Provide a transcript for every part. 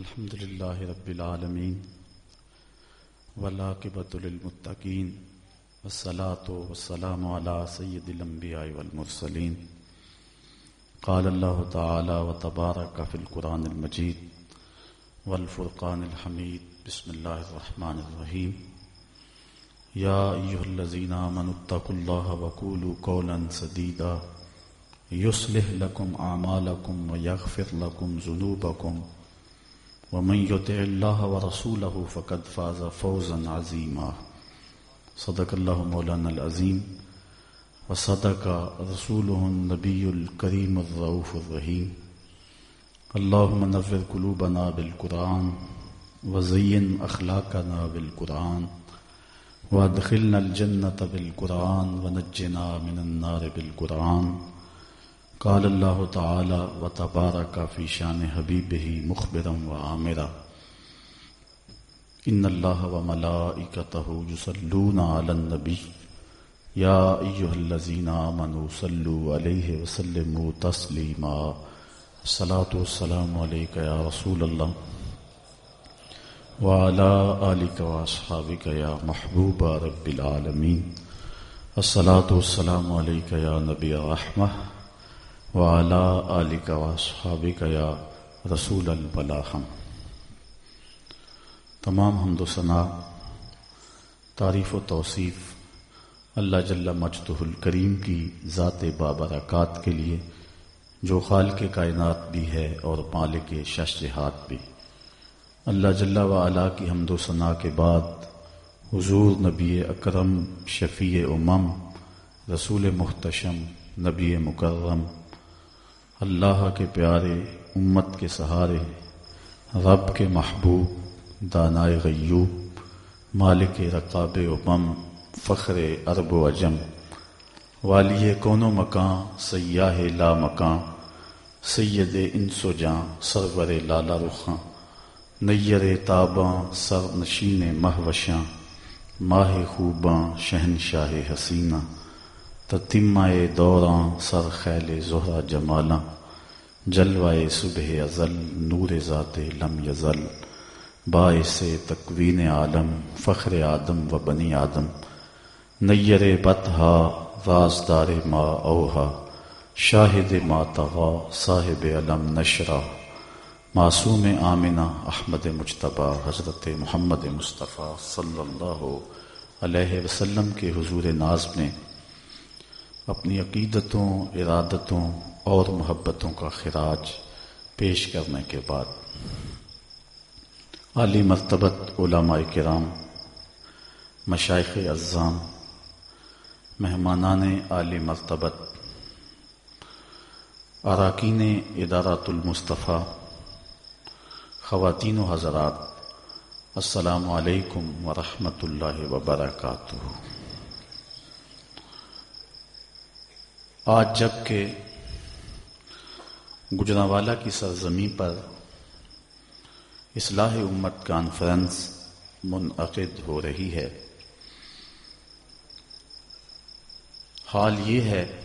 الحمد لله رب العالمين والعاقبة للمتقين والصلاة والسلام على سيد الأنبياء والمرسلين قال الله تعالى وتبارك في القرآن المجيد والفرقان الحميد بسم الله الرحمن الرحيم يا أيها الذين آمنوا اتقوا الله وقولوا قولا سديدا يصلح لكم أعمالكم ويغفر لكم ذنوبكم ومن يطع الله ورسوله فقد فاز فوزا عظيما. صدق الله مولانا العظيم وصدق رسوله النبي الكريم الرؤوف الرحيم. اللهم نفر قلوبنا بالقرآن وزين أخلاقنا بالقرآن وادخلنا الجنة بالقرآن ونجنا من النار بالقرآن. قال الله تعالى وتبارك في شان حبیب ہی حبيبه مخبرا وعامرا إن الله وملائكته يصلون على النبي يا أيها الذين آمنوا صلوا عليه وسلموا تسليما الصلاة والسلام عليك يا رسول الله وعلى آلك وأصحابك يا محبوب رب العالمين الصلاة والسلام عليك يا نبي الرحمة وعلى آلك وأصحابك يا رسول البلاحم تمام حمد و ثناء تعریف و توصیف اللہ جل مجدہ الکریم کی ذات بابرکات کے لیے، جو خال کے کائنات بھی ہے اور مالک شش جہات بھی۔ اللہ جل و علا کی حمد و ثناء کے بعد، حضور نبی اکرم، شفیع امم، رسول محتشم نبی مکرم اللہ کے پیارے، امت کے سہارے، رب کے محبوب، دانائے غیوب، مالک رقاب امم، فخر ارب و اجم والی کون و مکان سیاہ لا مکان، سید انس و جاں سرور لالا رخاں، نیر تاباں سر نشین مہوشاں، ماہ خوباں، شہنشاہ حسینہ تتمائے دوراں سر خیل زہرا جمالاں جلوائے صبح ازل نور ذات لم یزل، باعث تکوین عالم، فخر آدم و بنی آدم، نیر بتہا رازدار ما اوہا، شاہد ما تغا صاحب علم نشرا، معصوم آمنہ احمد مجتبہ حضرت محمد مصطفیٰ صلی اللہ علیہ وسلم کے حضور ناز میں اپنی عقیدتوں، ارادتوں اور محبتوں کا خراج پیش کرنے کے بعد۔ علی مرتبت علماء کرام مشائق اعظام، مہمانان علی مرتبت، اراکین ادارات المصطفیٰ، خواتین و حضرات، السلام علیکم ورحمۃ اللہ وبرکاتہ۔ آج جبکہ گجراوالا کی سرزمین پر اصلاح امت کانفرنس منعقد ہو رہی ہے، حال یہ ہے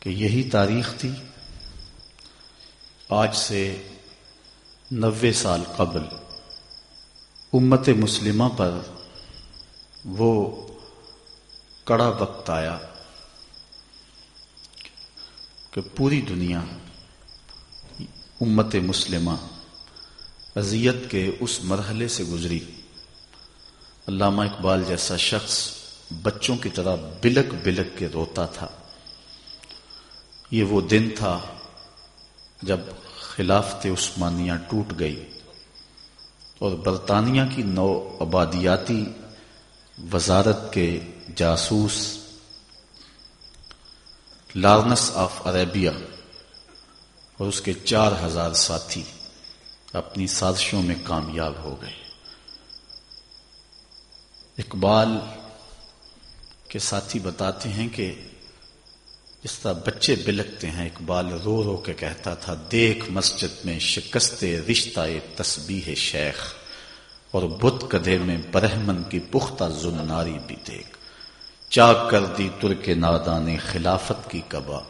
کہ یہی تاریخ تھی، آج سے نوے سال قبل امت مسلمہ پر وہ کڑا وقت آیا۔ کہ پوری دنیا امت مسلمہ اذیت کے اس مرحلے سے گزری۔ علامہ اقبال جیسا شخص بچوں کی طرح بلک بلک کے روتا تھا۔ یہ وہ دن تھا جب خلافت عثمانیہ ٹوٹ گئی اور برطانیہ کی نو آبادیاتی وزارت کے جاسوس لارنس آف عربیہ اور اس کے چار ہزار ساتھی اپنی سازشوں میں کامیاب ہو گئے۔ اقبال کے ساتھی بتاتے ہیں کہ اس طرح بچے بلکتے ہیں، اقبال رو رو کے کہتا تھا، دیکھ مسجد میں شکست رشتہ تسبیح شیخ اور بت کدے میں برہمن کی پختہ زناری بھی دیکھ۔ چاک کر دی ترک نادان خلافت کی کبا،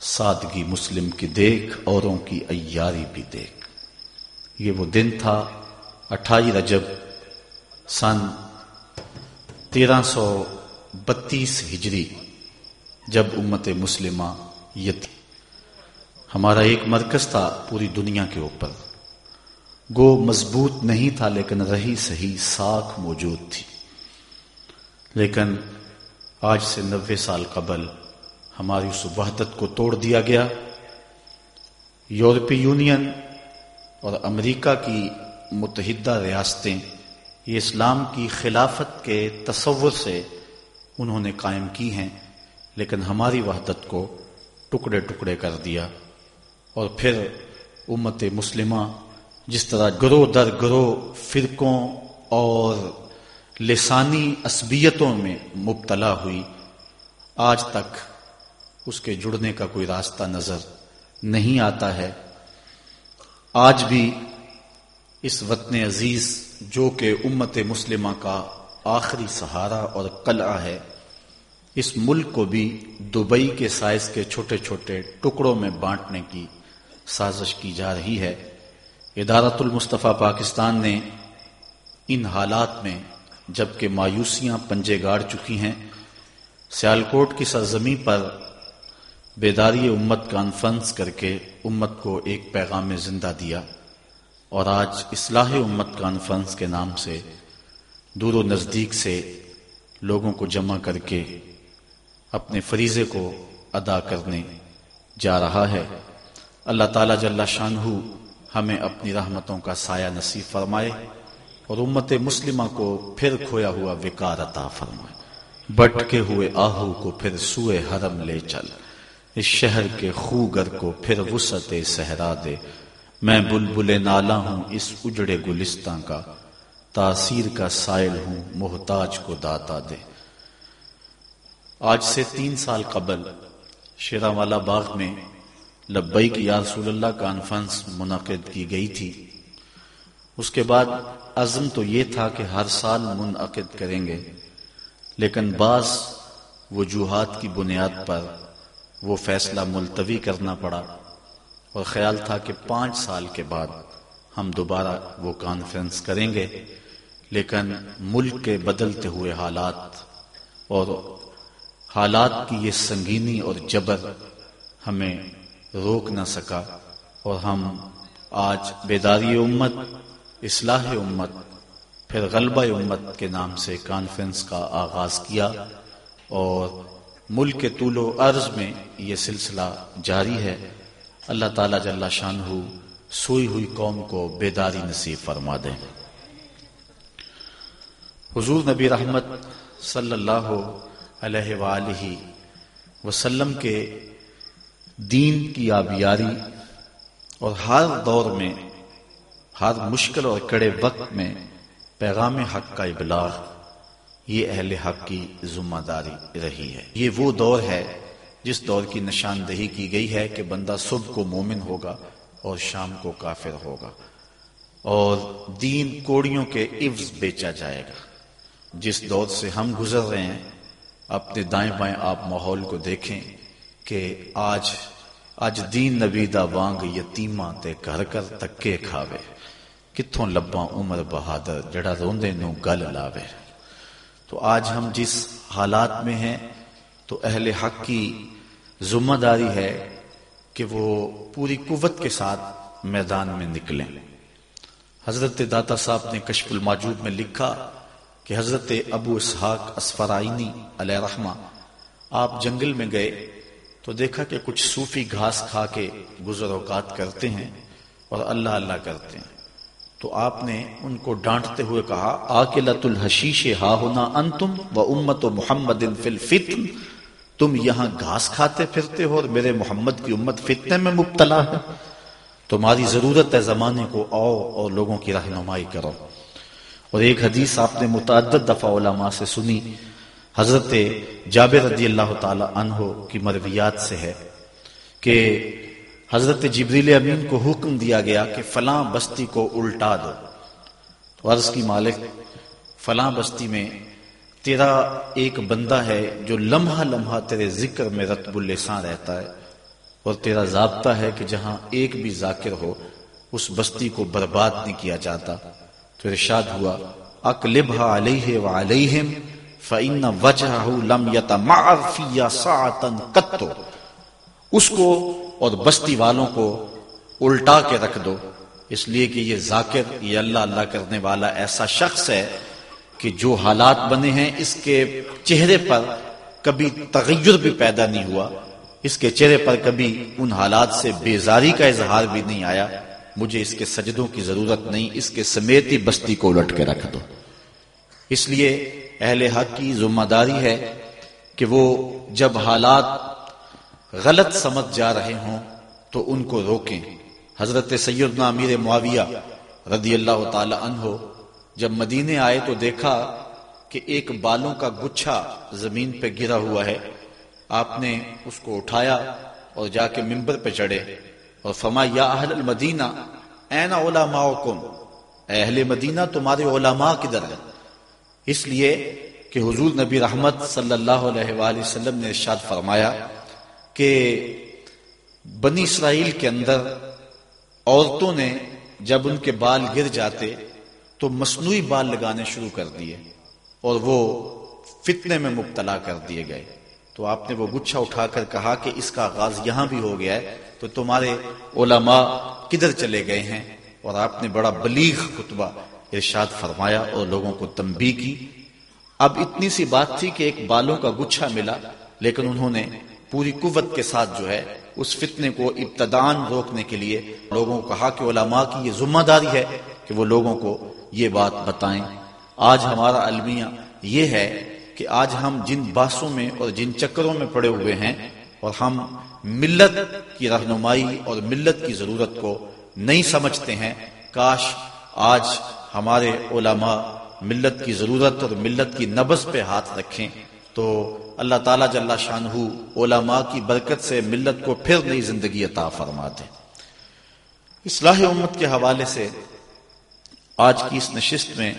سادگی مسلم کی دیکھ، اوروں کی ایاری بھی دیکھ۔ یہ وہ دن تھا، اٹھائی رجب، سن تیرہ سو بتیس ہجری، جب امت مسلمہ یہ تھی ہمارا ایک مرکز تھا پوری دنیا کے اوپر۔ گو مضبوط نہیں تھا، لیکن رہی صحیح ساکھ موجود تھی۔ لیکن آج سے نوے سال قبل ہماری اس وحدت کو توڑ دیا گیا۔ یورپی یونین اور امریکہ کی متحدہ ریاستیں یہ اسلام کی خلافت کے تصور سے انہوں نے قائم کی ہیں، لیکن ہماری وحدت کو ٹکڑے ٹکڑے کر دیا۔ اور پھر امت مسلمہ جس طرح گرو در گرو فرقوں اور لسانی عصبیتوں میں مبتلا ہوئی۔ آج تک اس کے جڑنے کا کوئی راستہ نظر نہیں آتا ہے۔ آج بھی اس وطن عزیز جو کہ امت مسلمہ کا آخری سہارا اور قلعہ ہے، اس ملک کو بھی دبئی کے سائز کے چھوٹے چھوٹے ٹکڑوں میں بانٹنے کی سازش کی جا رہی ہے۔ ادارت المصطفیٰ پاکستان نے ان حالات میں جبکہ مایوسیاں پنجے گاڑ چکی ہیں۔ سیالکوٹ کی سرزمی پر بیداری امت کانفرنس کر کے امت کو ایک پیغام زندہ دیا اور آج اصلاح امت کانفرنس کے نام سے، دور و نزدیک سے لوگوں کو جمع کر کے اپنے فریضے کو ادا کرنے جا رہا ہے۔ اللہ تعالیٰ جل شاہ ہمیں اپنی رحمتوں کا سایہ نصیب فرمائے۔ اور امت مسلمہ کو پھر کھویا ہوا وکار عطا فرمائے۔ بٹ کے ہوئے آہو کو پھر سوئے حرم لے چل۔ اس شہر کے خوگر کو پھر وسط صحرا دے۔ میں بلبل نالا ہوں اس اجڑے گلستان کا۔ تاثیر کا سائل ہوں محتاج کو داتا دے۔ آج سے تین سال قبل شیرا والا باغ میں لبئی کی یا رسول اللہ کانفرنس منعقد کی گئی تھی۔ اس کے بعد عزم تو یہ تھا کہ ہر سال منعقد کریں گے، لیکن بعض وجوہات کی بنیاد پر وہ فیصلہ ملتوی کرنا پڑا اور خیال تھا کہ پانچ سال کے بعد ہم دوبارہ وہ کانفرنس کریں گے، لیکن ملک کے بدلتے ہوئے حالات اور حالات کی یہ سنگینی اور جبر ہمیں روک نہ سکا اور ہم آج بیداری امت اصلاح امت، پھر غلبہ امت کے نام سے کانفرنس کا آغاز کیا اور ملک کے طول و عرض میں یہ سلسلہ جاری ہے۔ اللہ تعالی جل شان ہو سوئی ہوئی قوم کو بیداری نصیب فرما دیں حضور نبی رحمت صلی اللہ علیہ وآلہ وسلم کے دین کی آبیاری اور ہر دور میں ہر مشکل اور کڑے وقت میں پیغام حق کا ابلاغ، یہ اہل حق کی ذمہ داری رہی ہے۔ یہ وہ دور ہے جس دور کی نشاندہی کی گئی ہے کہ بندہ صبح کو مومن ہوگا اور شام کو کافر ہوگا اور دین کوڑیوں کے عفظ بیچا جائے گا۔ جس دور سے ہم گزر رہے ہیں، اپنے دائیں بائیں آپ ماحول کو دیکھیں کہ آج آج دین نبی دا وانگ یتیماں تے گھر کر تکے کھاوے۔ کتھوں لباں عمر بہادر جڑا روندے نو گل لاوے۔ تو آج ہم جس حالات میں ہیں، تو اہل حق کی ذمہ داری ہے کہ وہ پوری قوت کے ساتھ میدان میں نکلیں۔ حضرت داتا صاحب نے کشف الماجود میں لکھا کہ حضرت ابو اسحاق اسفرائنی علیہ رحمہ، آپ جنگل میں گئے تو دیکھا کہ کچھ صوفی گھاس کھا کے گزر اوقات کرتے ہیں اور اللہ اللہ کرتے ہیں۔ تو آپ نے ان کو ڈانٹتے ہوئے کہا آکلت الحشیش ہا ہونا انتم و امت و محمد الفتن تم یہاں گھاس کھاتے پھرتے ہو اور میرے محمد کی امت فتنے میں مبتلا ہے۔ تمہاری ضرورت ہے زمانے کو آؤ اور لوگوں کی رہنمائی کرو۔ اور ایک حدیث آپ نے متعدد دفعہ علماء سے سنی۔ حضرت جابر رضی اللہ تعالی عنہ کی مرویات سے ہے کہ حضرت جبریل امین کو حکم دیا گیا کہ فلاں بستی کو الٹا دو۔ تو عرض کی مالک، فلاں بستی میں تیرا ایک بندہ ہے جو لمحہ لمحہ تیرے ذکر میں رتب السان رہتا ہے اور تیرا ضابطہ ہے کہ جہاں ایک بھی ذاکر ہو، اس بستی کو برباد نہیں کیا جاتا۔ تو ارشاد ہوا اکلبہ علیہ وعلیہم فَإِنَّ وَجْهَهُ لَمْ يَتَمَعَرْ فِيَا سَاعَةً قَتُّ اس کو اور بستی والوں کو الٹا کے رکھ دو۔ اس لیے کہ یہ ذاکر، یہ اللہ اللہ کرنے والا ایسا شخص ہے کہ جو حالات بنے ہیں، اس کے چہرے پر کبھی تغیر بھی پیدا نہیں ہوا۔ اس کے چہرے پر کبھی ان حالات سے بیزاری کا اظہار بھی نہیں آیا۔ مجھے اس کے سجدوں کی ضرورت نہیں، اس کے سمیتی بستی کو الٹ کے رکھ دو۔ اس لیے اہل حق کی ذمہ داری ہے کہ وہ جب حالات غلط سمجھ جا رہے ہوں تو ان کو روکیں۔ حضرت سیدنا امیر معاویہ رضی اللہ تعالی عنہ جب مدینے آئے تو دیکھا کہ ایک بالوں کا گچھا زمین پہ گرا ہوا ہے۔ آپ نے اس کو اٹھایا اور جا کے ممبر پہ چڑھے اور فما یا اہل المدینہ، این علماؤکم۔ اے اہل مدینہ، تمہارے علماء کدھر ہے اس لیے کہ حضور نبی رحمت صلی اللہ علیہ وآلہ وسلم نے ارشاد فرمایا کہ بنی اسرائیل کے اندر عورتوں نے جب ان کے بال گر جاتے تو مصنوعی بال لگانے شروع کر دیے اور وہ فتنے میں مبتلا کر دیے گئے۔ تو آپ نے وہ گچھا اٹھا کر کہا کہ اس کا آغاز یہاں بھی ہو گیا ہے، تو تمہارے علماء کدھر چلے گئے ہیں؟ اور آپ نے بڑا بلیغ خطبہ ارشاد فرمایا اور لوگوں کو تنبیہ کی۔ اب اتنی سی بات تھی کہ ایک بالوں کا گچھا ملا، لیکن انہوں نے پوری قوت کے ساتھ جو ہے، اس فتنے کو ابتدان روکنے کے لیے لوگوں کو کہا کہ علماء کی یہ ذمہ داری ہے کہ وہ لوگوں کو یہ بات بتائیں۔ آج ہمارا المیہ یہ ہے کہ آج ہم جن باسوں میں اور جن چکروں میں پڑے ہوئے ہیں اور ہم ملت کی رہنمائی اور ملت کی ضرورت کو نہیں سمجھتے ہیں، کاش آج ہمارے علماء ملت کی ضرورت اور ملت کی نبز پہ ہاتھ رکھیں۔ تو اللہ تعالیٰ جل شاہ علماء کی برکت سے ملت کو پھر نئی زندگی عطا فرما دے اصلاح امت کے حوالے سے آج کی اس نشست میں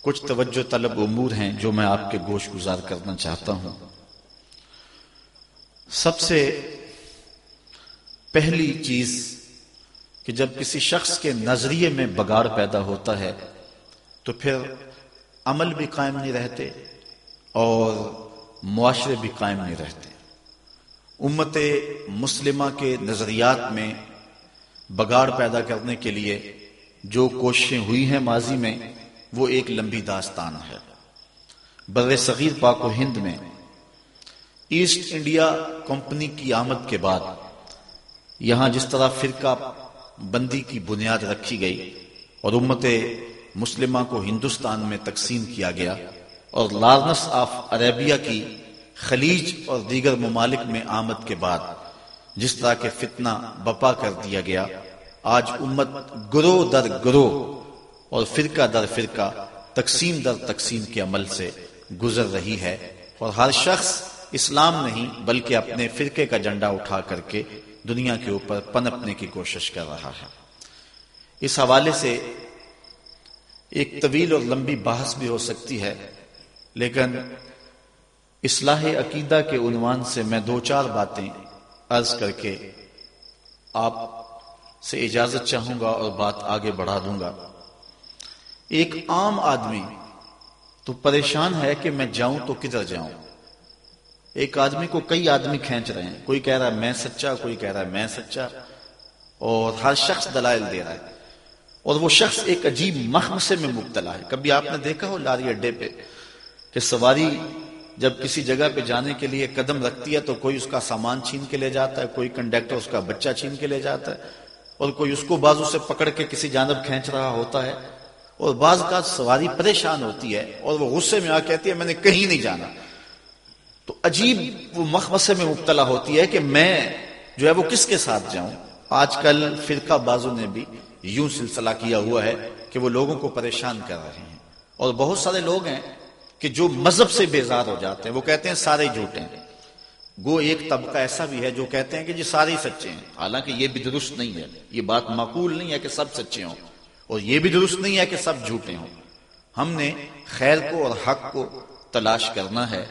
کچھ توجہ طلب امور ہیں جو میں آپ کے گوش گزار کرنا چاہتا ہوں۔ سب سے پہلی چیز کہ جب کسی شخص کے نظریے میں بگاڑ پیدا ہوتا ہے تو پھر عمل بھی قائم نہیں رہتے۔ اور معاشرے بھی قائم نہیں رہتے۔ امت مسلمہ کے نظریات میں بگاڑ پیدا کرنے کے لیے جو کوششیں ہوئی ہیں ماضی میں، وہ ایک لمبی داستان ہے۔ بر صغیر پاک و ہند میں ایسٹ انڈیا کمپنی کی آمد کے بعد یہاں جس طرح فرقہ بندی کی بنیاد رکھی گئی اور امت مسلمہ کو ہندوستان میں تقسیم کیا گیا اور لارنس آف عربیہ کی خلیج اور دیگر ممالک میں آمد کے بعد، جس طرح کے فتنہ بپا کر دیا گیا، آج امت گرو در گرو اور فرقہ در فرقہ، تقسیم در تقسیم کے عمل سے گزر رہی ہے اور ہر شخص اسلام نہیں بلکہ اپنے فرقے کا جنڈا اٹھا کر کے دنیا کے اوپر پنپنے کی کوشش کر رہا ہے۔ اس حوالے سے ایک طویل اور لمبی بحث بھی ہو سکتی ہے۔ لیکن اصلاح عقیدہ کے عنوان سے میں دو چار باتیں عرض کر کے آپ سے اجازت چاہوں گا اور بات آگے بڑھا دوں گا۔ ایک عام آدمی تو پریشان ہے کہ میں جاؤں تو کدھر جاؤں۔ ایک آدمی کو کئی آدمی کھینچ رہے ہیں۔ کوئی کہہ رہا ہے میں سچا، کوئی کہہ رہا ہے میں سچا۔ اور ہر شخص دلائل دے رہا ہے۔ اور وہ شخص ایک عجیب مخمسے میں مبتلا ہے۔ کبھی آپ نے دیکھا ہو لاری اڈے پہ کہ سواری جب کسی جگہ پہ جانے کے لیے قدم رکھتی ہے تو کوئی اس کا سامان چھین کے لے جاتا ہے، کوئی کنڈکٹر اس کا بچہ چھین کے لے جاتا ہے، اور کوئی اس کو بازو سے پکڑ کے کسی جانب کھینچ رہا ہوتا ہے۔ اور بعض کا سواری پریشان ہوتی ہے اور وہ غصے میں آ کہتی ہے، میں نے کہیں نہیں جانا۔ تو عجیب وہ مخمسے میں مبتلا ہوتی ہے کہ میں جو ہے وہ کس کے ساتھ جاؤں۔ آج کل فرقہ بازو نے بھی یوں سلسلہ کیا ہوا ہے کہ وہ لوگوں کو پریشان کر رہے ہیں۔ اور بہت سارے لوگ ہیں کہ جو مذہب سے بیزار ہو جاتے ہیں، وہ کہتے ہیں سارے جھوٹے ہیں۔ گو ایک طبقہ ایسا بھی ہے جو کہتے ہیں کہ جی سارے ہی سچے ہیں۔ حالانکہ یہ بھی درست نہیں ہے۔ یہ بات معقول نہیں ہے کہ سب سچے ہوں۔ اور یہ بھی درست نہیں ہے کہ سب جھوٹے ہوں۔ ہم نے خیر کو اور حق کو تلاش کرنا ہے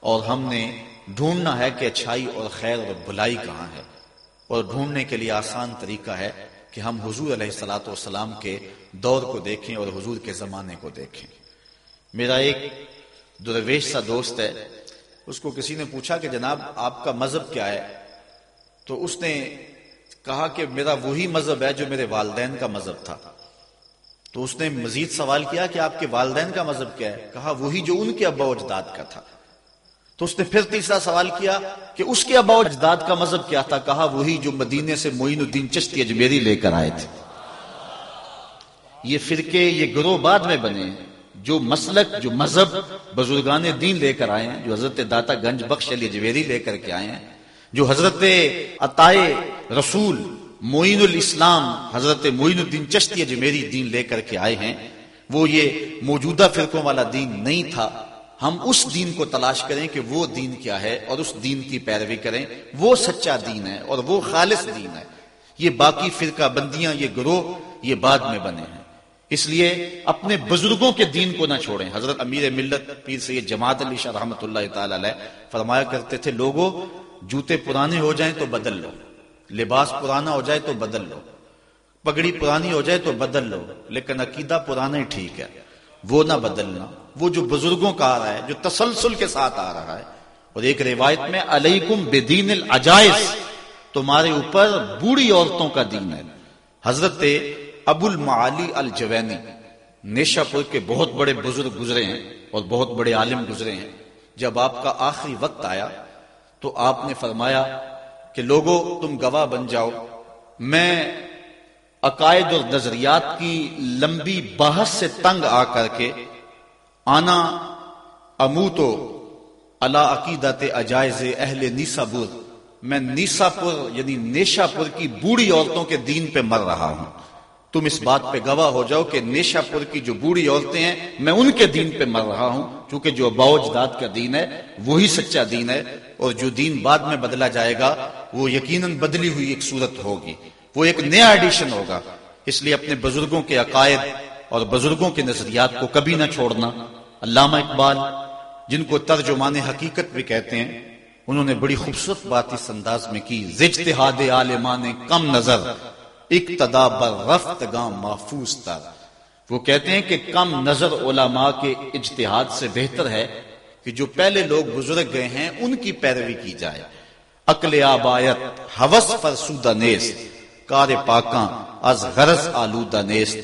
اور ہم نے ڈھونڈنا ہے کہ اچھائی اور خیر اور بھلائی کہاں ہے۔ اور ڈھونڈنے کے لیے آسان طریقہ ہے کہ ہم حضور علیہ السلاۃ والسلام کے دور کو دیکھیں اور حضور کے زمانے کو دیکھیں۔ میرا ایک درویش سا دوست ہے۔ اس کو کسی نے پوچھا کہ جناب، آپ کا مذہب کیا ہے؟ تو اس نے کہا کہ میرا وہی مذہب ہے جو میرے والدین کا مذہب تھا۔ تو اس نے مزید سوال کیا کہ آپ کے والدین کا مذہب کیا ہے؟ کہا، وہی جو ان کے ابا اجداد کا تھا۔ تو اس نے پھر تیسرا سوال کیا کہ اس کے ابا اجداد کا مذہب کیا تھا؟ کہا، وہی جو مدینے سے معین الدین چشتی اجمیری لے کر آئے تھے۔ یہ فرقے، یہ گروہ بعد میں بنے۔ جو مسلک، جو مذہب بزرگان دین لے کر آئے ہیں، جو حضرت داتا گنج بخش علی جویری لے کر کے آئے ہیں، جو حضرت عطائے رسول معین الاسلام، حضرت معین الدین چشتی اجمیری دین لے کر کے آئے ہیں، وہ یہ موجودہ فرقوں والا دین نہیں تھا۔ ہم اس دین کو تلاش کریں کہ وہ دین کیا ہے اور اس دین کی پیروی کریں۔ وہ سچا دین ہے اور وہ خالص دین ہے۔ یہ باقی فرقہ بندیاں، یہ گروہ یہ بعد میں بنے ہیں۔ اس لیے اپنے بزرگوں کے دین کو نہ چھوڑیں۔ حضرت امیر ملت پیر سید جماعت علی شاہ رحمۃ اللہ تعالی علیہ فرمایا کرتے تھے لوگوں جوتے پرانے ہو جائیں تو بدل لو، لباس پرانا ہو جائے تو بدل لو، پگڑی پرانی ہو جائے تو بدل لو، لیکن عقیدہ پرانا ہی ٹھیک ہے، وہ نہ بدلنا۔ وہ جو بزرگوں کا آ رہا ہے، جو تسلسل کے ساتھ آ رہا ہے، اور ایک روایت میں، علیکم بدین العجائز، تمہارے اوپر بوڑھی عورتوں کا دین ہے۔ حضرت ابو المعالی الجوینی۔ نیشا پور کے بہت بڑے بزرگ گزرے ہیں اور بہت بڑے عالم گزرے ہیں۔ جب آپ کا آخری وقت آیا تو آپ نے فرمایا کہ لوگوں تم گواہ بن جاؤ۔ میں عقائد اور نظریات کی لمبی بحث سے تنگ آ کر کے آنا امو تو اللہ عقیدت اجائز اہل نیسا پور۔ میں نیسا پور یعنی نیشا پور کی بوڑھی عورتوں کے دین پہ مر رہا ہوں۔ تم اس بات پہ گواہ ہو جاؤ کہ نیشا پور کی جو بوڑھی عورتیں ہیں، میں ان کے دین پہ مر رہا ہوں کیونکہ جو باوج داد کا دین ہے، وہی سچا دین ہے، اور جو دین بعد میں بدلا جائے گا، وہ یقیناً بدلی ہوئی ایک صورت ہوگی۔ وہ ایک نیا ایڈیشن ہوگا۔ اس لیے اپنے بزرگوں کے عقائد اور بزرگوں کے نظریات کو کبھی نہ چھوڑنا۔ علامہ اقبال، جن کو ترجمان حقیقت بھی کہتے ہیں، انہوں نے بڑی خوبصورت بات اس انداز میں کی۔ زجتہاد عالمان کم نظر۔ اقتدا بر رفت محفوظ تر وہ کہتے ہیں کہ کم نظر علماء کے اجتہاد سے بہتر ہے کہ جو پہلے لوگ بزرگ گئے ہیں، ان کی پیروی کی جائے۔ عقل آبایت، حوث فرسودہ نیست۔ کار پاکاں، از غرض آلودہ نیست۔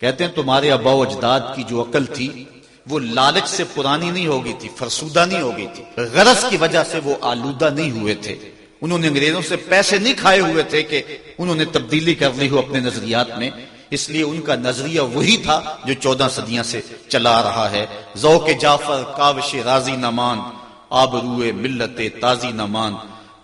کہتے ہیں تمہارے ابا و اجداد کی جو عقل تھی، وہ لالچ سے پرانی نہیں ہوگی تھی، فرسودہ نہیں ہوگی تھی۔ غرض کی وجہ سے وہ آلودہ نہیں ہوئے تھے۔ انہوں نے انگریزوں سے پیسے نہیں کھائے ہوئے تھے کہ انہوں نے تبدیلی کر لی ہو اپنے نظریات میں۔ اس لیے ان کا نظریہ وہی تھا جو چودہ صدیاں سے چلا رہا ہے۔ ذوق جعفر، کاوش رازی نمان آب روئے ملت تازی نمان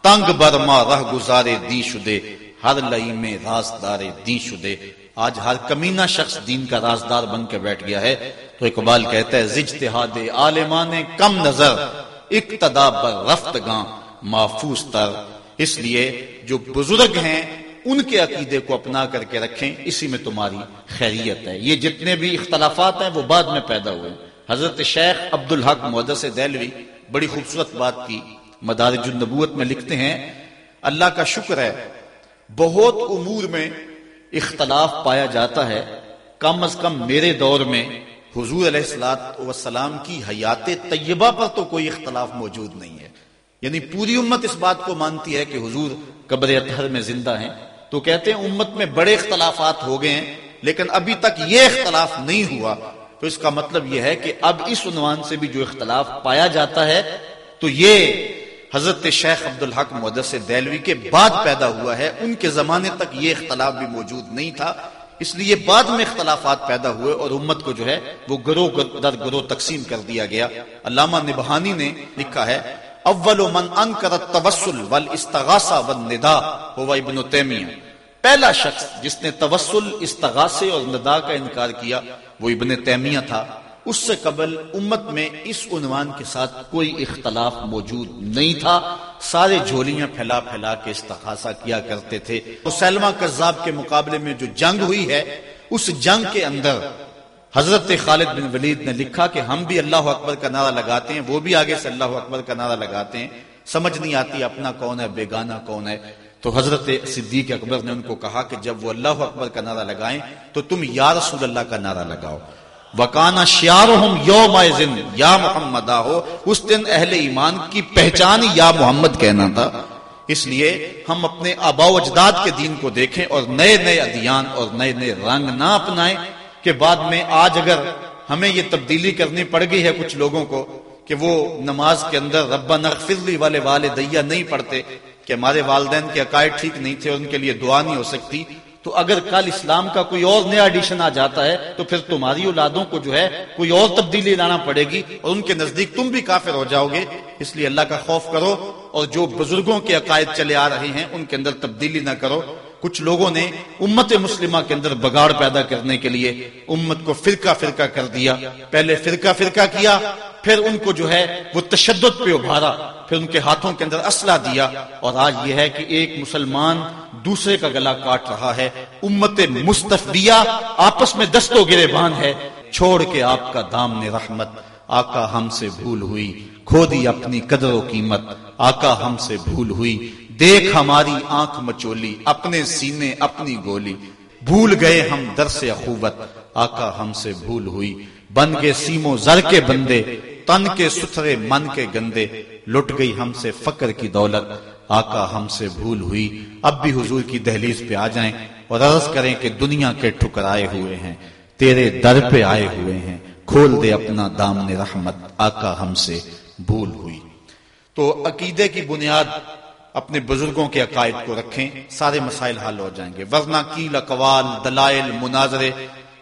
تنگ برما رہ گزارے دی شدے، ہر لئی میں رازدار دین شدے۔ آج ہر کمینہ شخص دین کا رازدار بن کے بیٹھ گیا ہے۔ تو اقبال کہتا ہے، زجتہاد عالمان کم نظر اقتدا بر رفت گاں۔ محفوظ تر۔ اس لیے جو بزرگ ہیں، ان کے عقیدے کو اپنا کر کے رکھیں، اسی میں تمہاری خیریت ہے۔ یہ جتنے بھی اختلافات ہیں، وہ بعد میں پیدا ہوئے۔ حضرت شیخ عبد الحق محدث دہلوی بڑی خوبصورت بات کی مدارج النبوت میں لکھتے ہیں، اللہ کا شکر ہے، بہت امور میں اختلاف پایا جاتا ہے۔ کم از کم میرے دور میں حضور علیہ السلاط وسلام کی حیات طیبہ پر تو کوئی اختلاف موجود نہیں ہے۔ یعنی پوری امت اس بات کو مانتی ہے کہ حضور قبر اطہر میں زندہ ہیں۔ تو کہتے ہیں امت میں بڑے اختلافات ہو گئے ہیں، لیکن ابھی تک یہ اختلاف نہیں ہوا۔ تو اس کا مطلب یہ ہے کہ اب اس عنوان سے بھی جو اختلاف پایا جاتا ہے، تو یہ حضرت شیخ عبد الحق مدس دہلوی کے بعد پیدا ہوا ہے۔ ان کے زمانے تک یہ اختلاف بھی موجود نہیں تھا۔ اس لیے بعد میں اختلافات پیدا ہوئے اور امت کو جو ہے وہ گروہ در گروہ تقسیم کر دیا گیا۔ علامہ نبہانی نے لکھا ہے اول من انکر التوسل والاستغاثہ والندا ہوا ابن تیمیہ۔ پہلا شخص جس نے توسل، استغاثے اور ندا کا انکار کیا، وہ ابن تیمیہ تھا۔ اس سے قبل امت میں اس عنوان کے ساتھ کوئی اختلاف موجود نہیں تھا۔ سارے جھولیاں پھیلا پھیلا کے استغاثہ کیا کرتے تھے۔ تو سلمہ کذاب کے مقابلے میں جو جنگ ہوئی ہے، اس جنگ کے اندر حضرت خالد بن ولید نے لکھا کہ ہم بھی اللہ اکبر کا نعرہ لگاتے ہیں، وہ بھی آگے سے اللہ اکبر کا نعرہ لگاتے ہیں۔ سمجھ نہیں آتی اپنا کون ہے، بیگانہ کون ہے۔ تو حضرت صدیق اکبر نے ان کو کہا کہ جب وہ اللہ اکبر کا نعرہ لگائیں تو تم یا رسول اللہ کا نعرہ لگاؤ۔ وکانا شیار یوم یا محمد ہو اس دن اہل ایمان کی پہچان یا محمد کہنا تھا۔ اس لیے ہم اپنے آبا و اجداد کے دین کو دیکھیں اور نئے نئے ادیان اور نئے نئے رنگ نہ اپنائیں۔ کہ بعد میں آج اگر ہمیں یہ تبدیلی کرنی پڑ گئی ہے کچھ لوگوں کو کہ وہ نماز کے اندر ربا نغفر والے والے دیا نہیں پڑھتے، کہ ہمارے والدین کے عقائد ٹھیک نہیں تھے ان کے لیے دعا نہیں ہو سکتی، تو اگر کل اسلام کا کوئی اور نیا ایڈیشن آ جاتا ہے، تو پھر تمہاری اولادوں کو جو ہے کوئی اور تبدیلی لانا پڑے گی اور ان کے نزدیک تم بھی کافر ہو جاؤ گے۔ اس لیے اللہ کا خوف کرو اور جو بزرگوں کے عقائد چلے آ رہے ہیں، ان کے اندر تبدیلی نہ کرو۔ کچھ لوگوں نے امت مسلمہ کے اندر بگاڑ پیدا کرنے کے لیے امت کو فرقہ فرقہ کر دیا۔ پہلے فرقہ فرقہ کیا، پھر ان کو جو ہے وہ تشدد پہ ابھارا، پھر ان کے ہاتھوں کے اندر اسلحہ دیا۔ اور آج یہ ہے کہ ایک مسلمان دوسرے کا گلا کاٹ رہا ہے۔ امت مستفیہ آپس میں دستوں گرے بان ہے۔ چھوڑ کے آپ کا دام نے رحمت، آقا ہم سے بھول ہوئی، کھو دی اپنی قدر و قیمت، آقا ہم سے بھول ہوئی۔ دیکھ ہماری آنکھ مچولی، اپنے سینے، اپنی گولی۔ بھول گئے ہم در سے اخوبت آقا ہم سے بھول ہوئی۔ بن گئے سیمو زر کے بندے، تن کے ستھرے من کے گندے۔ لٹ گئی ہم سے فقر کی دولت، آقا ہم سے بھول ہوئی۔ اب بھی حضور کی دہلیز پہ آ جائیں اور عرض کریں کہ دنیا کے ٹھکرائے ہوئے ہیں، تیرے در پہ آئے ہوئے ہیں۔ کھول دے اپنا دامن رحمت، آقا ہم سے بھول ہوئی۔ تو عقیدے کی بنیاد اپنے بزرگوں کے عقائد کو رکھیں، سارے مسائل حل ہو جائیں گے۔ ورنہ کی لقوال دلائل، مناظرے،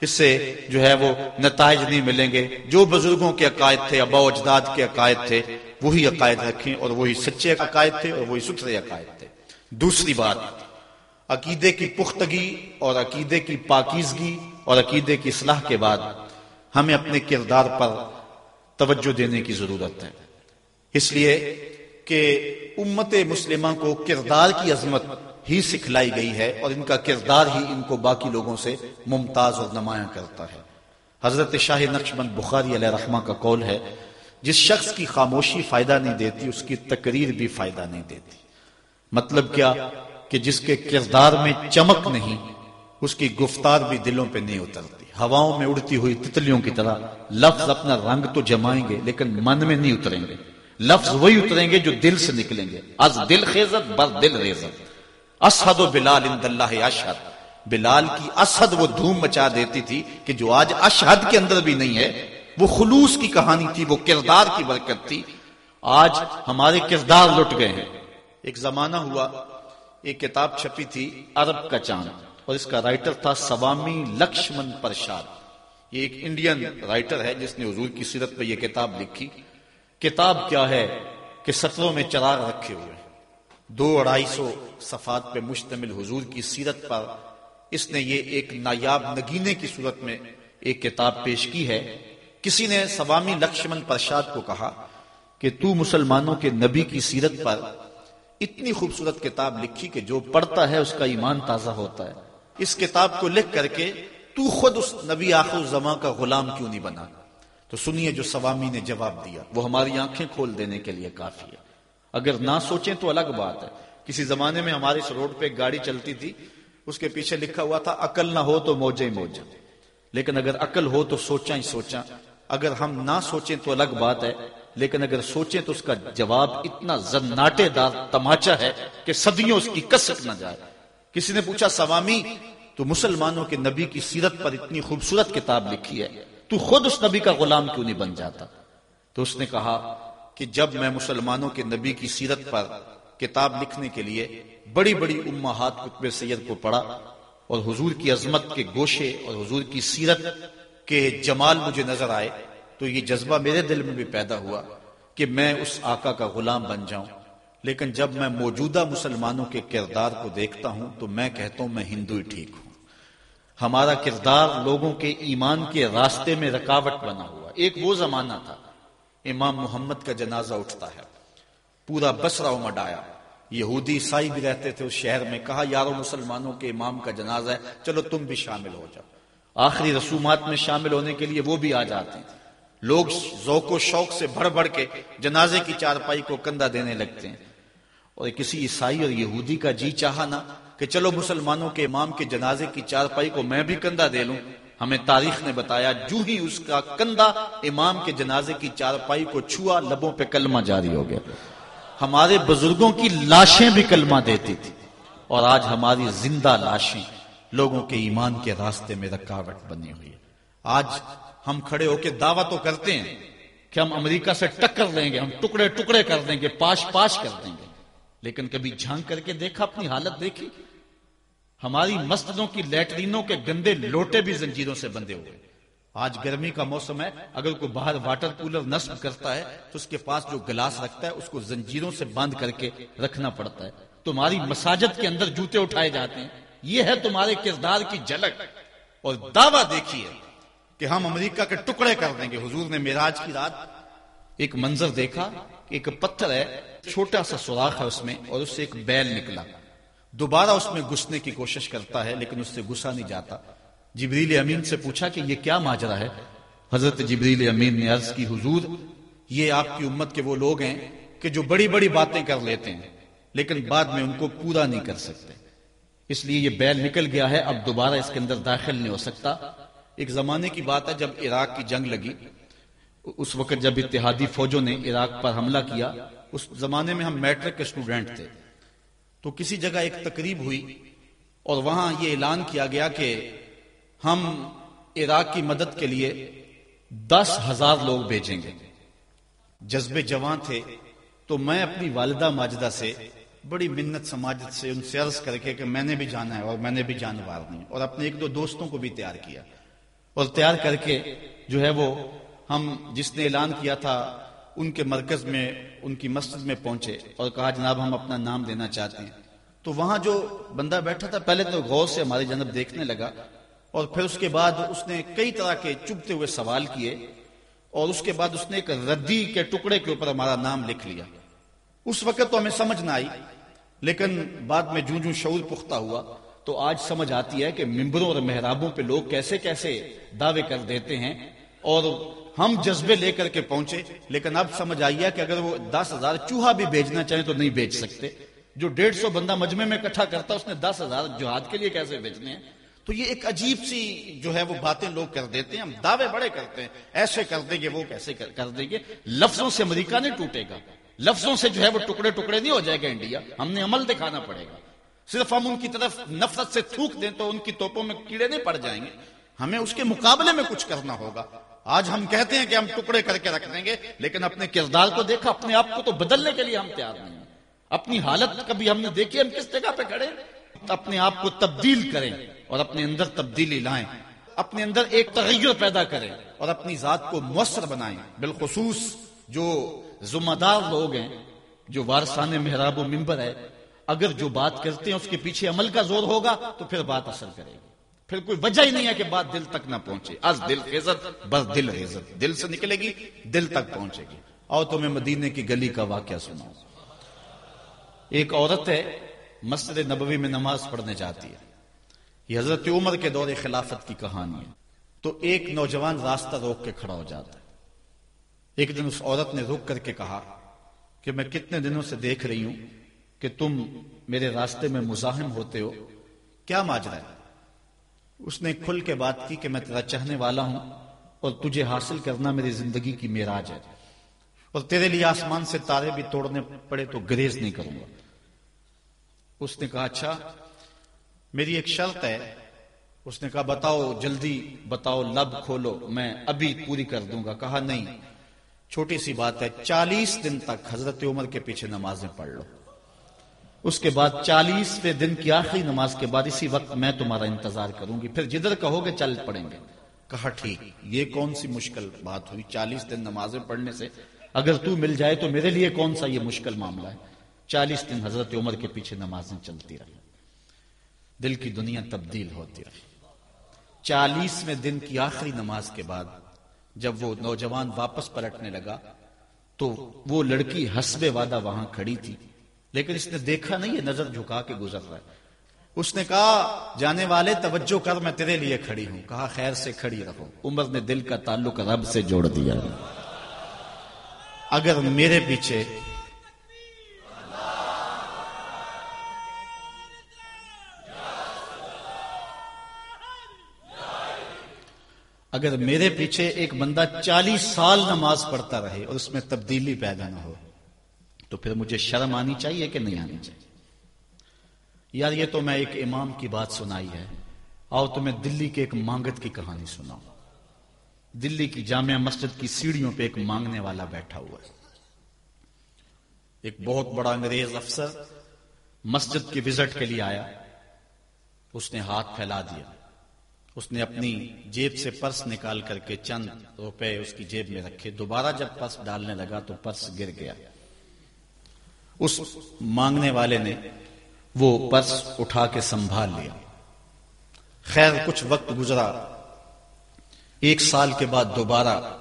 اس سے جو ہے وہ نتائج نہیں ملیں گے۔ جو بزرگوں کے عقائد تھے، ابا اجداد کے عقائد تھے، وہی عقائد رکھیں اور وہی سچے عقائد تھے اور وہی ستھرے عقائد تھے۔ دوسری بات، عقیدے کی پختگی اور عقیدے کی پاکیزگی اور عقیدے کی اصلاح کے بعد ہمیں اپنے کردار پر توجہ دینے کی ضرورت ہے۔ اس لیے کہ امت مسلمہ کو کردار کی عظمت ہی سکھلائی گئی ہے اور ان کا کردار ہی ان کو باقی لوگوں سے ممتاز اور نمایاں کرتا ہے۔ حضرت شاہ نقش بند بخاری علیہ رحمہ کا قول ہے، جس شخص کی خاموشی فائدہ نہیں دیتی، اس کی تقریر بھی فائدہ نہیں دیتی۔ مطلب کیا کہ جس کے کردار میں چمک نہیں، اس کی گفتار بھی دلوں پہ نہیں اترتی۔ ہواؤں میں اڑتی ہوئی تتلیوں کی طرح لفظ اپنا رنگ تو جمائیں گے، لیکن من میں نہیں اتریں گے۔ لفظ وہی اتریں گے جو دل سے نکلیں گے۔ از دل خیزت، بر دل ریزت۔ اسحد و بلال اند اللہ اشہد۔ بلال کی اسحد وہ دھوم مچا دیتی تھی کہ جو آج اشہد کے اندر بھی نہیں ہے، وہ خلوص کی کہانی تھی، وہ کردار کی برکت تھی۔ آج ہمارے کردار لٹ گئے ہیں۔ ایک زمانہ ہوا، ایک کتاب چھپی تھی، عرب کا چاند۔ اور اس کا رائٹر تھا سوامی لکشمن پرشاد۔ یہ ایک انڈین رائٹر ہے، جس نے حضور کی سیرت پہ یہ کتاب لکھی۔ کتاب کیا ہے کہ سطروں میں چراغ رکھے ہوئے دو اڑائی سو صفات پہ مشتمل حضور کی سیرت پر اس نے یہ ایک نایاب نگینے کی صورت میں ایک کتاب پیش کی ہے۔ کسی نے سوامی لکشمن پرشاد کو کہا کہ تو مسلمانوں کے نبی کی سیرت پر اتنی خوبصورت کتاب لکھی کہ جو پڑھتا ہے اس کا ایمان تازہ ہوتا ہے۔ اس کتاب کو لکھ کر کے تو خود اس نبی آخر زماں کا غلام کیوں نہیں بنا؟ تو سنیے جو سوامی نے جواب دیا۔ وہ ہماری آنکھیں کھول دینے کے لیے کافی ہے۔ اگر نہ سوچیں تو الگ بات ہے۔ کسی زمانے میں ہمارے اس روڈ پہ ایک گاڑی چلتی تھی، اس کے پیچھے لکھا ہوا تھا عقل نہ ہو تو موجے موجہ لیکن اگر عقل ہو تو سوچا ہی سوچا اگر ہم نہ سوچیں تو الگ بات ہے۔ لیکن اگر سوچیں تو اس کا جواب اتنا زناٹے دار تماچا ہے کہ صدیوں اس کی کسک نہ جائے۔ کسی نے پوچھا، سوامی، تو مسلمانوں کے نبی کی سیرت پر اتنی خوبصورت کتاب لکھی ہے۔ تو خود اس نبی کا غلام کیوں نہیں بن جاتا؟ تو اس نے کہا کہ جب میں مسلمانوں کے نبی کی سیرت پر کتاب لکھنے کے لیے بڑی بڑی امہات کتب سید کو پڑھا اور حضور کی عظمت کے گوشے اور حضور کی سیرت کے جمال مجھے نظر آئے، تو یہ جذبہ میرے دل میں بھی پیدا ہوا کہ میں اس آقا کا غلام بن جاؤں۔ لیکن جب میں موجودہ مسلمانوں کے کردار کو دیکھتا ہوں، تو میں کہتا ہوں میں ہندو ہی ٹھیک ہوں۔ ہمارا کردار لوگوں کے ایمان کے راستے میں رکاوٹ بنا ہوا۔ ایک وہ زمانہ تھا، امام محمد کا جنازہ اٹھتا ہے۔ پورا بسرا مڈایا یہودی عیسائی بھی رہتے تھے اس شہر میں۔ کہا، یارو مسلمانوں کے امام کا جنازہ ہے۔ چلو تم بھی شامل ہو جاؤ۔ آخری رسومات میں شامل ہونے کے لیے وہ بھی آ جاتے ہیں۔ لوگ ذوق و شوق سے بڑھ بڑھ کے جنازے کی چارپائی کو کندھا دینے لگتے ہیں۔ اور کسی عیسائی اور یہودی کا جی چاہا نا کہ چلو مسلمانوں کے امام کے جنازے کی چارپائی کو میں بھی کندھا دے لوں۔ ہمیں تاریخ نے بتایا، جو ہی اس کا کندھا امام کے جنازے کی چارپائی کو چھوا، لبوں پہ کلمہ جاری ہو گیا۔ ہمارے بزرگوں کی لاشیں بھی کلمہ دیتی تھی۔ اور آج ہماری زندہ لاشیں لوگوں کے ایمان کے راستے میں رکاوٹ بنی ہوئی ہے آج ہم کھڑے ہو کے دعویٰ تو کرتے ہیں کہ ہم امریکہ سے ٹکر لیں گے، ہم ٹکڑے ٹکڑے کر دیں گے، پاش پاش کر دیں گے۔ لیکن کبھی جھانک کر کے دیکھا، اپنی حالت دیکھی؟ ہماری مسجدوں کی لیٹرینوں کے گندے لوٹے بھی زنجیروں سے بندے ہوئے۔ آج گرمی کا موسم ہے، اگر کوئی باہر واٹر کولر نصب کرتا ہے، تو اس کے پاس جو گلاس رکھتا ہے، اس کو زنجیروں سے باندھ کر کے رکھنا پڑتا ہے۔ تمہاری مساجد کے اندر جوتے اٹھائے جاتے ہیں۔ یہ ہے تمہارے کردار کی جھلک۔ اور دعویٰ دیکھیے کہ ہم امریکہ کے ٹکڑے کر دیں گے۔ حضور نے میراج کی رات ایک منظر دیکھا کہ ایک پتھر ہے، چھوٹا سا سوراخ ہے اس میں اور اس سے ایک بیل نکلا۔ دوبارہ اس میں گھسنے کی کوشش کرتا ہے، لیکن اس سے گسا نہیں جاتا۔ جبریل امین سے پوچھا کہ یہ کیا ماجرا ہے؟ حضرت جبریل امین نے عرض کی، حضور، یہ آپ کی امت کے وہ لوگ ہیں کہ جو بڑی بڑی باتیں کر لیتے ہیں، لیکن بعد میں ان کو پورا نہیں کر سکتے۔ اس لیے یہ بیل نکل گیا ہے، اب دوبارہ اس کے اندر داخل نہیں ہو سکتا۔ ایک زمانے کی بات ہے، جب عراق کی جنگ لگی۔ اس وقت جب اتحادی فوجوں نے عراق پر حملہ کیا، اس زمانے میں ہم میٹرک کے اسٹوڈنٹ تھے۔ تو کسی جگہ ایک تقریب ہوئی اور وہاں یہ اعلان کیا گیا کہ ہم عراق کی مدد کے لیے دس ہزار لوگ بھیجیں گے۔ جذبے جوان تھے تو میں اپنی والدہ ماجدہ سے بڑی منت سماجت سے ان سے عرض کر کے کہ میں نے بھی جانا ہے اور میں نے بھی جانوار نہیں اور اپنے ایک دو دوستوں کو بھی تیار کیا اور تیار کر کے جو ہے وہ ہم جس نے اعلان کیا تھا ان کے مرکز میں، ان کی مسجد میں پہنچے اور کہا، جناب، ہم اپنا نام دینا چاہتے ہیں۔ تو وہاں جو بندہ بیٹھا تھا، پہلے تو غور سے ہماری جنب دیکھنے لگا اور پھر اس کے بعد اس نے کئی طرح کے چبتے ہوئے سوال کیے اور اس کے بعد اس نے ایک ردی کے ٹکڑے کے اوپر ہمارا نام لکھ لیا۔ اس وقت تو ہمیں سمجھ نہ آئی، لیکن بعد میں جوں جوں شعور پختہ ہوا تو آج سمجھ آتی ہے کہ ممبروں اور محرابوں پہ لوگ کیسے کیسے دعوے کر دیتے ہیں اور ہم جذبے لے کر کے پہنچے، لیکن اب سمجھ آئی ہے کہ اگر وہ دس ہزار چوہا بھی بیچنا چاہیں تو نہیں بیچ سکتے۔ جو ڈیڑھ سو بندہ مجمع میں اکٹھا کرتا اس نے دس ہزار جہاد کے لیے کیسے بیچنے ہیں؟ تو یہ ایک عجیب سی جو ہے وہ باتیں لوگ کر دیتے ہیں۔ ہم دعوے بڑے کرتے ہیں۔ ایسے کر دیں گے، وہ کیسے کر دیں گے؟ لفظوں سے امریکہ نہیں ٹوٹے گا۔ لفظوں سے جو ہے وہ ٹکڑے ٹکڑے نہیں ہو جائے گا انڈیا۔ ہم نے عمل دکھانا پڑے گا۔ صرف ہم ان کی طرف نفرت سے تھوک دیں تو ان کی توپوں میں کیڑے نہیں پڑ جائیں گے۔ ہمیں اس کے مقابلے میں کچھ کرنا ہوگا۔ آج ہم کہتے ہیں کہ ہم ٹکڑے کر کے رکھ دیں گے، لیکن اپنے کردار کو دیکھا، اپنے آپ کو تو بدلنے کے لیے ہم تیار نہیں ہیں۔ اپنی حالت کبھی ہم نے دیکھی، ہم کس جگہ پہ کھڑے اپنے آپ کو تبدیل کریں اور اپنے اندر تبدیلی لائیں۔ اپنے اندر ایک تغیر پیدا کریں اور اپنی ذات کو مؤثر بنائیں۔ بالخصوص جو ذمہ دار لوگ ہیں، جو وارثان محراب و ممبر ہے اگر جو بات کرتے ہیں، اس کے پیچھے عمل کا زور ہوگا تو پھر بات اثر کرے گی۔ پھر کوئی وجہ ہی نہیں ہے کہ بات دل تک نہ پہنچے۔ از دل خیزت بس دل خیزت دل سے نکلے گی، دل تک پہنچے گی۔ اور تمہیں مدینے کی گلی کا واقعہ سناؤ ایک عورت ہے، مسجد نبوی میں نماز پڑھنے جاتی ہے۔ یہ حضرت عمر کے دور خلافت کی کہانی ہے۔ تو ایک نوجوان راستہ روک کے کھڑا ہو جاتا ہے۔ ایک دن اس عورت نے رک کر کے کہا کہ میں کتنے دنوں سے دیکھ رہی ہوں کہ تم میرے راستے میں مزاحم ہوتے ہو۔ کیا ماجرا ہے؟ اس نے کھل کے بات کی کہ میں تیرا چاہنے والا ہوں اور تجھے حاصل کرنا میری زندگی کی میراج ہے۔ اور تیرے لیے آسمان سے تارے بھی توڑنے پڑے تو گریز نہیں کروں گا۔ اس نے کہا اچھا میری ایک شرط ہے۔ اس نے کہا، بتاؤ، جلدی بتاؤ، لب کھولو، میں ابھی پوری کر دوں گا۔ کہا، نہیں، چھوٹی سی بات ہے، چالیس دن تک حضرت عمر کے پیچھے نمازیں پڑھ لو۔ اس کے بعد چالیسویں دن کی آخری نماز کے بعد اسی وقت میں تمہارا انتظار کروں گی۔ پھر جدھر کہو گے چل پڑیں گے۔ کہا، ٹھیک۔ یہ کون سی مشکل بات ہوئی؟ چالیس دن نمازیں پڑھنے سے اگر تو مل جائے تو میرے لیے کون سا یہ مشکل معاملہ ہے؟ چالیس دن حضرت عمر کے پیچھے نمازیں چلتی رہی دل کی دنیا تبدیل ہوتی رہی۔ چالیسویں دن کی آخری نماز کے بعد جب وہ نوجوان واپس پلٹنے لگا تو وہ لڑکی حسب وعدہ وہاں کھڑی تھی۔ لیکن اس نے دیکھا نہیں ہے نظر جھکا کے گزر رہا ہے۔ اس نے کہا جانے والے توجہ کر میں تیرے لیے کھڑی ہوں۔ کہا خیر سے کھڑی رہو۔ عمر نے دل کا تعلق رب سے جوڑ دیا۔ اگر میرے پیچھے اگر میرے پیچھے ایک بندہ چالیس سال نماز پڑھتا رہے اور اس میں تبدیلی پیدا نہ ہو۔ تو پھر مجھے شرم آنی چاہیے کہ نہیں آنی چاہیے؟ یار یہ تو میں ایک امام کی بات سنائی ہے۔ آؤ تو میں دلی کے ایک مانگت کی کہانی سناؤں۔ دلی کی جامعہ مسجد کی سیڑھیوں پہ ایک مانگنے والا بیٹھا ہوا ہے۔ ایک بہت بڑا انگریز افسر مسجد کی وزٹ کے لیے آیا۔ اس نے ہاتھ پھیلا دیا۔ اس نے اپنی جیب سے پرس نکال کر کے چند روپے اس کی جیب میں رکھے۔ دوبارہ جب پرس ڈالنے لگا تو پرس گر گیا۔ اس مانگنے والے نے وہ پرس اٹھا کے سنبھال لیا۔ خیر، کچھ وقت گزرا۔ ایک سال کے بعد دوبارہ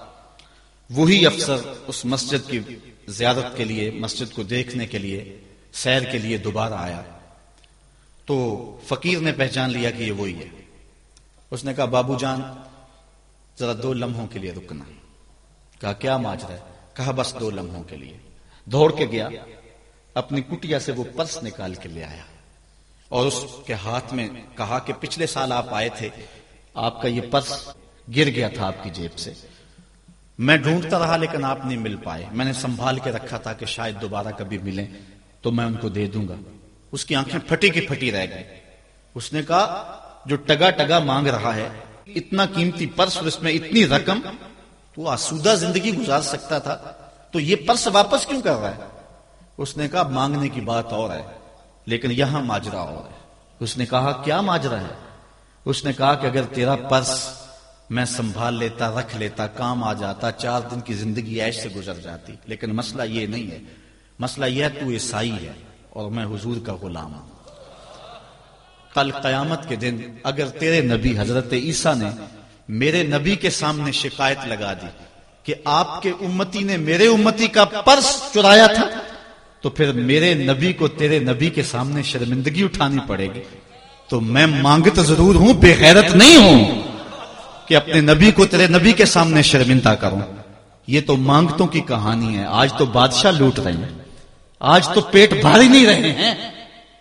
وہی افسر اس مسجد کی زیارت کے لیے، مسجد کو دیکھنے کے لیے، سیر کے لیے دوبارہ آیا۔ تو فقیر نے پہچان لیا کہ یہ وہی ہے۔ اس نے کہا، بابو جان، ذرا دو لمحوں کے لیے رکنا۔ کہا، کیا ماجرا ہے؟ کہا، بس دو لمحوں کے لیے۔ دوڑ کے گیا۔ اپنی کٹیا سے وہ پرس نکال کے لے آیا اور اس کے ہاتھ میں کہا کہ پچھلے سال آپ آئے تھے، آپ کا یہ پرس گر گیا تھا آپ کی جیب سے۔ میں ڈھونڈتا رہا لیکن آپ نہیں مل پائے۔ میں نے سنبھال کے رکھا تھا کہ شاید دوبارہ کبھی ملیں تو میں ان کو دے دوں گا۔ اس کی آنکھیں پھٹی کی پھٹی رہ گئی اس نے کہا، جو ٹگا ٹگا مانگ رہا ہے، اتنا قیمتی پرس اور اس میں اتنی رقم، تو آسودہ زندگی گزار سکتا تھا۔ تو یہ پرس واپس کیوں کر رہا ہے؟ اس نے کہا، مانگنے کی بات اور ہے، لیکن یہاں ماجرا اور ہے۔ اس نے کہا، کیا ماجرا ہے؟ اس نے کہا کہ اگر تیرا پرس میں سنبھال لیتا، رکھ لیتا، کام آ جاتا، چار دن کی زندگی ایش سے گزر جاتی، لیکن مسئلہ یہ نہیں ہے۔ مسئلہ یہ تو عیسائی ہے اور میں حضور کا غلام ہوں۔ کل قیامت کے دن اگر تیرے نبی حضرت عیسیٰ نے میرے نبی کے سامنے شکایت لگا دی کہ آپ کے امتی نے میرے امتی کا پرس چرایا تھا تو پھر میرے نبی کو تیرے نبی کے سامنے شرمندگی اٹھانی پڑے گی۔ تو میں مانگت ضرور ہوں، بے غیرت نہیں ہوں کہ اپنے نبی کو تیرے نبی کے سامنے شرمندہ کروں۔ یہ تو مانگتوں کی کہانی ہے۔ آج تو بادشاہ لوٹ رہے ہیں۔ آج تو پیٹ بھاری نہیں رہے ہیں۔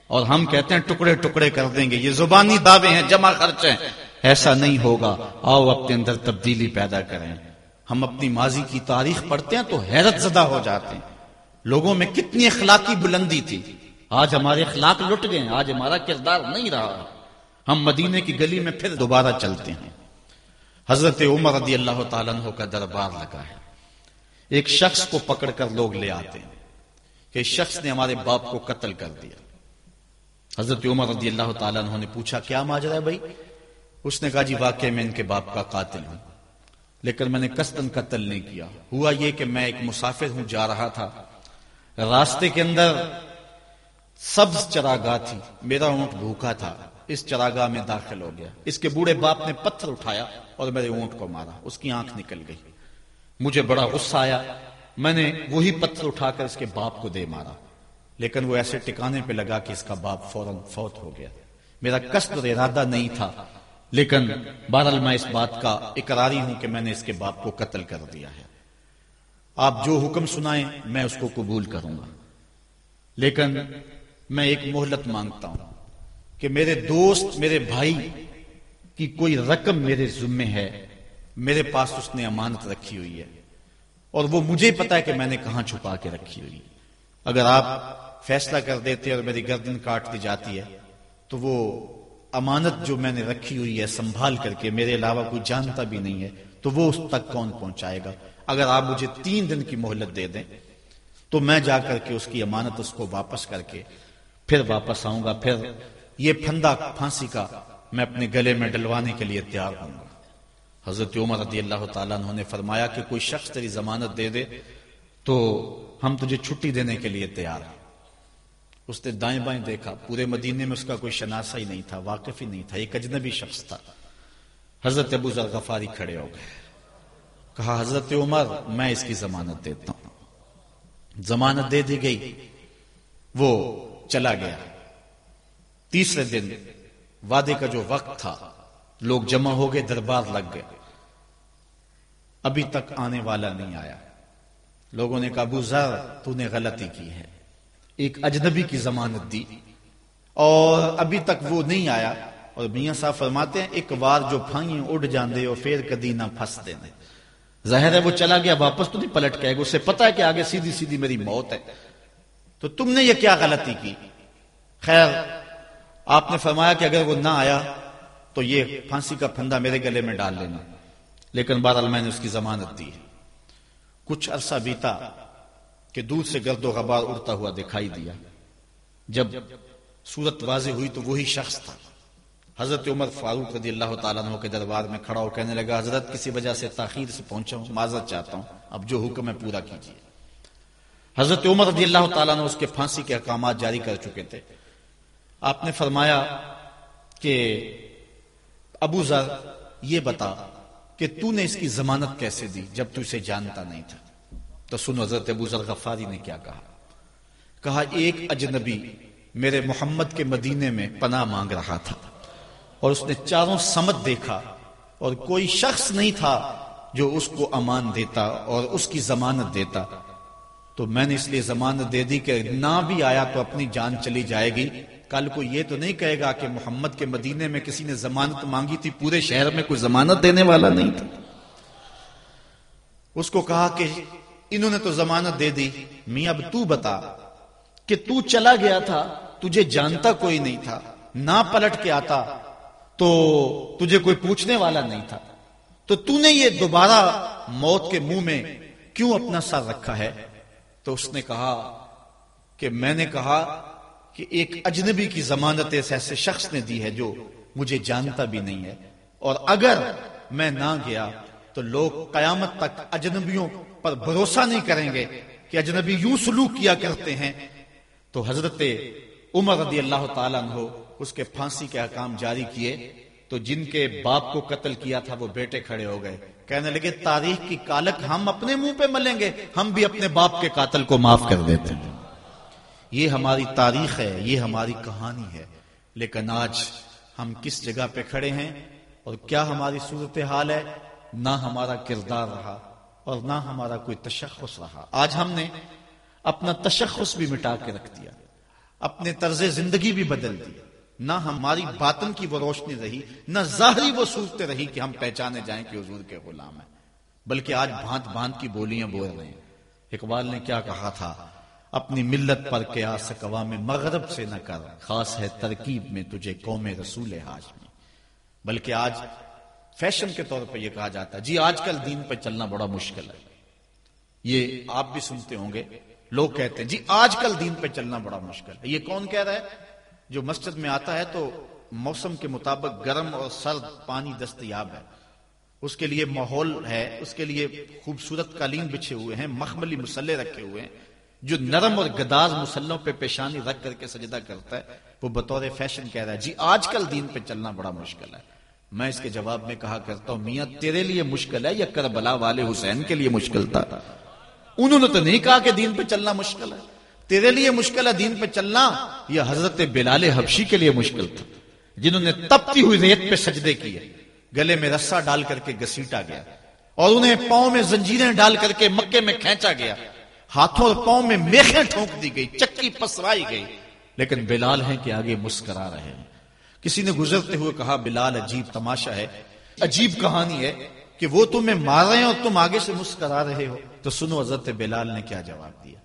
اور ہم کہتے ہیں، ٹکڑے ٹکڑے کر دیں گے۔ یہ زبانی دعوے ہیں، جمع خرچ ہیں۔ ایسا نہیں ہوگا۔ آؤ اپنے اندر تبدیلی پیدا کریں۔ ہم اپنی ماضی کی تاریخ پڑھتے ہیں تو حیرت زدہ ہو جاتے ہیں۔ لوگوں میں کتنی اخلاقی بلندی تھی۔ آج ہمارے اخلاق لٹ گئے آج ہمارا کردار نہیں رہا۔ ہم مدینے کی گلی میں پھر دوبارہ چلتے ہیں۔ حضرت عمر رضی اللہ تعالیٰ عنہ کا دربار لگا ہے۔ ایک شخص کو پکڑ کر لوگ لے آتے ہیں کہ شخص نے ہمارے باپ کو قتل کر دیا۔ حضرت عمر رضی اللہ تعالیٰ عنہ نے پوچھا، کیا ماجرا ہے بھائی؟ اس نے کہا جی واقع میں ان کے باپ کا قاتل ہوں، لیکن میں نے کستن قتل نہیں کیا۔ ہوا یہ کہ میں ایک مسافر ہوں، جا رہا تھا۔ راستے کے اندر سبز چراگاہ تھی۔ میرا اونٹ بھوکا تھا۔ اس چراگاہ میں داخل ہو گیا۔ اس کے بوڑھے باپ نے پتھر اٹھایا اور میرے اونٹ کو مارا۔ اس کی آنکھ نکل گئی۔ مجھے بڑا غصہ آیا۔ میں نے وہی پتھر اٹھا کر اس کے باپ کو دے مارا۔ لیکن وہ ایسے ٹکانے پہ لگا کہ اس کا باپ فوراً فوت ہو گیا۔ میرا قصد اور ارادہ نہیں تھا۔ لیکن بہرحال میں اس بات کا اقراری ہوں کہ میں نے اس کے باپ کو قتل کر دیا ہے۔ آپ جو حکم سنائیں میں اس کو قبول کروں گا۔ لیکن میں ایک مہلت مانگتا ہوں کہ میرے دوست، میرے بھائی کی کوئی رقم میرے ذمے ہے، میرے پاس اس نے امانت رکھی ہوئی ہے اور وہ مجھے پتا ہے کہ میں نے کہاں چھپا کے رکھی ہوئی۔ اگر آپ فیصلہ کر دیتے اور میری گردن کاٹ دی جاتی ہے، تو وہ امانت جو میں نے رکھی ہوئی ہے، سنبھال کر کے میرے علاوہ کوئی جانتا بھی نہیں ہے، تو وہ اس تک کون پہنچائے گا؟ اگر آپ مجھے تین دن کی مہلت دے دیں، تو میں جا کر کے اس کی امانت اس کو واپس کر کے پھر واپس آؤں گا، پھر یہ پھندا پھانسی کا میں اپنے گلے میں ڈلوانے کے لیے تیار ہوں گا۔ حضرت عمر رضی اللہ تعالیٰ نے فرمایا کہ کوئی شخص تیری ضمانت دے دے، تو ہم تجھے چھٹی دینے کے لیے تیار ہیں۔ اس نے دائیں بائیں دیکھا، پورے مدینے میں اس کا کوئی شناسا ہی نہیں تھا، واقف ہی نہیں تھا، ایک اجنبی شخص تھا۔ حضرت ابو ذر غفاری کھڑے ہو گئے۔ کہا، حضرت عمر، میں اس کی ضمانت دیتا ہوں۔ ضمانت دے دی گئی۔ وہ چلا گیا۔ تیسرے دن وعدے کا جو وقت تھا، لوگ جمع ہو گئے، دربار لگ گئے۔ ابھی تک آنے والا نہیں آیا۔ لوگوں نے کہا، ابو ذر، تو نے غلطی کی ہے۔ ایک اجنبی کی ضمانت دی۔ اور ابھی تک وہ نہیں آیا۔ اور میاں صاحب فرماتے ہیں، ایک بار جو پھائیں اڑ جاندے اور پھر کدی نہ پھنس دینے ظاہر ہے وہ چلا گیا، واپس تو نہیں پلٹ کے اسے پتا ہے کہ آگے سیدھی سیدھی میری موت ہے۔ تو تم نے یہ کیا غلطی کی؟ خیر، آپ نے فرمایا کہ اگر وہ نہ آیا تو یہ پھانسی کا پھندا میرے گلے میں ڈال لینا۔ لیکن بہرحال میں نے اس کی ضمانت دی۔ کچھ عرصہ بیتا کہ دودھ سے گرد و غبار اڑتا ہوا دکھائی دیا۔ جب صورت واضح ہوئی تو وہی شخص تھا۔ حضرت عمر فاروق رضی اللہ تعالیٰ عنہ کے دربار میں کھڑا ہو کہنے لگا، حضرت، کسی وجہ سے تاخیر سے پہنچا ہوں، معذرت چاہتا ہوں، اب جو حکم ہے پورا کیجیے حضرت عمر رضی اللہ تعالیٰ نے اس کے پھانسی کے احکامات جاری کر چکے تھے۔ آپ نے فرمایا کہ ابو ذر یہ بتا کہ تو نے اس کی ضمانت کیسے دی جب تو اسے جانتا نہیں تھا۔ تو سن حضرت ابو ذر غفاری نے کیا کہا؟ کہا، ایک اجنبی میرے محمد کے مدینے میں پناہ مانگ رہا تھا۔ اور اس نے چاروں سمت دیکھا اور کوئی شخص نہیں تھا جو اس کو امان دیتا اور اس کی ضمانت دیتا۔ تو میں نے اس لیے ضمانت دے دی کہ نہ بھی آیا تو اپنی جان چلی جائے گی۔ کل کو یہ تو نہیں کہے گا کہ محمد کے مدینے میں کسی نے ضمانت مانگی تھی، پورے شہر میں کوئی ضمانت دینے والا نہیں تھا۔ اس کو کہا کہ انہوں نے تو ضمانت دے دی، میاں اب تو بتا کہ تو چلا گیا تھا، تجھے جانتا کوئی نہیں تھا، نہ پلٹ کے آتا تو تجھے کوئی پوچھنے والا نہیں تھا۔ تو تو نے یہ دوبارہ موت کے منہ میں کیوں اپنا سر رکھا ہے؟ تو اس نے کہا کہ میں نے کہا کہ ایک اجنبی کی ضمانت اس ایسے شخص نے دی ہے جو مجھے جانتا بھی نہیں ہے۔ اور اگر میں نہ گیا تو لوگ قیامت تک اجنبیوں پر بھروسہ نہیں کریں گے کہ اجنبی یوں سلوک کیا کرتے ہیں۔ تو حضرت عمر رضی اللہ تعالیٰ عنہ اس کے پھانسی کے حکام جاری کیے تو جن کے باپ کو قتل کیا تھا وہ بیٹے کھڑے ہو گئے۔ کہنے لگے، تاریخ کی کالک ہم اپنے منہ پہ ملیں گے، ہم بھی اپنے باپ کے قاتل کو معاف کر دیتے ہیں۔ یہ ہماری تاریخ ہے، یہ ہماری کہانی ہے۔ لیکن آج ہم کس جگہ پہ کھڑے ہیں اور کیا ہماری صورت حال ہے؟ نہ ہمارا کردار رہا اور نہ ہمارا کوئی تشخص رہا۔ آج ہم نے اپنا تشخص بھی مٹا کے رکھ دیا۔ اپنے طرز زندگی بھی بدل دی۔ نہ ہماری باطن کی وہ روشنی رہی، نہ ظاہری وہ صورتیں رہی کہ ہم پہچانے جائیں کہ حضور کے غلام ہیں۔ بلکہ آج بھانت بھانت کی بولیاں بول رہے ہیں۔ اقبال نے کیا کہا تھا؟ اپنی ملت پر کیا سکوا میں مغرب سے نہ کر، خاص ہے ترکیب میں تجھے قوم رسول حاج میں۔ بلکہ آج فیشن کے طور پہ یہ کہا جاتا ہے جی آج کل دین پہ چلنا بڑا مشکل ہے۔ یہ آپ بھی سنتے ہوں گے۔ لوگ کہتے ہیں جی آج کل دین پہ چلنا بڑا مشکل ہے۔ یہ کون کہہ رہا ہے؟ جو مسجد میں آتا ہے تو موسم کے مطابق گرم اور سرد پانی دستیاب ہے۔ اس کے لیے ماحول ہے، اس کے لیے خوبصورت قالین بچھے ہوئے ہیں، مخملی مسلح رکھے ہوئے ہیں۔ جو نرم اور گداز مسلوں پہ پیشانی رکھ کر کے سجدہ کرتا ہے، وہ بطور فیشن کہہ رہا ہے جی آج کل دین پہ چلنا بڑا مشکل ہے۔ میں اس کے جواب میں کہا کرتا ہوں، میاں، تیرے لیے مشکل ہے یا کربلا والے حسین کے لیے مشکل تھا؟ انہوں نے تو نہیں کہا کہ دین پہ چلنا مشکل ہے۔ تیرے لیے مشکل ہے دین پہ چلنا۔ یا حضرت بلال حبشی کے لیے مشکل تھا۔ جنہوں نے تپتی ہوئی ریت پہ سجدے کیے۔ گلے میں رسا ڈال کر کے گسیٹا گیا۔ اور انہیں پاؤں میں زنجیریں ڈال کر کے مکے میں کھینچا گیا۔ ہاتھوں اور پاؤں میں میخیں ٹھونک دی گئی، چکی پسرائی گئی۔ لیکن بلال ہیں کہ آگے مسکرا رہے ہیں۔ کسی نے گزرتے ہوئے کہا، بلال عجیب تماشا ہے۔ عجیب کہانی ہے کہ وہ تمہیں مار رہے ہیں اور تم آگے سے مسکرا رہے ہو۔ تو سنو، حضرت بلال نے کیا جواب دیا؟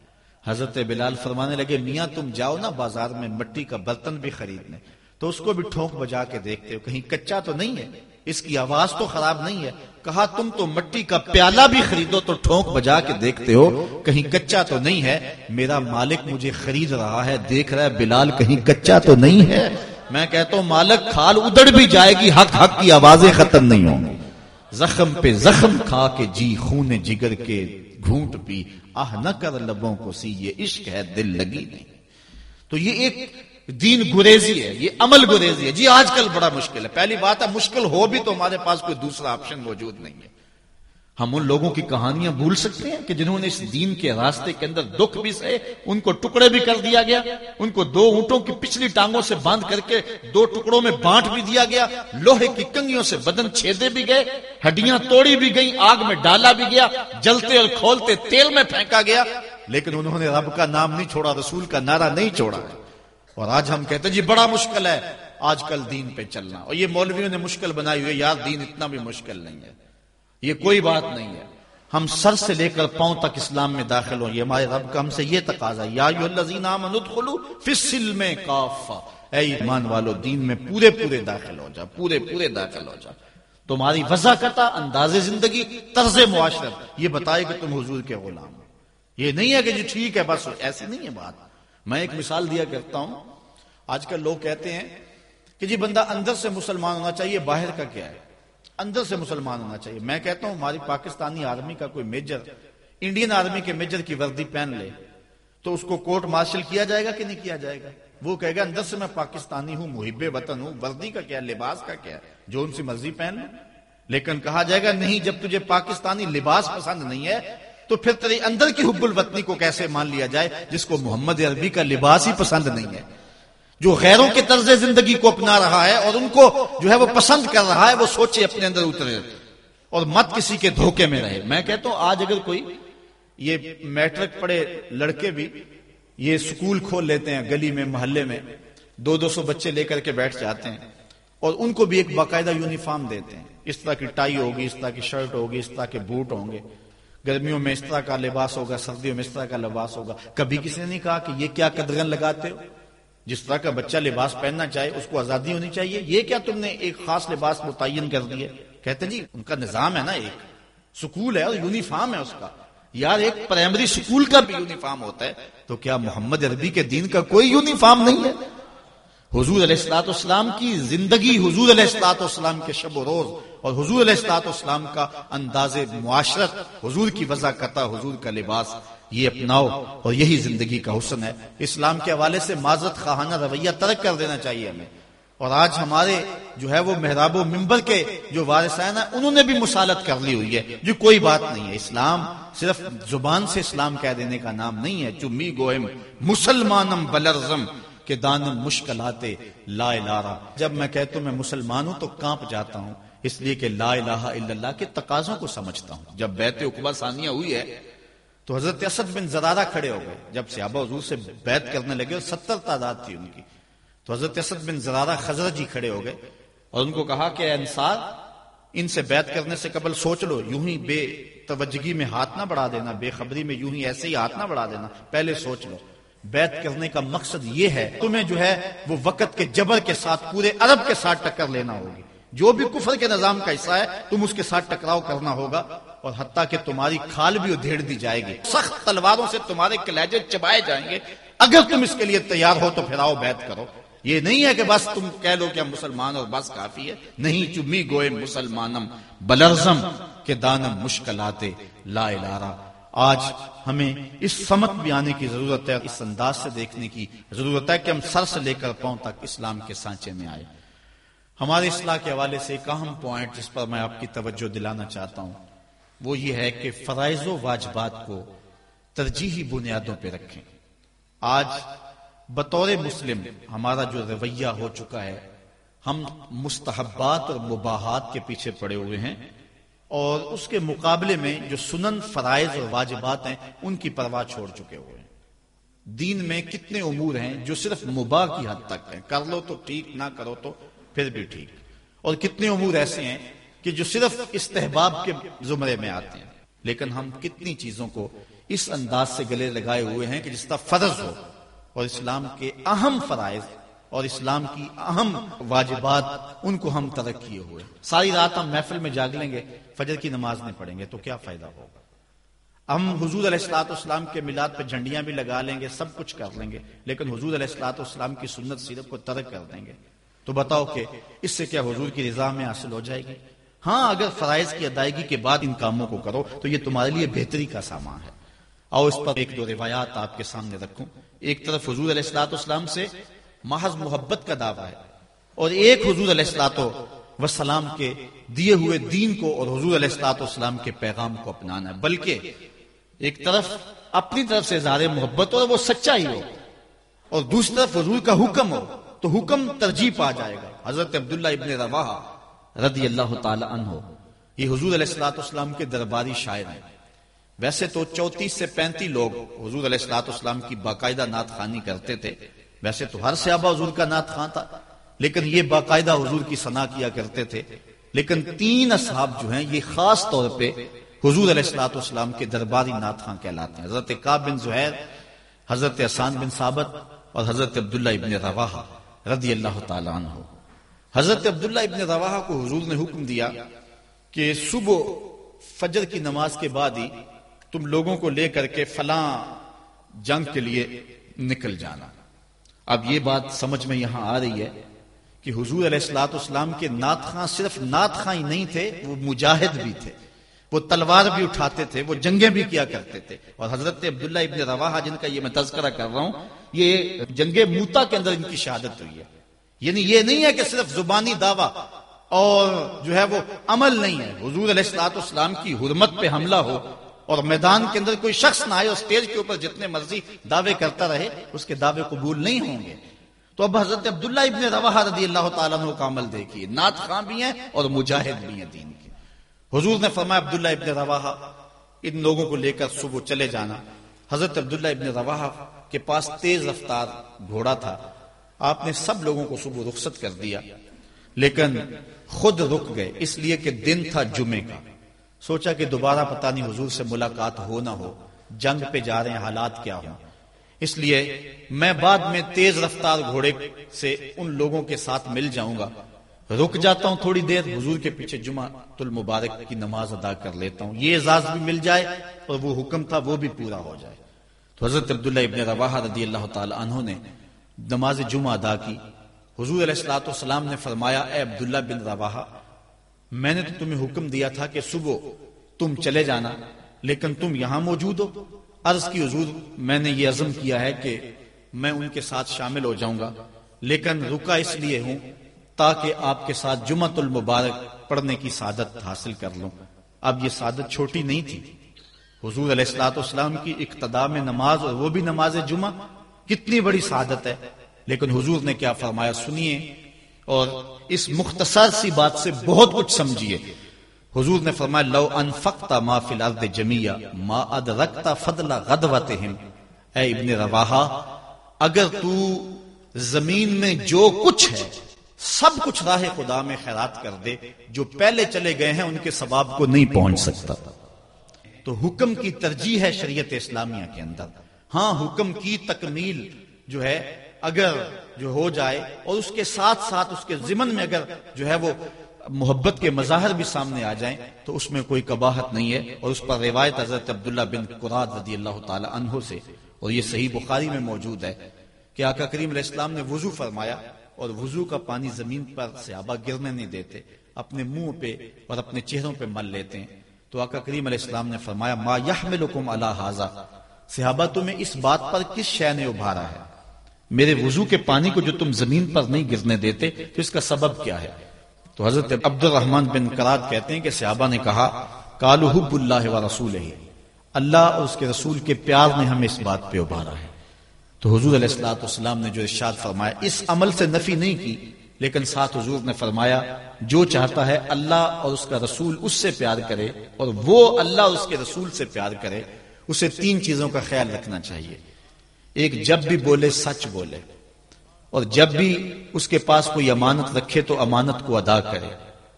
حضرت بلال فرمانے لگے، میاں تم جاؤ نا بازار میں مٹی کا برتن بھی خریدنے۔ تو اس کو بھی ٹھونک بجا کے دیکھتے ہو، کہیں کچا تو نہیں ہے؟ اس کی آواز تو خراب نہیں ہے۔ کہا، تم تو مٹی کا پیالہ بھی خریدو تو ٹھونک بجا کے دیکھتے ہو، کہیں کچا تو نہیں ہے۔ میرا مالک مجھے خرید رہا ہے، دیکھ رہا ہے بلال کہیں کچا تو نہیں ہے۔ میں کہتا ہوں، مالک، کھال ادڑ بھی جائے گی، حق حق کی آوازیں ختم نہیں ہوں گی۔ زخم پہ زخم کھا کے جی خون جگر کے گھونٹ پی آہ، نہ کر لبوں کو سی، یہ عشق ہے، دل لگی نہیں۔ تو یہ ایک دین گریزی ہے، یہ عمل گریزی ہے۔ جی آج کل بڑا مشکل ہے۔ پہلی بات ہے، مشکل ہو بھی تو ہمارے پاس کوئی دوسرا آپشن موجود نہیں ہے۔ ہم ان لوگوں کی کہانیاں بھول سکتے ہیں کہ جنہوں نے اس دین کے راستے کے اندر دکھ بھی سہے، ان کو ٹکڑے بھی کر دیا گیا، ان کو دو اونٹوں کی پچھلی ٹانگوں سے باندھ کر کے دو ٹکڑوں میں بانٹ بھی دیا گیا، لوہے کی کنگیوں سے بدن چھیدے بھی گئے، ہڈیاں توڑی بھی گئی آگ میں ڈالا بھی گیا، جلتے اور کھولتے تیل میں پھینکا گیا۔ لیکن انہوں نے رب کا نام نہیں چھوڑا، رسول کا نعرہ نہیں چھوڑا۔ اور آج ہم کہتے ہیں جی بڑا مشکل ہے آج کل دین پہ چلنا۔ اور یہ مولویوں نے مشکل بنائی ہوئی یار، دین اتنا بھی مشکل نہیں ہے۔ یہ کوئی بات نہیں ہے۔ ہم سر سے لے کر پاؤں تک اسلام میں داخل ہوں۔ یہ ہمارے رب کا ہم سے یہ تقاضا یا اے ایمان والو، دین میں پورے پورے داخل ہو جا، پورے پورے داخل ہو جا۔ تمہاری وضاقتہ انداز زندگی، طرز معاشرت یہ بتائے کہ تم حضور کے غلام یہ نہیں ہے کہ جو ٹھیک ہے، بس ایسی نہیں ہے بات۔ میں ایک مثال دیا کرتا ہوں۔ آج کل لوگ کہتے ہیں کہ جی بندہ اندر سے مسلمان ہونا چاہیے، باہر کا کیا ہے؟ اندر سے مسلمان ہونا چاہیے۔ میں کہتا ہوں ہماری پاکستانی آرمی کا کوئی میجر، انڈین آرمی کے میجر کی وردی پہن لے، تو اس کو کورٹ مارشل کیا جائے گا کہ نہیں کیا جائے گا؟ وہ کہے گا، اندر سے میں پاکستانی ہوں، محب وطن ہوں، وردی کا کیا، لباس کا کیا، جو ان سے مرضی پہن لو لیکن کہا جائے گا، نہیں، جب تجھے پاکستانی لباس پسند نہیں ہے، تو پھر تیری اندر کی حب الوطنی کو کیسے مان لیا جائے، جس کو محمد عربی کا لباس ہی پسند نہیں ہے؟ جو غیروں کے طرز زندگی کو اپنا رہا ہے اور ان کو جو ہے وہ پسند کر رہا ہے، وہ سوچے اپنے اندر اترے۔ اور مت کسی کے دھوکے میں رہے۔ میں کہتا ہوں، آج اگر کوئی یہ میٹرک پڑے لڑکے بھی یہ سکول کھول لیتے ہیں گلی میں، محلے میں، دو دو سو بچے لے کر کے بیٹھ جاتے ہیں اور ان کو بھی ایک باقاعدہ یونیفارم دیتے ہیں۔ اس طرح کی ٹائی ہوگی، اس طرح کی شرٹ ہوگی، اس طرح کے بوٹ ہوں گے۔ گرمیوں میں اس طرح کا لباس ہوگا، سردیوں میں اس طرح کا لباس ہوگا۔ کبھی کسی نے نہیں کہا کہ یہ کیا قدرن لگاتے ہو؟ جس طرح کا بچہ لباس پہننا چاہے، اس کو آزادی ہونی چاہیے۔ یہ کیا تم نے ایک خاص لباس متعین کر دیا کہتے جی ان کا نظام ہے نا ایک۔ سکول ہے اور یونیفارم ہے اس کا۔ یار، ایک پرائمری سکول کا بھی یونیفارم ہوتا ہے۔ تو کیا محمد عربی کے دین کا کوئی یونیفارم نہیں ہے؟ حضور علیہ السلاط اسلام کی زندگی حضور علیہ السلاط اسلام کے شب و روز اور حضور علیہ السلاط اسلام کا انداز معاشرت حضور کی وضع کرتا، حضور کا لباس۔ یہ اپناؤ اور یہی زندگی کا حسن ہے۔ اسلام کے حوالے سے معذرت خواہانہ رویہ ترک کر دینا چاہیے ہمیں۔ اور آج ہمارے جو ہے وہ محراب و ممبر کے جو وارثین ہیں، انہوں نے بھی مسالت کر لی ہوئی ہے۔ جو کوئی بات نہیں ہے۔ اسلام صرف زبان سے اسلام کہہ دینے کا نام نہیں ہے۔ چمی گوہم مسلمانم بلرزم، کہ دانم مشکلات لا الہ جب میں کہتا ہوں میں مسلمان ہوں تو کانپ جاتا ہوں۔ اس لیے کہ لا الہ الا اللہ کے تقاضوں کو سمجھتا ہوں۔ جب بیت اقبا ثانیہ ہوئی ہے تو حضرت اسد بن زرارہ کھڑے ہو گئے جب صحابہ حضور سے بیت کرنے لگے اور ستر تعداد تھی ان کی۔ تو حضرت اسد بن زرارہ خزرجی جی کھڑے ہو گئے اور ان کو کہا کہ اے انصار، ان سے بیت کرنے سے قبل سوچ لو، یوں ہی بے توجگی میں ہاتھ نہ بڑھا دینا، بے خبری میں یوں ہی ایسے ہی ہاتھ نہ بڑھا دینا، پہلے سوچ لو۔ بیت کرنے کا مقصد یہ ہے، تمہیں جو ہے وہ وقت کے جبر کے ساتھ، پورے عرب کے ساتھ ٹکر لینا ہوگی۔ جو بھی کفر کے نظام کا حصہ ہے، تم اس کے ساتھ ٹکراؤ کرنا ہوگا۔ اور حتیٰ کہ تمہاری کھال بھی ادھیڑ دی جائے گی۔ سخت تلواروں سے تمہارے کلیجے چبائے جائیں گے۔ اگر تم اس کے لیے تیار ہو تو پھر آؤ بیت کرو۔ یہ نہیں ہے کہ بس تم کہہ لو کہ ہم مسلمان اور بس کافی ہے۔ نہیں، چمی گوئے مسلمانم، بلرزم کے دانم مشکلات لا الارا۔ آج ہمیں اس سمت بھی آنے کی ضرورت ہے، اس انداز سے دیکھنے کی ضرورت ہے کہ ہم سر سے لے کر پاؤں تک اسلام کے سانچے میں آئے۔ ہمارے اصلاح کے حوالے سے ایک اہم پوائنٹ جس پر میں آپ کی توجہ دلانا چاہتا ہوں۔ وہ یہ ہے کہ فرائض و واجبات کو ترجیحی بنیادوں پہ رکھیں۔ آج بطور مسلم ہمارا جو رویہ ہو چکا ہے، ہم مستحبات اور مباحات کے پیچھے پڑے ہوئے ہیں اور اس کے مقابلے میں جو سنن فرائض اور واجبات ہیں، ان کی پرواہ چھوڑ چکے ہوئے ہیں۔ دین میں کتنے امور ہیں جو صرف مباح کی حد تک ہیں۔ کر لو تو ٹھیک، نہ کرو تو پھر بھی ٹھیک۔ اور کتنے امور ایسے ہیں کہ جو صرف استحباب کے زمرے میں آتے ہیں۔ لیکن ہم کتنی چیزوں کو اس انداز سے گلے لگائے ہوئے ہیں کہ جس کا فرض ہو۔ اور اسلام کے اہم فرائض اور اسلام کی اہم واجبات ان کو ہم ترک کیے ہوئے۔ ساری رات ہم محفل میں جاگ لیں گے، فجر کی نماز نہیں پڑھیں گے تو کیا فائدہ ہوگا؟ ہم حضور علیہ السلاط اسلام کے میلاد پہ جھنڈیاں بھی لگا لیں گے، سب کچھ کر لیں گے، لیکن حضور علیہ السلاط اسلام کی سنت سیرت کو ترک کر دیں گے۔ تو بتاؤ کہ اس سے کیا حضور کی رضا میں حاصل ہو جائے گی؟ ہاں اگر فرائض کی ادائیگی کے بعد ان کاموں کو کرو، تو یہ تمہارے لیے بہتری کا سامان ہے۔ آؤ اس پر ایک دو روایات آپ کے سامنے رکھوں۔ ایک طرف حضور علیہ السلاط اسلام سے محض محبت کا دعویٰ ہے، اور ایک حضور علیہ السلاط وسلام کے دیے ہوئے دین کو اور حضور علیہ السلاط اسلام کے پیغام کو اپنانا ہے۔ بلکہ ایک طرف اپنی طرف سے اظہار محبت ہو اور وہ سچا ہی ہو، اور دوسری طرف حضور کا حکم ہو، تو حکم ترجیح پا جائے گا۔ حضرت عبداللہ ابن رواح رضی اللہ تعالی عنہ۔ یہ حضور علیہ السلاۃ اسلام کے درباری شاعر ہیں۔ ویسے تو چوتیس سے پینتی لوگ حضور علیہ السلاۃ اسلام کی باقاعدہ نعت خانی کرتے تھے۔ ویسے تو ہر صحابہ حضور کا نعت خان تھا، لیکن یہ باقاعدہ حضور کی صنع کیا کرتے تھے۔ لیکن تین اصحاب جو ہیں، یہ خاص طور پہ حضور علیہ السلاۃ والسلام کے درباری نعت ناتخان کہلاتے ہیں۔ حضرت کاب بن زہیر، حضرت احسان بن ثابت اور حضرت عبداللہ ابن رواحہ رضی اللہ تعالیٰ عنہ۔ حضرت عبداللہ ابن رواحہ کو حضور نے حکم دیا کہ صبح فجر کی نماز کے بعد ہی تم لوگوں کو لے کر کے فلاں جنگ کے لیے نکل جانا۔ اب یہ بات سمجھ میں یہاں آ رہی ہے کہ حضور علیہ السلاۃ اسلام کے نات خاں صرف نات خاں ہی نہیں تھے، وہ مجاہد بھی تھے۔ وہ تلوار بھی اٹھاتے تھے، وہ جنگیں بھی کیا کرتے تھے۔ اور حضرت عبداللہ ابن رواحہ جن کا یہ میں تذکرہ کر رہا ہوں، یہ جنگ موتا کے اندر ان کی شہادت ہوئی ہے۔ یعنی یہ نہیں ہے کہ صرف زبانی دعویٰ اور جو ہے وہ عمل نہیں ہے۔ حضور علیہ السلاط اسلام کی حرمت پہ حملہ ہو اور میدان کے اندر کوئی شخص نہ آئے اور اسٹیج کے اوپر جتنے مرضی دعوے کرتا رہے، اس کے دعوے قبول نہیں ہوں گے۔ تو اب حضرت عبداللہ ابن رواحہ رضی اللہ تعالیٰ عنہ کا عمل دیکھیے۔ نات خاں بھی ہیں اور مجاہد بھی ہیں دین کے۔ حضور نے فرمایا، عبداللہ ابن رواحہ، ان لوگوں کو لے کر صبح چلے جانا۔ حضرت عبداللہ ابن رواحہ کے پاس تیز رفتار گھوڑا تھا۔ آپ نے سب لوگوں کو صبح رخصت کر دیا، لیکن خود رک گئے، اس لیے کہ دن تھا جمعے کا۔ سوچا کہ دوبارہ پتہ نہیں حضور سے ملاقات ہو نہ ہو، جنگ پہ جا رہے ہیں، حالات کیا ہوں۔ اس لیے میں بعد میں تیز رفتار گھوڑے سے ان لوگوں کے ساتھ مل جاؤں گا۔ رک جاتا ہوں تھوڑی دیر، حضور کے پیچھے جمعہ المبارک کی نماز ادا کر لیتا ہوں۔ یہ اعزاز بھی مل جائے اور وہ حکم تھا وہ بھی پورا ہو جائے۔ تو حضرت عبداللہ ابن رواحہ رضی اللہ تعالی عنہ نے نماز جمعہ ادا کی۔ حضور علیہ السلاۃ والسلام نے فرمایا، اے عبداللہ بن رواحہ، میں نے تو تمہیں حکم دیا تھا کہ صبح تم چلے جانا، لیکن تم یہاں موجود ہو۔ عرض کی حضور، میں نے یہ عزم کیا ہے کہ میں ان کے ساتھ شامل ہو جاؤں گا، لیکن رکا اس لیے ہوں تاکہ آپ کے ساتھ جمعہ المبارک پڑھنے کی سعادت حاصل کر لوں۔ اب یہ سعادت چھوٹی نہیں تھی۔ حضور علیہ السلاۃ والسلام کی اقتدا میں نماز اور وہ بھی نماز جمعہ کتنی بڑی سعادت ہے۔ لیکن حضور نے کیا فرمایا، سنیے، اور اس مختصر سی بات سے بہت کچھ سمجھیے۔ حضور نے فرمایا، لو انفقتا ما فی الارض جمیع ما ادرکتا فضل غدوتہم۔ اے ابن رواحہ، اگر تو زمین میں جو کچھ ہے، سب کچھ راہ خدا میں خیرات کر دے، جو پہلے چلے گئے ہیں، ان کے ثواب کو نہیں پہنچ سکتا۔ تو حکم کی ترجیح ہے شریعت اسلامیہ کے اندر۔ ہاں حکم کی تکمیل جو ہے، اگر جو ہو جائے اور اس کے ساتھ ساتھ اس کے ضمن میں اگر جو ہے وہ محبت کے مظاہر بھی سامنے آ جائیں، تو اس میں کوئی کباہت نہیں ہے۔ اور اس پر روایت حضرت عبداللہ بن قرآد رضی اللہ تعالی عنہ سے، اور یہ صحیح بخاری میں موجود ہے کہ آقا کریم علیہ السلام نے وضو فرمایا اور وضو کا پانی زمین پر صحابہ گرنے نہیں دیتے، اپنے منہ پہ اور اپنے چہروں پہ مل لیتے ہیں۔ تو آقا کریم علیہ السلام نے فرمایا، ما یحملکم علی حاضا صحابہ تمہیں اس بات پر کس شے نے ابھارا ہے؟ میرے وضو کے پانی کو جو تم زمین پر نہیں گرنے دیتے، تو اس کا سبب کیا ہے؟ تو حضرت عبد الرحمن بن کراد کہتے ہیں کہ صحابہ نے کہا کالو حب اللہ و رسول اللہ اور اس کے رسول کے پیار نے ہمیں اس بات پہ ابھارا ہے۔ تو حضور علیہ السلاۃ والسلام نے جو ارشاد فرمایا، اس عمل سے نفی نہیں کی، لیکن ساتھ حضور نے فرمایا، جو چاہتا ہے اللہ اور اس کا رسول اس سے پیار کرے، اور وہ اللہ اور اس کے رسول سے پیار کرے۔ اسے تین چیزوں کا خیال رکھنا چاہیے۔ ایک، جب بھی بولے، سچ بولے۔ اور جب بھی اس کے پاس کوئی امانت رکھے تو امانت کو ادا کرے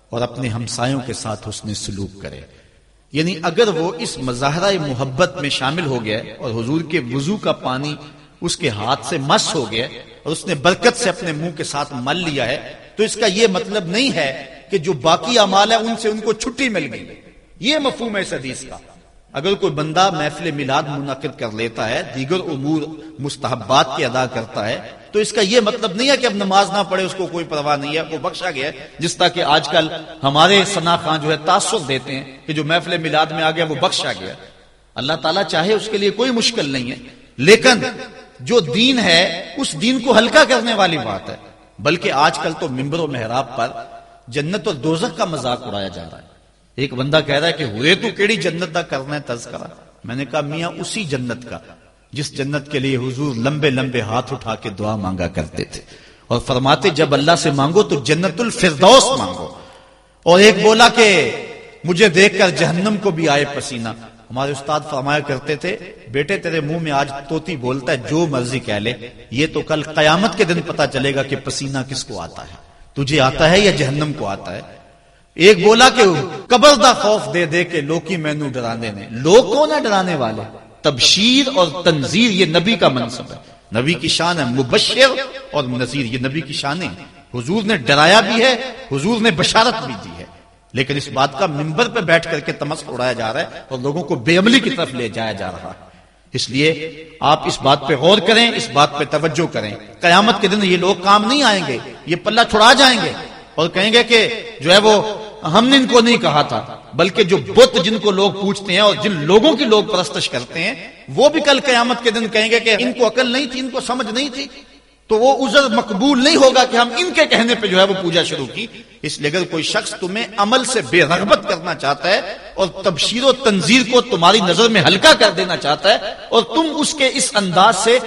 اور اپنے ہمسایوں کے ساتھ اس نے سلوک کرے۔ یعنی اگر وہ اس مظاہرہ محبت میں شامل ہو گیا اور حضور کے وضو کا پانی اس کے ہاتھ سے مس ہو گیا اور اس نے برکت سے اپنے منہ کے ساتھ مل لیا ہے، تو اس کا یہ مطلب نہیں ہے کہ جو باقی امال ہے ان سے ان کو چھٹی مل گئی۔ یہ مفہوم ہے اس حدیث کا۔ اگر کوئی بندہ محفل میلاد منعقد کر لیتا ہے، دیگر امور مستحبات کی ادا کرتا ہے، تو اس کا یہ مطلب نہیں ہے کہ اب نماز نہ پڑھے، اس کو کوئی پرواہ نہیں ہے، وہ بخشا گیا ہے، جس طرح کہ آج کل ہمارے سنا خان جو ہے تاثر دیتے ہیں کہ جو محفل میلاد میں آ گیا، وہ بخشا گیا اللہ تعالیٰ چاہے اس کے لیے کوئی مشکل نہیں ہے، لیکن جو دین ہے، اس دین کو ہلکا کرنے والی بات ہے۔ بلکہ آج کل تو ممبر و محراب پر جنت اور دوزخ کا مذاق اڑایا جا رہا ہے۔ ایک بندہ کہہ رہا ہے کہ ہوئے تو کیڑی جنت کا کرنا ہے تذکرہ میں نے کہا، میاں، اسی جنت کا۔ جس جنت کے لیے حضور لمبے لمبے ہاتھ اٹھا کے دعا مانگا کرتے تھے۔ اور فرماتے، جب اللہ سے مانگو تو جنت الفردوس مانگو۔ اور ایک بولا کہ مجھے دیکھ کر جہنم کو بھی آئے پسینہ۔ ہمارے استاد فرمایا کرتے تھے، بیٹے، تیرے منہ میں آج توتی بولتا ہے، جو مرضی کہہ لے۔ یہ تو کل قیامت کے دن پتا چلے گا کہ پسینہ کس کو آتا ہے۔ تجھے آتا ہے یا جہنم کو آتا ہے؟ ایک بولا کہ قبر دا خوف دے دے کے لوکی مینو ڈرانے نے۔ لوگ کون ہے ڈرانے والے۔ تبشیر اور تنظیر یہ نبی کا منصب ہے۔ نبی کی شان ہے مبشر اور نذیر یہ نبی کی شان ہے۔ حضور نے ڈرایا بھی ہے، حضور نے بشارت بھی دی ہے۔ لیکن اس بات کا ممبر پہ بیٹھ کر کے تمس اڑایا جا رہا ہے اور لوگوں کو بے عملی کی طرف لے جایا جا رہا۔ ہے اس لیے آپ اس بات پہ غور کریں، اس بات پہ توجہ کریں۔ قیامت کے دن یہ لوگ کام نہیں آئیں گے، یہ پلہ چھڑا جائیں گے۔ اور کہیں گے کہ جو ہے وہ ہم نے ان کو نہیں کہا تھا، بلکہ جو بت جن کو لوگ پوچھتے ہیں اور جن لوگوں کی لوگ پرستش کرتے ہیں، وہ بھی کل قیامت کے دن کہیں گے کہ ان کو عقل نہیں تھی، ان کو سمجھ نہیں تھی۔ تو وہ عذر مقبول نہیں ہوگا کہ ہم ان کے کہنے پہ جو ہے وہ پوجا شروع کی۔ اس لیے اگر کوئی شخص تمہیں عمل سے بے رغبت کرنا چاہتا ہے اور تبشیر و تنظیر کو تمہاری نظر میں ہلکا کر دینا چاہتا ہے اور تم اس کے اس انداز سے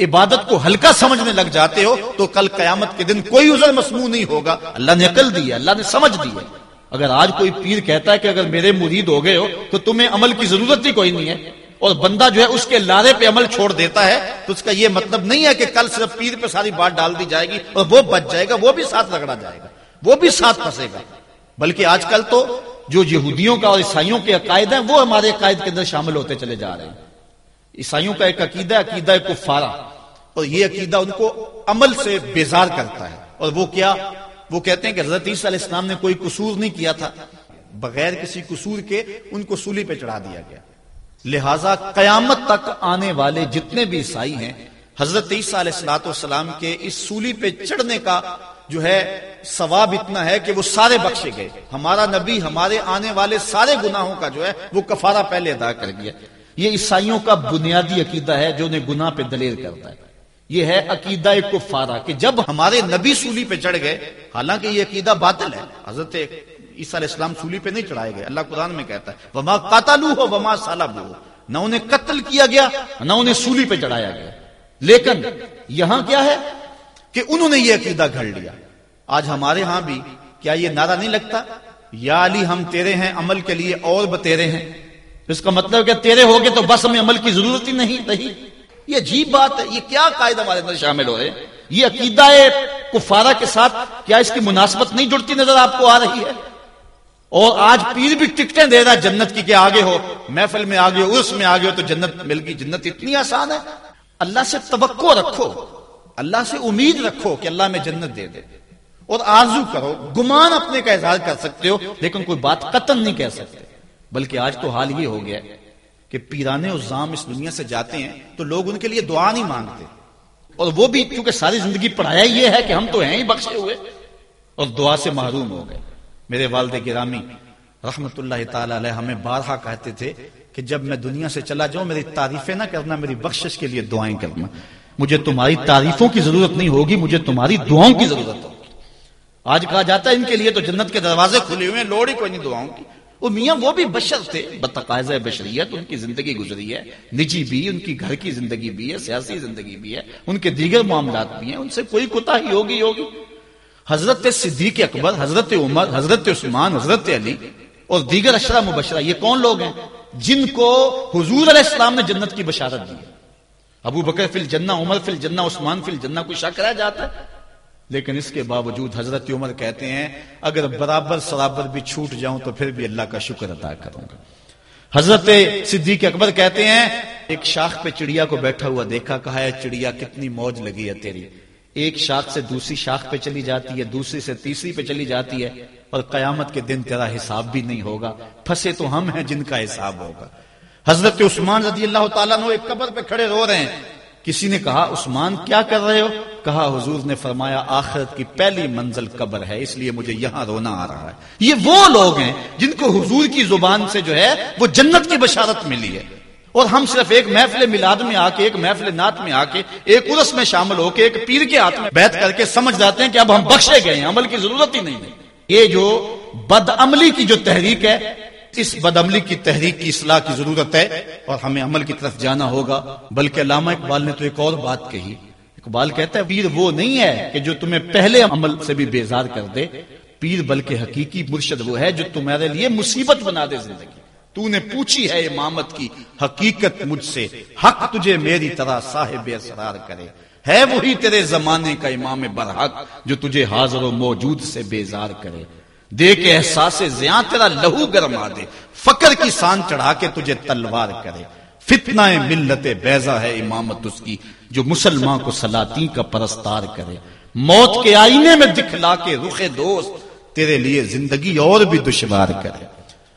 عبادت کو ہلکا سمجھنے لگ جاتے ہو، تو کل قیامت کے دن کوئی عذر مسموع نہیں ہوگا۔ اللہ نے عقل دی ہے، اللہ نے سمجھ دی ہے۔ اگر آج کوئی پیر کہتا ہے کہ اگر میرے مرید ہو گئے ہو، تو تمہیں عمل کی ضرورت ہی کوئی نہیں ہے۔ اور بندہ جو ہے اس کے لارے پہ عمل چھوڑ دیتا ہے، تو اس کا یہ مطلب نہیں ہے کہ کل صرف پیر پہ ساری بات ڈال دی جائے گی اور وہ بچ جائے گا، وہ بھی ساتھ رگڑا جائے گا، وہ بھی ساتھ پھنسے گا۔ بلکہ آج کل تو جو یہودیوں کا اور عیسائیوں کے عقائد ہیں، وہ ہمارے عقائد کے اندر شامل ہوتے چلے جا رہے ہیں۔ عیسائیوں کا ایک عقیدہ عقیدہ کفارہ۔ اور یہ عقیدہ ان کو عمل سے بیزار کرتا ہے۔ اور وہ کیا؟ وہ کہتے ہیں کہ حضرت عیسیٰ علیہ السلام نے کوئی قصور نہیں کیا تھا۔ بغیر کسی قصور کے ان کو سولی پہ چڑھا دیا گیا۔ لہذا قیامت تک آنے والے جتنے بھی عیسائی ہیں، حضرت عیسیٰ علیہ السلاۃ والسلام کے اس سولی پہ چڑھنے کا جو ہے ثواب اتنا ہے کہ وہ سارے بخشے گئے۔ ہمارا نبی، ہمارے آنے والے سارے گناہوں کا جو ہے وہ کفارہ پہلے ادا کر گیا یہ عیسائیوں کا بنیادی عقیدہ ہے جو انہیں گناہ پہ دلیر کرتا ہے۔ یہ ہے عقیدہ کفارہ کہ جب ہمارے نبی سولی پہ چڑھ گئے، حالانکہ یہ عقیدہ باطل ہے۔ حضرت عیسیٰ علیہ السلام سولی پہ نہیں چڑھائے گئے۔ اللہ قرآن میں کہتا ہے، وما قاتلو ہو وما سالبو ہو نہ انہیں قتل کیا گیا، نہ انہیں سولی پہ چڑھایا گیا۔ لیکن یہاں کیا ہے کہ انہوں نے یہ عقیدہ گھڑ لیا۔ آج ہمارے ہاں بھی کیا یہ نعرہ نہیں لگتا؟ یا علی، ہم تیرے ہیں، عمل کے لیے اور بتیرے ہیں۔ اس کا مطلب کہ تیرے ہوگے تو بس ہمیں عمل کی ضرورت ہی نہیں رہی یہ عجیب بات ہے، یہ کیا قائد ہمارے اندر شامل ہو رہے ہیں؟ یہ عقیدہ کفارہ کے ساتھ کیا اس کی مناسبت نہیں جڑتی نظر آپ کو آ رہی ہے؟ اور آج پیر بھی ٹکٹیں دے رہا جنت کی کہ آگے ہو، محفل میں آگے ہو، اس میں آگے ہو تو جنت مل گئی۔ جنت اتنی آسان ہے۔ اللہ سے توقع رکھو، اللہ سے امید رکھو کہ اللہ میں جنت دے دے۔ اور آرزو کرو، گمان اپنے کا اظہار کر سکتے ہو، لیکن کوئی بات قتل نہیں کہہ سکتے۔ بلکہ آج تو حال یہ ہو گیا کہ پیرانے اور زام اس دنیا سے جاتے ہیں تو لوگ ان کے لیے دعا نہیں مانگتے۔ اور وہ بھی، کیونکہ ساری زندگی پڑھایا یہ ہے کہ ہم تو ہیں ہی بخشے ہوئے اور دعا سے محروم ہو گئے۔ میرے والد گرامی رحمت اللہ تعالی علیہ ہمیں بارہا کہتے تھے کہ جب میں دنیا سے چلا جاؤں، میری تعریفیں نہ کرنا، میری بخشش کے لیے دعائیں کرنا۔ مجھے تمہاری تعریفوں کی ضرورت نہیں ہوگی، مجھے تمہاری دعاؤں کی ضرورت ہوگی۔ آج کہا جاتا ہے ان کے لیے تو جنت کے دروازے کھلے ہوئے ہیں لوڑ ہی کوئی نہیں دعاؤں کی۔ وہ میاں وہ بھی بشر تھے بتقاض بشریت، ان کی زندگی گزری ہے۔ نجی بھی، ان کی گھر کی زندگی بھی ہے، سیاسی زندگی بھی ہے، ان کے دیگر معاملات بھی ہیں۔ ان سے کوئی کوتا ہی ہوگی ہوگی۔ حضرت صدیق اکبر، حضرت عمر، حضرت عثمان، حضرت علی اور دیگر اشرا مبشرہ، یہ کون لوگ ہیں؟ جن کو حضور علیہ السلام نے جنت کی بشارت دی۔ ابو بکر فل جنہ عمر فل جنہ عثمان فل جنہ کوئی شک رہ جاتا ہے؟ لیکن اس کے باوجود حضرت عمر کہتے ہیں، اگر برابر سرابر بھی چھوٹ جاؤں تو پھر بھی اللہ کا شکر ادا کروں گا۔ حضرت صدیق اکبر کہتے ہیں، ایک شاخ پہ چڑیا کو بیٹھا ہوا دیکھا، کہا ہے چڑیا، کتنی موج لگی ہے تیری۔ ایک شاخ سے دوسری شاخ پہ چلی جاتی ہے، دوسری سے تیسری پہ چلی جاتی ہے، اور قیامت کے دن تیرا حساب بھی نہیں ہوگا۔ پھنسے تو ہم ہیں جن کا حساب ہوگا۔ حضرت عثمان رضی اللہ تعالیٰ نے ایک قبر پہ کھڑے رو رہے ہیں۔ کسی نے کہا، عثمان، کیا کر رہے ہو؟ کہا، حضور نے فرمایا، آخرت کی پہلی منزل قبر ہے، اس لیے مجھے یہاں رونا آ رہا ہے۔ یہ وہ لوگ ہیں جن کو حضور کی زبان سے جو ہے، وہ جنت کی بشارت ملی ہے۔ اور ہم صرف ایک محفل میلاد میں آ کے ایک محفل نعت میں آ کے ایک عرس میں شامل ہو کے ایک پیر کے ہاتھ میں بیٹھ کر کے سمجھ جاتے ہیں کہ اب ہم بخشے گئے ہیں، عمل کی ضرورت ہی نہیں ہے۔ یہ جو بد عملی کی جو تحریک ہے، اس بدعملی کی تحریک کی اصلاح کی ضرورت ہے۔ اور ہمیں عمل کی طرف جانا ہوگا۔ بلکہ علامہ اقبال نے تو ایک اور بات کہی۔ اقبال کہتا ہے، پیر وہ نہیں ہے کہ جو تمہیں پہلے عمل سے بھی بیزار کر دے۔ پیر بلکہ حقیقی مرشد وہ ہے جو تمہارے لیے مصیبت بنا دے زندگی۔ تو نے پوچھی ہے امامت کی حقیقت مجھ سے حق تجھے میری طرح صاحب اسرار کرے ہے وہی تیرے زمانے کا امام برحق جو تجھے حاضر و موجود سے بیزار کرے دے کے احساس زیاں تیرا لہو گرما دے فقر کی سان چڑھا کے تجھے تلوار کرے فتنہ ملت بیزا ہے امامت اس کی جو مسلمان کو سلاطین کا پرستار کرے موت کے آئینے میں دکھلا کے رخ دوست تیرے لیے زندگی اور بھی دشوار کرے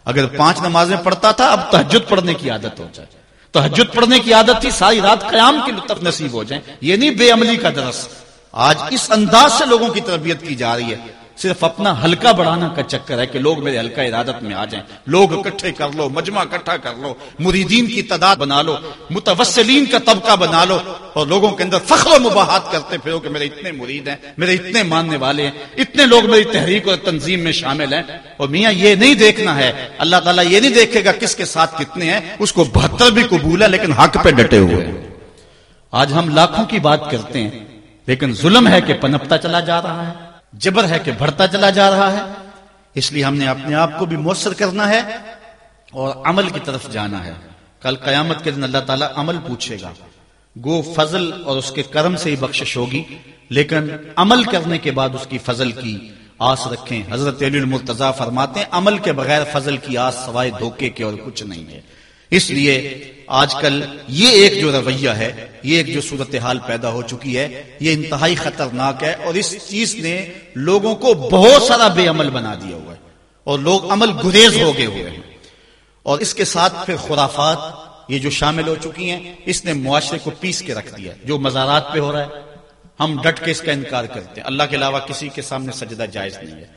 اگر پانچ نمازیں پڑھتا تھا، اب تحجد پڑھنے کی عادت ہو جائے۔ تحجد پڑھنے کی عادت تھی، ساری رات قیام کی لطف نصیب ہو جائیں۔ یہ نہیں بے عملی کا درس۔ آج اس انداز سے لوگوں کی تربیت کی جا رہی ہے۔ صرف اپنا ہلکا بڑھانا کا چکر ہے کہ لوگ میرے ہلکا ارادت میں آ جائیں۔ لوگ اکٹھے کر لو، مجمع اکٹھا کر لو، مریدین کی تعداد بنا لو، متوسلین کا طبقہ بنا لو اور لوگوں کے اندر فخر و مباحت کرتے پھرو کہ میرے اتنے مرید ہیں، میرے اتنے ماننے والے ہیں، اتنے لوگ میری تحریک اور تنظیم میں شامل ہیں۔ اور میاں، یہ نہیں دیکھنا ہے، اللہ تعالیٰ یہ نہیں دیکھے گا کس کے ساتھ کتنے ہیں، اس کو بہتر بھی قبول ہے لیکن حق پہ ڈٹے ہوئے۔ ہیں آج ہم لاکھوں کی بات کرتے ہیں، لیکن ظلم ہے کہ پنپتا چلا جا رہا ہے۔ جبر ہے کہ بڑھتا چلا جا رہا ہے۔ اس لیے ہم نے اپنے آپ کو بھی مؤثر کرنا ہے اور عمل کی طرف جانا ہے۔ کل قیامت کے دن اللہ تعالیٰ عمل پوچھے گا۔ گو فضل اور اس کے کرم سے ہی بخشش ہوگی، لیکن عمل کرنے کے بعد اس کی فضل کی آس رکھیں۔ حضرت علی المرتضی فرماتے ہیں، عمل کے بغیر فضل کی آس سوائے دھوکے کے اور کچھ نہیں ہے۔ اس لیے آج کل یہ ایک جو رویہ ہے، یہ ایک جو صورتحال پیدا ہو چکی ہے، یہ انتہائی خطرناک ہے اور اس چیز نے لوگوں کو بہت سارا بے عمل بنا دیا ہوا ہے اور لوگ عمل گریز ہو گئے ہوئے ہیں۔ اور اس کے ساتھ پھر خرافات یہ جو شامل ہو چکی ہیں، اس نے معاشرے کو پیس کے رکھ دیا۔ جو مزارات پہ ہو رہا ہے، ہم ڈٹ کے اس کا انکار کرتے ہیں۔ اللہ کے علاوہ کسی کے سامنے سجدہ جائز نہیں ہے۔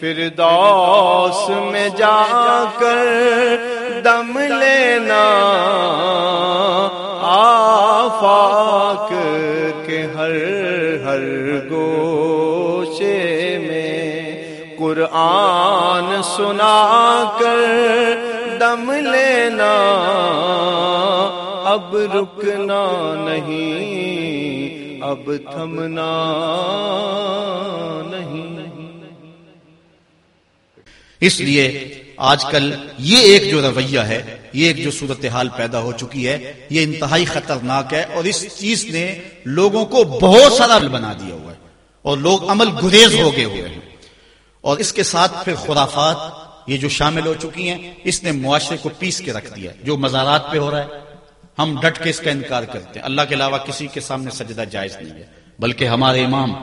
پھر دوس میں جا کر دم لینا، آفاق کے ہر ہر گوشے میں قرآن سنا کر دم لینا۔ اب رکنا نہیں، اب تھمنا اس لیے آج کل یہ ایک جو رویہ ہے، یہ ایک جو صورتحال پیدا ہو چکی ہے، یہ انتہائی خطرناک ہے اور اس چیز نے لوگوں کو بہت سارا بنا دیا ہوا ہے اور لوگ عمل گریز ہو گئے ہوئے ہیں۔ اور اس کے ساتھ پھر خرافات یہ جو شامل ہو چکی ہیں، اس نے معاشرے کو پیس کے رکھ دیا، جو مزارات پہ ہو رہا ہے۔ ہم ڈٹ کے اس کا انکار کرتے ہیں۔ اللہ کے علاوہ کسی کے سامنے سجدہ جائز نہیں ہے، بلکہ ہمارے امام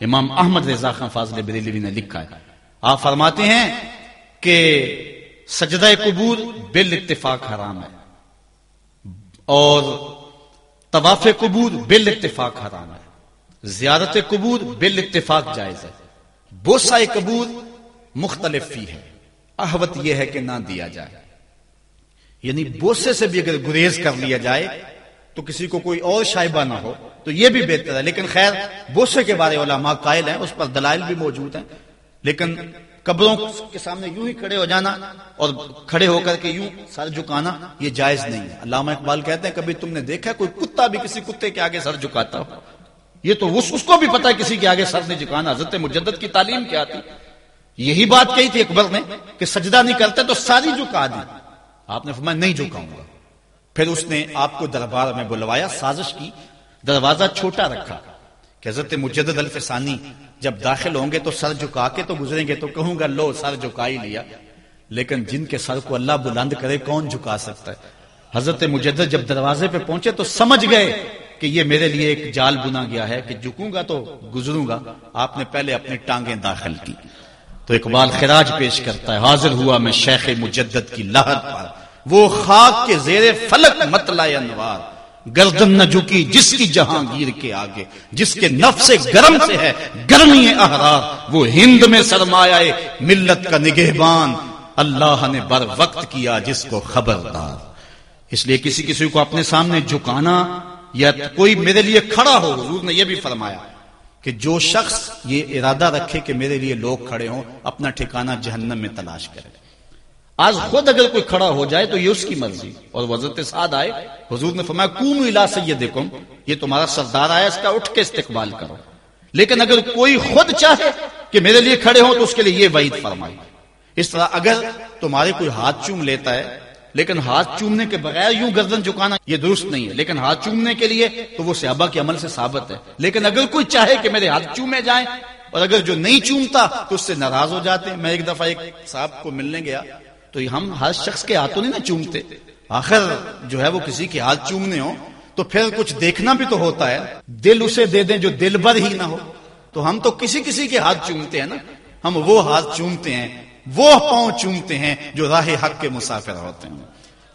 امام احمد رضا خان فاضل بریلوی نے لکھا ہے۔ آپ فرماتے ہیں کہ سجدہ قبور بال اتفاق حرام ہے اور طواف قبور بال اتفاق حرام ہے زیارت قبور بال اتفاق جائز ہے بوسا قبور مختلف فی ہے احوت یہ ہے کہ نہ دیا جائے یعنی بوسے سے بھی اگر گریز کر لیا جائے تو کسی کو کوئی اور شائبہ نہ ہو تو یہ بھی بہتر ہے لیکن خیر بوسے کے بارے علماء قائل ہیں اس پر دلائل بھی موجود ہیں لیکن قبروں کے سامنے یوں ہی کھڑے ہو جانا اور کھڑے ہو کر کے یوں سر جھکانا یہ جائز نہیں ہے۔ علامہ اقبال کہتے ہیں کبھی تم نے دیکھا کوئی کتا بھی کسی کتے کے آگے سر جھکاتا ہو؟ یہ تو اس, اس کو بھی پتا کسی کے آگے سر نہیں جھکانا۔ حضرت مجدد کی تعلیم کیا تھی؟ یہی بات کہی تھی اکبر نے کہ سجدہ نہیں کرتے تو ساری جھکا دی۔ آپ نے فرمایا نہیں جھکاؤں گا۔ پھر اس نے آپ کو دربار میں بلوایا سازش کی دروازہ چھوٹا رکھا۔ کہ حضرت مجدد الفسانی جب داخل ہوں گے تو سر جھکا کے تو گزریں گے تو کہوں گا لو، سر جھکا ہی لیا۔ لیکن جن کے سر کو اللہ بلند کرے کون جھکا سکتا ہے؟ حضرت مجدد جب دروازے پہ پہنچے تو سمجھ گئے کہ یہ میرے لیے ایک جال بنا گیا ہے کہ جھکوں گا تو گزروں گا۔ آپ نے پہلے اپنی ٹانگیں داخل کی۔ تو اقبال خراج پیش کرتا ہے، حاضر ہوا میں شیخ مجدد کی لہر پر۔ وہ خاک کے زیر فلک متلا انوار۔ گردن نہ جھکی، جس کی جہانگیر کے آگے، جس کے نفس گرم سے ہے، گرمی احرار، وہ ہند میں سرمایہ ملت کا نگہبان۔ اللہ نے بر وقت کیا جس کو خبردار۔ اس لیے کسی کسی کو اپنے سامنے جھکانا یا کوئی میرے لیے کھڑا ہو، حضور نے یہ بھی فرمایا کہ جو شخص یہ ارادہ رکھے کہ میرے لیے لوگ کھڑے ہوں، اپنا ٹھکانہ جہنم میں تلاش کرے۔ آج خود اگر کوئی کھڑا ہو جائے تو یہ اس کی مرضی۔ اور وزرت سعد آئے، حضور نے فرمایا کون الا سیدکم یہ تمہارا سردار آیا، اس کا اٹھ کے استقبال کرو۔ لیکن اگر کوئی خود چاہے کہ میرے لیے کھڑے ہوں تو اس کے لیے یہ وعید فرمائی اس طرح اگر تمہارے کوئی ہاتھ چوم لیتا ہے، لیکن ہاتھ چومنے کے بغیر یوں گردن چکانا یہ درست نہیں ہے۔ لیکن ہاتھ چومنے کے لیے تو وہ صحابہ کے عمل سے ثابت ہے۔ لیکن اگر کوئی چاہے کہ میرے ہاتھ چومے جائیں، اور اگر جو نہیں چومتا تو اس سے ناراض ہو جاتے۔ ہیں میں ایک دفعہ ایک صاحب کو ملنے گیا۔ تو ہم ہر شخص کے ہاتھوں نہیں نا چومتے۔ آخر جو ہے وہ کسی کے ہاتھ چومنے ہو تو پھر کچھ دیکھنا بھی تو ہوتا ہے۔ دل اسے دے دیں جو دل بر ہی نہ ہو۔ تو ہم تو کسی کسی کے ہاتھ چومتے ہیں نا۔ ہم وہ ہاتھ چومتے ہیں، وہ پاؤں چومتے ہیں جو راہ حق کے مسافر ہوتے ہیں۔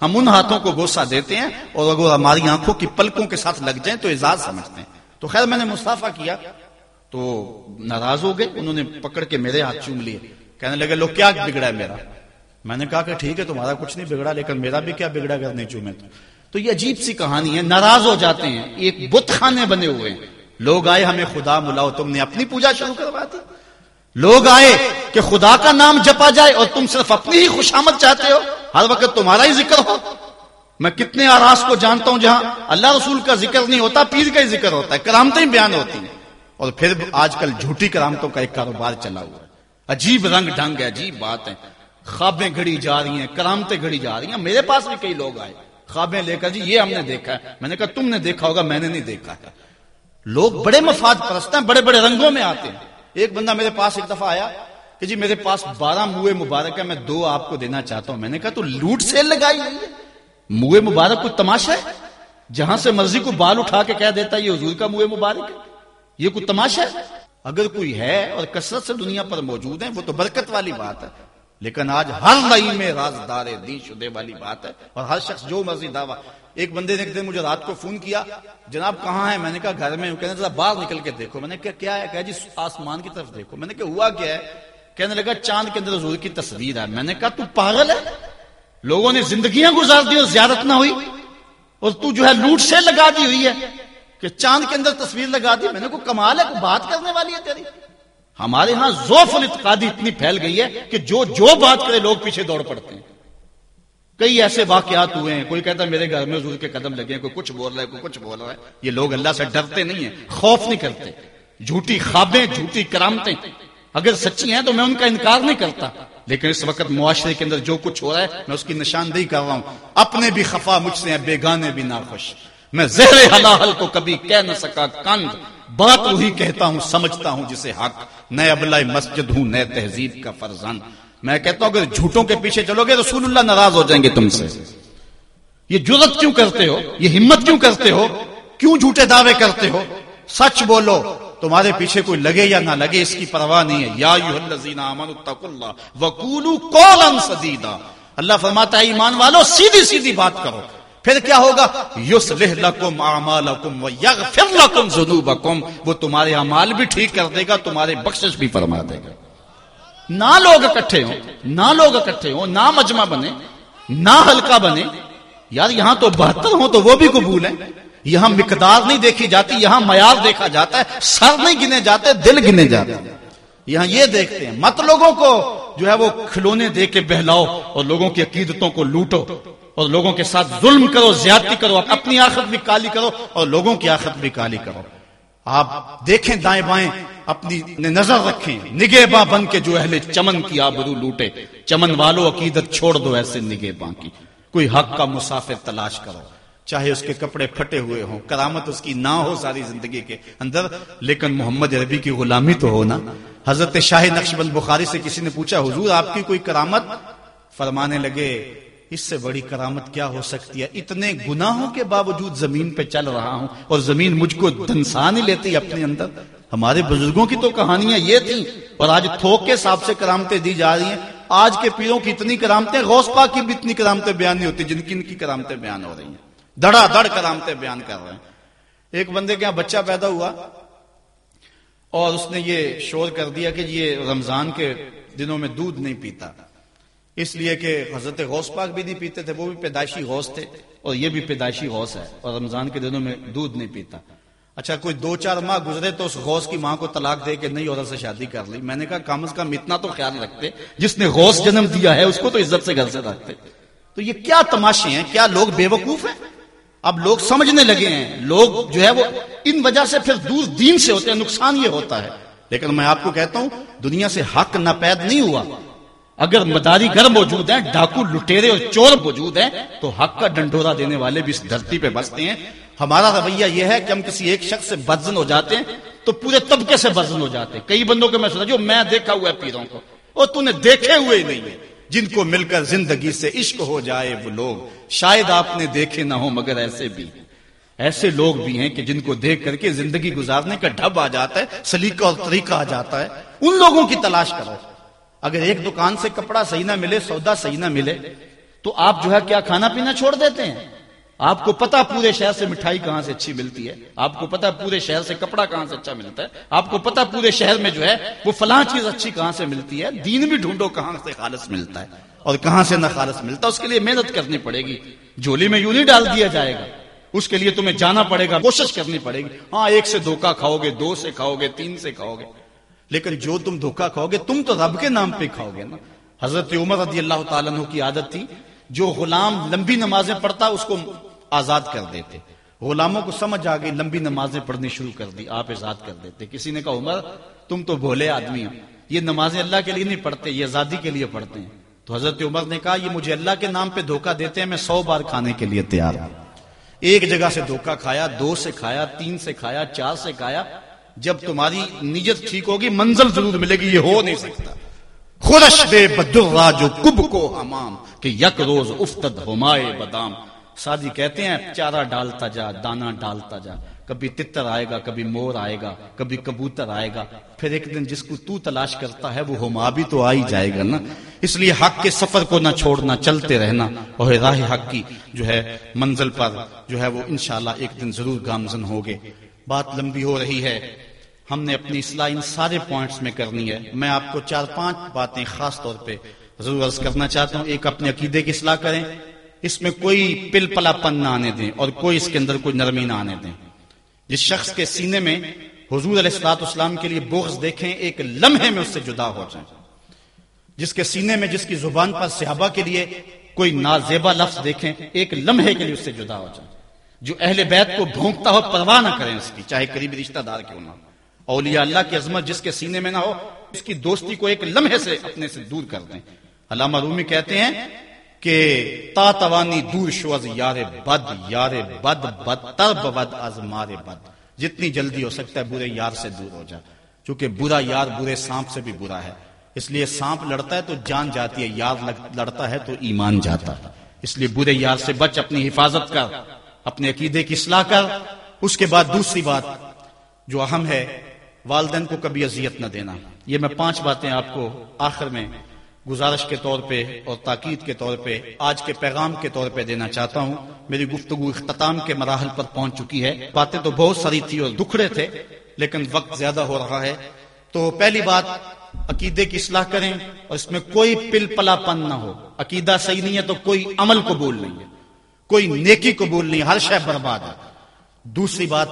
ہم ان ہاتھوں کو گوسا دیتے ہیں اور اگر ہماری آنکھوں کی پلکوں کے ساتھ لگ جائیں تو اعزاز سمجھتے ہیں۔ تو خیر میں نے مستعفی کیا۔ تو ناراض ہو گئے، انہوں نے پکڑ کے میرے ہاتھ چوم لیے۔ کہنے لگے، لوگ کیا بگڑا ہے میرا؟ میں نے کہا کہ ٹھیک ہے، تمہارا کچھ نہیں بگڑا، لیکن میرا بھی کیا بگڑا اگر نہیں چومے تو۔ تو یہ عجیب سی کہانی ہے، ناراض ہو جاتے ہیں۔ ایک بت خانے بنے ہوئے ہیں۔ لوگ آئے، ہمیں خدا ملاؤ، تم نے اپنی پوجا شروع کروا دی۔ لوگ آئے کہ خدا کا نام جپا جائے اور تم صرف اپنی ہی خوشامد چاہتے ہو۔ ہر وقت تمہارا ہی ذکر ہو۔ میں کتنے آراس کو جانتا ہوں جہاں اللہ رسول کا ذکر نہیں ہوتا، پیر کا ہی ذکر ہوتا ہے، کرامتیں ہی بیان ہوتی ہیں۔ اور پھر آج کل جھوٹی کرامتوں کا ایک کاروبار چلا ہوا ہے۔ عجیب رنگ ڈھنگ ہے، عجیب بات ہے۔ خوابیں گھڑی جا رہی ہیں، کرامتیں گھڑی جا رہی ہیں۔ میرے پاس بھی کئی لوگ آئے۔ خوابیں لے کر جی یہ ہم نے دیکھا ہے۔ میں نے کہا، تم نے دیکھا ہوگا، میں نے نہیں دیکھا ہے۔ لوگ بڑے مفاد پرست ہیں، بڑے بڑے رنگوں میں آتے ہیں۔ ایک بندہ میرے پاس ایک دفعہ آیا کہ جی میرے پاس بارہ موئے مبارک ہے میں دو آپ کو دینا چاہتا ہوں۔ میں نے کہا، تو لوٹ سیل لگائی موئے مبارک کوئی تماشا ہے؟ جہاں سے مرضی کو بال اٹھا کے کہہ دیتا یہ حضور کا موئے مبارک ہے۔ یہ کوئی تماشا ہے؟ اگر کوئی ہے اور کثرت سے دنیا پر موجود ہے وہ تو برکت والی بات ہے۔ لیکن آج ہر نئی میں رازدار دین شدے والی بات ہے اور ہر شخص جو مرضی دعویٰ ایک بندے نے ایک دن مجھے رات کو فون کیا، جناب کہاں ہے میں نے کہا گھر میں کہنے ذرا باہر نکل کے دیکھو۔ میں نے کہا کیا ہے؟ کہا جی آسمان کی طرف دیکھو۔ میں نے کہا ہوا کیا ہے؟ کہنے لگا چاند کے اندر حضور کی تصویر ہے۔ میں نے کہا تو پاگل ہے۔ لوگوں نے زندگیاں گزار دی اور زیارت نہ ہوئی۔ اور تو جو ہے لوٹ سے لگا دی ہوئی ہے کہ چاند کے اندر تصویر لگا دی۔ میں نے کو کمال ہے کو بات کرنے والی ہے تیری؟ ہمارے ہاں زوف الاتقادی اتنی پھیل گئی ہے کہ جو جو بات کرے لوگ پیچھے دوڑ پڑتے ہیں۔ کئی ایسے واقعات ہوئے ہیں، کوئی کہتا ہے میرے گھر میں حضور کے قدم لگے ہیں، کوئی کچھ بول رہا ہے، کوئی کچھ بول رہا ہے۔ یہ لوگ اللہ سے ڈرتے نہیں ہیں، خوف نہیں کرتے۔ جھوٹی خوابیں، جھوٹی کرامتیں۔ اگر سچی ہیں تو میں ان کا انکار نہیں کرتا۔ لیکن اس وقت معاشرے کے اندر جو کچھ ہو رہا ہے، میں اس کی نشاندہی کر رہا ہوں۔ اپنے بھی خفا مجھ سے ہیں بیگانے بھی ناخوش۔ میں زہر حلال کو کبھی کہہ نہ سکا کند بات وہی کہتا ہوں، سمجھتا ہوں جسے حق۔ نئے ابلا مسجد ہوں، نئے تہذیب کا فرزان میں کہتا ہوں، اگر جھوٹوں کے پیچھے چلو گے رسول اللہ ناراض ہو جائیں گے تم سے۔ یہ جرت کیوں کرتے ہو؟ یہ ہمت کیوں کرتے ہو؟ کیوں جھوٹے دعوے کرتے ہو؟ سچ بولو، تمہارے پیچھے کوئی لگے یا نہ لگے، اس کی پرواہ نہیں ہے۔ یا اللہ وقولو قولا سدیدا۔ اللہ فرماتا ہے، ایمان والو، سیدھی سیدھی بات کرو۔ پھر کیا ہوگا؟ یصلح لکم اعمالکم ویغفر لکم ذنوبکم، وہ تمہارے اعمال بھی ٹھیک کر دے گا، تمہارے بخشش بھی فرما دے گا۔ نہ لوگ اکٹھے ہوں، نہ لوگ اکٹھے ہوں، نہ مجمع بنے، نہ ہلکا بنے۔ یار، یہاں تو بہتر ہوں تو وہ بھی قبول ہیں۔ یہاں مقدار نہیں دیکھی جاتی، یہاں معیار دیکھا جاتا ہے، سر نہیں گنے جاتے، دل گنے جاتے ہیں۔ یہاں یہ دیکھتے ہیں، مت لوگوں کو جو ہے وہ کھلونے دے کے بہلاؤ اور لوگوں کی عقیدتوں کو لوٹو اور لوگوں کے ساتھ ظلم کرو، زیادتی کرو اپنی آخرت بھی کالی کرو اور لوگوں کی آخرت بھی کالی کرو۔ آپ دیکھیں دائیں بائیں، اپنی نظر رکھیں نگے باں بن کے جو اہل چمن کی آبرو لوٹے۔ چمن والو عقیدت چھوڑ دو ایسے نگے باں کی۔ کوئی حق کا مسافر تلاش کرو۔ چاہے اس کے کپڑے پھٹے ہوئے ہوں کرامت اس کی نہ ہو ساری زندگی کے اندر، لیکن محمد عربی کی غلامی تو ہو نا۔ حضرت شاہ نقش بل بخاری سے کسی نے پوچھا، حضور، آپ کی کوئی کرامت فرمانے لگے، اس سے بڑی کرامت کیا ہو سکتی ہے؟ اتنے گناہوں کے باوجود زمین پہ چل رہا ہوں اور زمین مجھ کو دنسا نہیں لیتی اپنے اندر۔ ہمارے بزرگوں کی تو کہانیاں یہ تھیں، اور آج تھوک کے حساب سے کرامتیں دی جا رہی ہیں۔ آج کے پیروں کی اتنی کرامتیں غوث پاک کی بھی اتنی کرامتیں بیان نہیں ہوتی جن کی ان کی کرامتیں بیان ہو رہی ہیں۔ دڑا دڑ کرامتیں بیان کر رہے ہیں۔ ایک بندے کے یہاں بچہ پیدا ہوا اور اس نے یہ شور کر دیا کہ یہ رمضان کے دنوں میں دودھ نہیں پیتا۔ اس لیے کہ حضرت غوث پاک بھی نہیں پیتے تھے، وہ بھی پیدائشی غوث تھے اور یہ بھی پیدائشی غوث ہے اور رمضان کے دنوں میں دودھ نہیں پیتا۔ اچھا کوئی دو چار ماہ گزرے تو اس غوث کی ماں کو طلاق دے کے نئی عورت سے شادی کر لی۔ میں نے کہا، کم از کم اتنا تو خیال رکھتے۔ جس نے غوث جنم دیا ہے، اس کو تو عزت سے گھر سے رکھتے۔ تو یہ کیا تماشے ہیں؟ کیا لوگ بے وقوف ہیں؟ اب لوگ سمجھنے لگے ہیں۔ لوگ جو ہے وہ ان وجہ سے پھر دور دین سے ہوتے ہیں، نقصان یہ ہوتا ہے۔ لیکن میں آپ کو کہتا ہوں، دنیا سے حق ناپید نہیں ہوا۔ اگر مداری گھر موجود ہیں، ڈاکو لٹیرے اور چور موجود ہیں، تو حق کا ڈنڈورا دینے والے بھی اس دھرتی پہ بستے ہیں۔ ہمارا رویہ یہ ہے کہ ہم کسی ایک شخص سے بدزن ہو جاتے ہیں، تو پورے طبقے سے بدزن ہو جاتے ہیں۔ کئی بندوں کو میں سنا جو میں دیکھا ہوا ہے پیروں کو، اور تو نے دیکھے ہوئے نہیں ہے جن کو مل کر زندگی سے عشق ہو جائے وہ لوگ۔ شاید آپ نے دیکھے نہ ہو مگر ایسے بھی ایسے لوگ بھی ہیں کہ جن کو دیکھ کر کے زندگی گزارنے کا ڈھب آ جاتا ہے، سلیقہ اور طریقہ آ جاتا ہے۔ ان لوگوں کی تلاش کرو۔ اگر ایک دکان سے کپڑا صحیح نہ ملے، سودا صحیح نہ ملے، تو آپ جو ہے کیا کھانا پینا چھوڑ دیتے ہیں؟ آپ کو پتا پورے شہر سے مٹھائی کہاں سے اچھی ملتی ہے؟ آپ کو پتا پورے شہر سے کپڑا کہاں سے اچھا ملتا ہے؟ آپ کو پتا پورے شہر میں جو ہے وہ فلاں چیز اچھی کہاں سے ملتی ہے؟ دین بھی ڈھونڈو کہاں سے خالص ملتا ہے۔ اور کہاں سے نہ خالص ملتا اس کے لیے محنت کرنی پڑے گی۔ جولی میں یوں نہیں ڈال دیا جائے گا۔ اس کے لیے تمہیں جانا پڑے گا، کوشش کرنی پڑے گی۔ ہاں ایک سے دھوکا کھاؤ گے، دو سے کھاؤ گے، تین سے کھاؤ گے۔ لیکن جو تم دھوکا کھاؤ گے، تم تو رب کے نام پہ کھاؤ گے نا۔ حضرت عمر رضی اللہ تعالیٰ کی عادت تھی، جو غلام لمبی نمازیں پڑھتا، اس کو آزاد کر دیتے۔ غلاموں کو سمجھ آ گئی، لمبی نمازیں پڑھنی شروع کر دی، آپ آزاد کر دیتے۔ کسی نے کہا، عمر، تم تو بھولے آدمی ہو۔ یہ نمازیں اللہ کے لیے نہیں پڑھتے، یہ آزادی کے لیے پڑھتے ہیں۔ تو حضرت عمر نے کہا، یہ مجھے اللہ کے نام پہ دھوکا دیتے ہیں، میں سو بار کھانے کے لیے تیار ہوں۔ ایک جگہ سے دھوکا کھایا، دو سے کھایا، تین سے کھایا، چار سے کھایا۔ جب تمہاری نیت ٹھیک ہوگی، منزل ضرور ملے گی، یہ ہو نہیں سکتا۔ خورش دے بدر جو کب کو حمام، کہ یک روز افتد ہمائے بدام سادی کہتے ہیں، چارہ ڈالتا جا دانا ڈالتا جا۔ کبھی تتر آئے گا، کبھی مور آئے گا، کبھی کبوتر آئے گا۔ پھر ایک دن جس کو تو تلاش کرتا ہے، وہ ہما بھی تو آ ہی جائے گا نا۔ اس لیے حق کے سفر کو نہ چھوڑنا، چلتے رہنا۔ اور راہ حق کی جو ہے منزل پر جو ہے وہ انشاءاللہ ایک دن ضرور گامزن ہوگے بات لمبی ہو رہی ہے۔ ہم نے اپنی اصلاح ان سارے پوائنٹس میں کرنی ہے۔ میں آپ کو چار پانچ باتیں خاص طور پہ ضرور عرض کرنا چاہتا ہوں۔ ایک اپنے عقیدے کی اصلاح کریں۔ اس میں کوئی پل پلا پن نہ آنے دیں اور کوئی اس کے اندر کوئی نرمی نہ آنے دیں۔ جس شخص کے سینے میں حضور علیہ السلاط اسلام کے لیے بغض دیکھیں، ایک لمحے میں اس سے جدا ہو جائیں۔ جس کے سینے میں، جس کی زبان پر صحابہ کے لیے کوئی نازیبا لفظ دیکھیں، ایک لمحے کے لیے اس سے جدا ہو جائیں۔ جو اہل بیت کو بھونکتا ہو، پرواہ نہ کریں اس کی، چاہے قریبی رشتہ دار کیوں نہ اولیاء اللہ کی عظمت جس کے سینے میں نہ ہو، اس کی دوستی کو ایک لمحے سے اپنے سے دور کر دیں۔ علامہ رومی کہتے ہیں کہ تا توانی دور شو از یار بد یار بد بد، تر بد از مار بد۔ جتنی جلدی ہو سکتا ہے برے یار سے دور ہو جا، چونکہ برا یار برے سانپ سے بھی برا ہے۔ اس لیے سانپ لڑتا ہے تو جان جاتی ہے، یار لڑتا ہے تو ایمان جاتا ہے۔ اس لیے برے یار سے بچ اپنی حفاظت کر، اپنے عقیدے کی اصلاح کر۔ اس کے بعد دوسری بات جو اہم ہے، والدین کو کبھی اذیت نہ دینا۔ یہ میں پانچ باتیں آپ کو آخر میں گزارش کے طور پہ اور تاکید کے طور پہ آج کے پیغام کے طور پہ دینا چاہتا ہوں۔ میری گفتگو اختتام کے مراحل پر پہنچ چکی ہے۔ باتیں تو بہت ساری تھی اور دکھڑے تھے، لیکن وقت زیادہ ہو رہا ہے۔ تو پہلی بات، عقیدے کی اصلاح کریں اور اس میں کوئی پل پلا پن نہ ہو۔ عقیدہ صحیح نہیں ہے تو کوئی عمل قبول نہیں ہے۔ کوئی نیکی قبول نہیں، ہر شے برباد ہے۔ دوسری بات،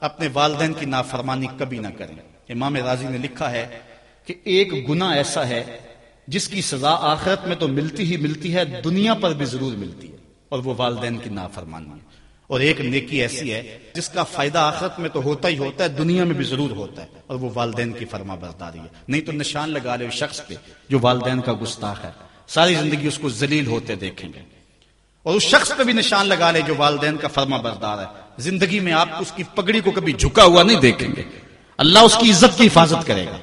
اپنے والدین کی نافرمانی کبھی نہ کریں۔ امام راضی نے لکھا ہے کہ ایک گناہ ایسا ہے جس کی سزا آخرت میں تو ملتی ہی ملتی ہے، دنیا پر بھی ضرور ملتی ہے۔ اور وہ والدین کی نافرمانی ہے۔ اور ایک نیکی ایسی ہے، جس کا فائدہ آخرت میں تو ہوتا ہی ہوتا ہے، دنیا میں بھی ضرور ہوتا ہے۔ اور وہ والدین کی فرما برداری ہے۔ نہیں تو نشان لگا لے شخص پہ جو والدین کا گستاخ ہے۔ ساری زندگی اس کو ذلیل ہوتے دیکھیں گے۔ اور اس شخص پہ بھی نشان لگا لے جو والدین کا فرما بردار ہے۔ زندگی میں آپ اس کی پگڑی کو کبھی جھکا ہوا نہیں دیکھیں گے۔ اللہ اس کی عزت کی حفاظت کرے گا۔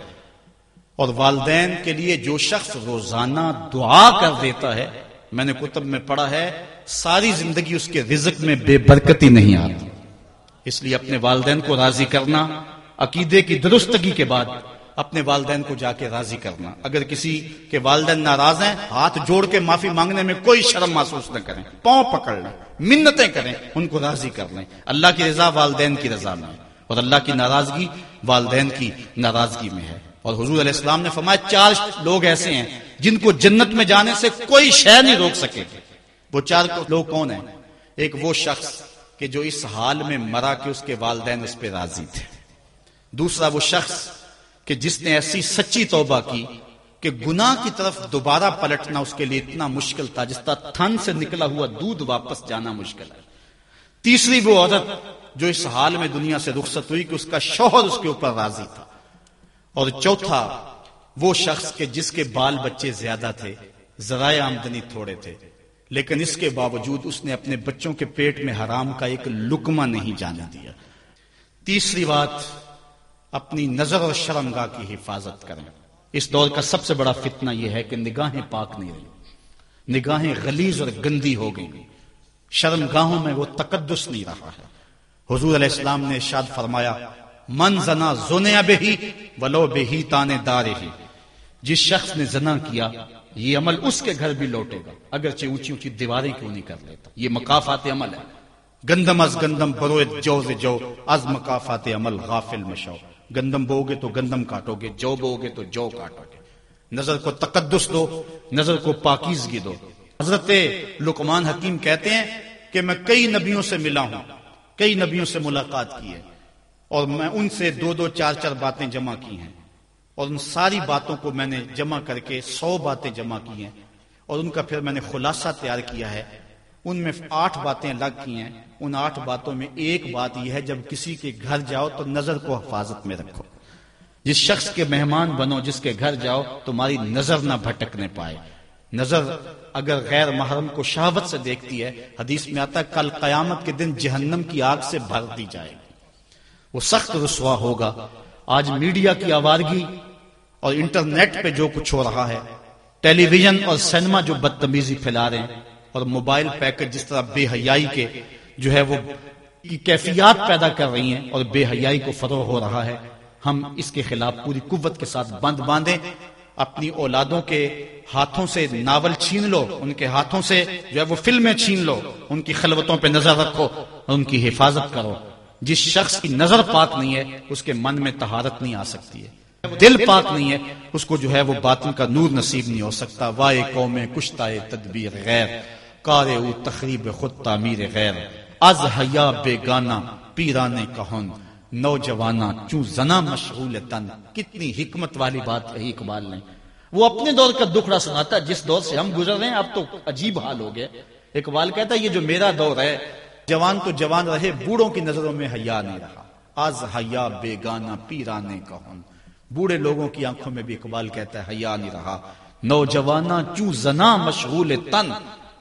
اور والدین کے لیے جو شخص روزانہ دعا کر دیتا ہے، میں نے کتب میں پڑھا ہے، ساری زندگی اس کے رزق میں بے برکتی نہیں آتی۔ اس لیے اپنے والدین کو راضی کرنا، عقیدے کی درستگی کے بعد اپنے والدین کو جا کے راضی کرنا۔ اگر کسی کے والدین ناراض ہیں، ہاتھ جوڑ کے معافی مانگنے میں کوئی شرم محسوس نہ کریں، پاؤں پکڑ لیں، منتیں کریں، ان کو راضی کر لیں۔ اللہ کی رضا والدین کی رضا میں اور اللہ کی ناراضگی والدین کی ناراضگی میں ہے۔ اور حضور علیہ السلام نے فرمایا، چار لوگ ایسے ہیں جن کو جنت میں جانے سے کوئی شہ نہیں روک سکے۔ وہ چار لوگ کون ہیں؟ ایک وہ شخص کہ جو اس حال میں مرا کہ اس کے والدین اس پہ راضی تھے۔ دوسرا وہ شخص کہ جس نے ایسی سچی توبہ کی کہ گناہ کی طرف دوبارہ پلٹنا اس کے لیے اتنا مشکل تھا، جس طرح تھن سے نکلا ہوا دودھ واپس جانا مشکل ہے۔ تیسری وہ عورت جو اس حال میں دنیا سے رخصت ہوئی کہ اس کا شوہر اس کے اوپر راضی تھا۔ اور چوتھا، وہ شخص کے جس کے بال بچے زیادہ تھے، ذرائع آمدنی تھوڑے تھے، لیکن اس کے باوجود اس نے اپنے بچوں کے پیٹ میں حرام کا ایک لکمہ نہیں جانے دیا۔ تیسری بات، اپنی نظر اور شرمگاہ کی حفاظت کریں۔ اس دور کا سب سے بڑا فتنہ یہ ہے کہ نگاہیں پاک نہیں رہی نگاہیں غلیظ اور گندی ہو گئی شرمگاہوں میں وہ تقدس نہیں رہا۔ ہے حضور علیہ السلام نے ارشاد فرمایا من زنا زونیا بے ہی، ولو بے ہی تانے دارے ہی۔ جس شخص نے زنا کیا، یہ عمل اس کے گھر بھی لوٹے گا۔ اگرچہ اونچی اونچی دیواریں کیوں نہیں کر لیتا۔ یہ مقافات عمل ہے۔ گندم از گندم برو جو سے جو۔ از مقافات عمل غافل مشو۔ گندم بو گے تو گندم کاٹو گے، جو بو گے تو جو کاٹو گے۔ نظر کو تقدس دو، نظر کو پاکیزگی دو۔ حضرت لکمان حکیم کہتے ہیں کہ میں کئی نبیوں سے ملا ہوں، کئی نبیوں سے ملاقات کی ہے۔ اور میں ان سے دو دو چار چار باتیں جمع کی ہیں۔ اور ان ساری باتوں کو میں نے جمع کر کے سو باتیں جمع کی ہیں۔ اور ان کا پھر میں نے خلاصہ تیار کیا ہے۔ ان میں آٹھ باتیں الگ کی ہیں۔ ان آٹھ باتوں میں ایک بات یہ ہے، جب کسی کے گھر جاؤ تو نظر کو حفاظت میں رکھو۔ جس شخص کے مہمان بنو، جس کے گھر جاؤ، تمہاری نظر نہ بھٹکنے پائے۔ نظر اگر غیر محرم کو شہوت سے دیکھتی ہے، حدیث میں آتا ہے، کل قیامت کے دن جہنم کی آگ سے بھر دی جائے گی۔ وہ سخت رسوا ہوگا۔ آج میڈیا کی آوارگی اور انٹرنیٹ پہ جو کچھ ہو رہا ہے، ٹیلی ویژن اور سینما جو بدتمیزی پھیلا رہے ہیں اور موبائل پیکج جس طرح بے حیائی کے جو ہے وہ کیفیات پیدا کر رہی ہیں اور بے حیائی کو فروغ ہو رہا ہے، ہم اس کے خلاف پوری قوت کے ساتھ بند باندھیں، اپنی اولادوں کے ہاتھوں سے ناول چھین لو، ان کے ہاتھوں سے جو ہے وہ فلمیں چھین لو، ان کی خلوتوں پہ نظر رکھو اور ان کی حفاظت کرو۔ جس شخص کی نظر پاک نہیں ہے، اس کے من میں تہارت نہیں آ سکتی ہے۔ دل پاک نہیں ہے، اس کو جو ہے وہ باطن کا نور نصیب نہیں ہو سکتا۔ وائے قوم کشتا تدبیر غیر کار او تخریب خود تعمیر غیر۔ از حیا بے گانا پیرانے کہن نوجوانا چوں زنا مشغول تن۔ کتنی حکمت والی بات کہی اقبال نے۔ وہ اپنے دور کا دکھڑا سناتا، جس دور سے ہم گزر رہے ہیں، اب تو عجیب حال ہو گیا۔ اقبال کہتا ہے، یہ جو میرا دور ہے جوان تو جوان رہے، بوڑھوں کی نظروں میں حیا نہیں رہا۔ از حیا بے گانا پیرانے کہن بوڑھے لوگوں کی آنکھوں میں بھی اقبال کہتا ہے، حیا نہیں رہا۔ نوجوانہ چوں زنا مشغول تن۔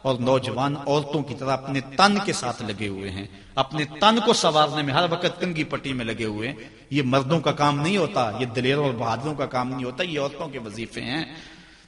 اور نوجوان عورتوں کی طرح اپنے تن کے ساتھ لگے ہوئے ہیں۔ اپنے تن کو سوارنے میں ہر وقت کنگی پٹی میں لگے ہوئے ہیں۔ یہ مردوں کا کام نہیں ہوتا، یہ دلیروں اور بہادروں کا کام نہیں ہوتا، یہ عورتوں کے وظیفے ہیں۔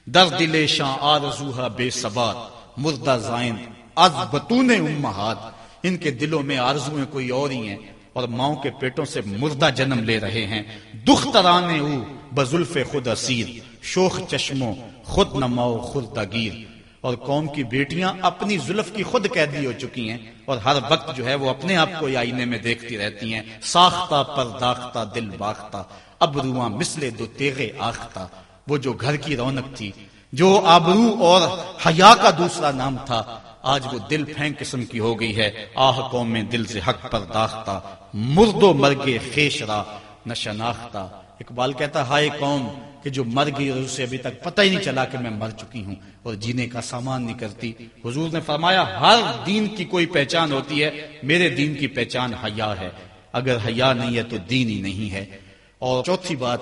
در دل شاں آرزوہا بے سبات مردہ زائن، از بتون امہات۔ ان کے دلوں میں آرزویں کوئی اور ہی ہیں اور ماؤں کے پیٹوں سے مردہ جنم لے رہے ہیں۔ دکھ ترانے او، بزلف خود اسیر، شوخ چشموں، خود نماؤ، خود دگیر اور قوم کی بیٹیاں اپنی زلف کی خود قیدی ہو چکی ہیں اور ہر وقت جو ہے وہ اپنے آپ کو آئینے میں دیکھتی رہتی ہیں۔ ساختہ پرداختہ دل باختہ۔ اب رواں مسلے دو تیغے آختہ۔ وہ جو گھر کی رونق تھی، جو آبرو اور حیا کا دوسرا نام تھا۔ آج وہ دل پھینک قسم کی ہو گئی ہے۔ آہ قوم میں دل سے حق پر داختہ مردو مرگے خیش را نہ شناختہ اقبال کہتا، ہائے قوم، کہ جو مر گئی اور اسے ابھی تک پتہ ہی نہیں چلا کہ میں مر چکی ہوں اور جینے کا سامان نہیں کرتی۔ حضور نے فرمایا، ہر دین کی کوئی پہچان ہوتی ہے، میرے دین کی پہچان حیا ہے۔ اگر حیا نہیں ہے تو دین ہی نہیں ہے۔ اور چوتھی بات،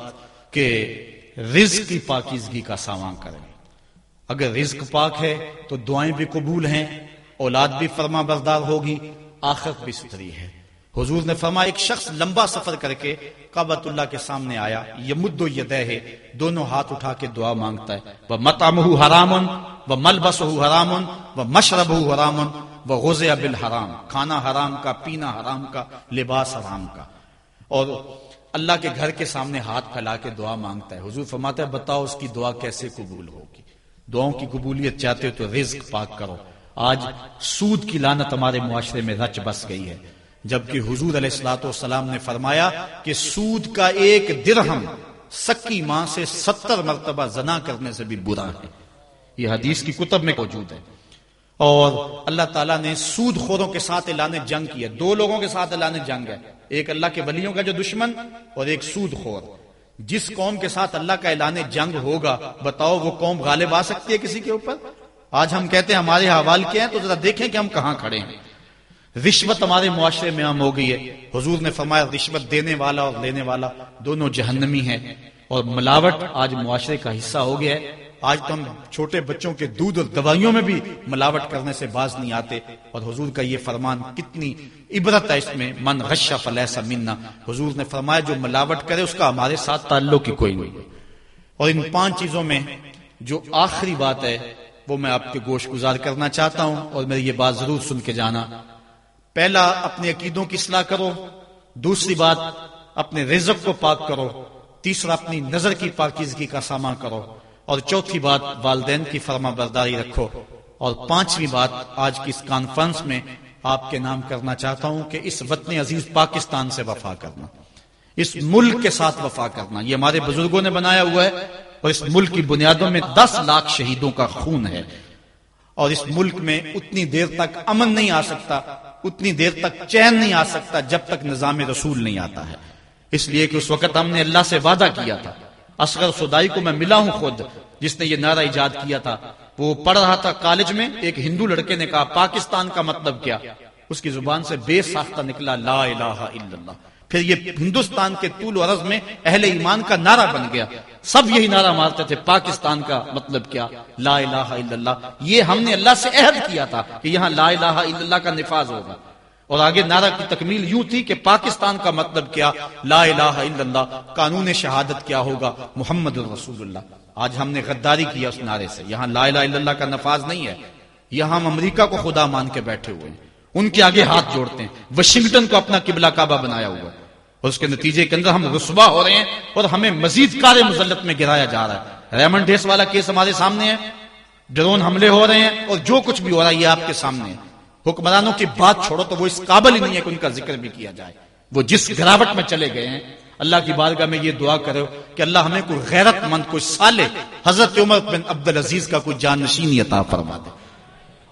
کہ رزق کی پاکیزگی کا سامان کریں۔ اگر رزق پاک ہے تو دعائیں بھی قبول ہیں، اولاد بھی فرما بردار ہوگی، آخرت بھی ستھری ہے۔ حضور نے فرما ایک شخص لمبا سفر کر کے کابت اللہ کے سامنے آیا، یہ مدو یہ ہے، دونوں ہاتھ اٹھا کے دعا مانگتا ہے۔ وہ متام حرامن وہ ملبس ہو حرامن وہ مشرب ہو حرامن وہ غز بل حرام کھانا حرام کا، پینا حرام کا، لباس حرام کا۔ اور اللہ کے گھر کے سامنے ہاتھ پھیلا کے دعا مانگتا ہے۔ حضور فرماتا ہے، بتاؤ اس کی دعا کیسے قبول ہوگی؟ دعاؤں کی قبولیت چاہتے ہو تو رزق پاک کرو۔ آج سود کی لانت ہمارے معاشرے میں رچ بس گئی ہے۔ جبکہ حضور علیہ السلاۃ والسلام نے فرمایا کہ سود کا ایک درہم سکی ماں سے ستر مرتبہ زنا کرنے سے بھی برا ہے۔ یہ حدیث کی کتب میں موجود ہے۔ اور اللہ تعالیٰ نے سود خوروں کے ساتھ اعلان جنگ کیا دو لوگوں کے ساتھ اعلان جنگ ہے۔ ایک اللہ کے ولیوں کا جو دشمن اور ایک سود خور۔ جس قوم کے ساتھ اللہ کا اعلان جنگ ہوگا، بتاؤ وہ قوم غالب آ سکتی ہے کسی کے اوپر؟ آج ہم کہتے ہیں ہمارے حوال کیا ہیں، تو ذرا دیکھیں کہ ہم کہاں کھڑے ہیں۔ رشوت ہمارے معاشرے میں عام ہو گئی ہے۔ حضور نے فرمایا، رشوت دینے والا اور لینے والا دونوں جہنمی ہیں اور ملاوٹ آج معاشرے کا حصہ ہو گیا ہے۔ آج تو ہم چھوٹے بچوں کے دودھ اور دوائیوں میں بھی ملاوٹ کرنے سے باز نہیں آتے اور حضور کا یہ فرمان کتنی عبرت ہے اس میں، من غشہ فلیسا منا حضور نے فرمایا، جو ملاوٹ کرے اس کا ہمارے ساتھ تعلق کی کوئی نہیں۔ اور ان پانچ چیزوں میں جو آخری بات ہے، وہ میں آپ کے گوشت گزار کرنا چاہتا ہوں اور میری یہ بات ضرور سن کے جانا۔ پہلا، اپنے عقیدوں کی اصلاح کرو۔ دوسری بات، اپنے رزق کو پاک کرو۔ تیسرا، اپنی نظر کی پاکیزگی کا سامان کرو۔ اور چوتھی بات والدین کی فرما برداری رکھو۔ اور پانچویں بات آج کی اس کانفرنس میں آپ کے نام کرنا چاہتا ہوں کہ اس وطن عزیز پاکستان سے وفا کرنا۔ اس ملک کے ساتھ وفا کرنا۔ یہ ہمارے بزرگوں نے بنایا ہوا ہے اور اس ملک کی بنیادوں میں دس لاکھ شہیدوں کا خون ہے۔ اور اس ملک میں اتنی دیر تک امن نہیں آ سکتا، اتنی دیر تک چین نہیں آ سکتا جب تک نظام رسول نہیں آتا ہے۔ اس لیے کہ اس وقت ہم نے اللہ سے وعدہ کیا تھا۔ اصغر سدائی کو میں ملا ہوں خود، جس نے یہ نعرہ ایجاد کیا تھا۔ وہ پڑھ رہا تھا کالج میں، ایک ہندو لڑکے نے کہا، پاکستان کا مطلب کیا؟ اس کی زبان سے بے ساختہ نکلا، لا الہ الا اللہ۔ پھر یہ ہندوستان کے طول و عرض میں اہل ایمان کا نعرہ بن گیا۔ سب یہی نعرہ مارتے تھے، پاکستان کا مطلب کیا؟ لا الہ الا اللہ۔ یہ ہم نے اللہ سے عہد کیا تھا کہ یہاں لا الہ الا اللہ کا نفاذ ہوگا۔ اور آگے نعرہ کی تکمیل یوں تھی کہ پاکستان کا مطلب کیا؟ لا الہ الا اللہ، قانون شہادت کیا ہوگا؟ محمد الرسول اللہ۔ آج ہم نے غداری کیا اس نعرے سے۔ یہاں لا الہ الا اللہ کا نفاذ نہیں ہے۔ یہاں ہم امریکہ کو خدا مان کے بیٹھے ہوئے ہیں۔ ان کے آگے ہاتھ جوڑتے ہیں۔ واشنگٹن کو اپنا قبلہ کعبہ بنایا ہوا ہے۔ اور اس کے نتیجے کے اندر ہم رسوا ہو رہے ہیں اور ہمیں مزید کار مزلت میں گرایا جا رہا ہے۔ ریمنڈ ڈیس والا کیس ہمارے سامنے ہے۔ ڈرون حملے ہو رہے ہیں اور جو کچھ بھی ہو رہا ہے یہ آپ کے سامنے ہے۔ حکمرانوں کی بات چھوڑو تو وہ اس قابل ہی نہیں ہے کہ ان کا ذکر بھی کیا جائے۔ وہ جس گراوٹ میں چلے گئے ہیں، اللہ کی بارگاہ میں یہ دعا کرو کہ اللہ ہمیں کوئی غیرت مند، کوئی سالے حضرت عمر بن عبد العزیز کا کوئی جان نشینی عطا فرما دے۔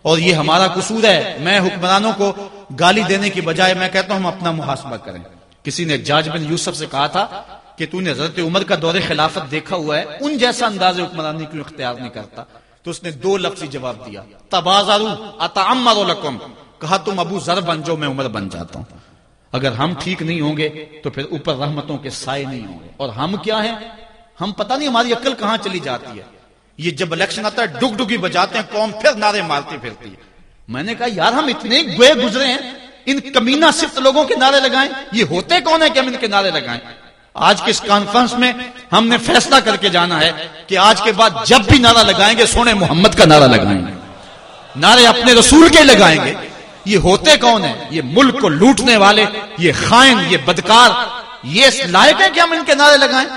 اور یہ ہمارا قصور ہے۔ میں حکمرانوں کو گالی دینے کی بجائے میں کہتا ہوں ہم اپنا محاسبہ کریں۔ کسی نے جاج بن یوسف سے کہا تھا کہ تو نے حضرت عمر کا دور خلافت دیکھا ہوا ہے، ان جیسا انداز حکمرانی کیوں اختیار نہیں کرتا؟ تو اس نے دو لفظی جواب دیا۔ تبازارو اتعمر لکم کہا، تم ابو ذر بن جو، میں عمر بن جاتا ہوں۔ اگر ہم ٹھیک نہیں ہوں گے، تو پھر اوپر رحمتوں کے سائے نہیں ہوں گے۔ اور ہم کیا ہیں؟ ہم پتہ نہیں ہماری عقل کہاں چلی جاتی ہے۔ یہ جب الیکشن آتا ہے، ڈگ ڈگی بجاتے ہیں، قوم پھر نعرے مارتی پھرتی ہے۔ میں نے کہا، یار، ہم اتنے گوئے گزرے ہیں، ان کمینہ صرف لوگوں کے نعرے لگائیں۔ یہ ہوتے کون ہیں کہ ہم ان کے نعرے لگائیں؟ آج کے اس کانفرنس میں ہم نے فیصلہ کر کے جانا ہے کہ آج کے بعد جب بھی نعرہ لگائیں گے، سونے محمد کا نعرہ لگائیں گے۔ نعرے اپنے رسول کے لگائیں گے۔ یہ ہوتے کون ہیں؟ یہ ملک کو لوٹنے والے، یہ خائن، یہ بدکار، یہ لائق ہے کہ ہم ان کے نعرے لگائیں؟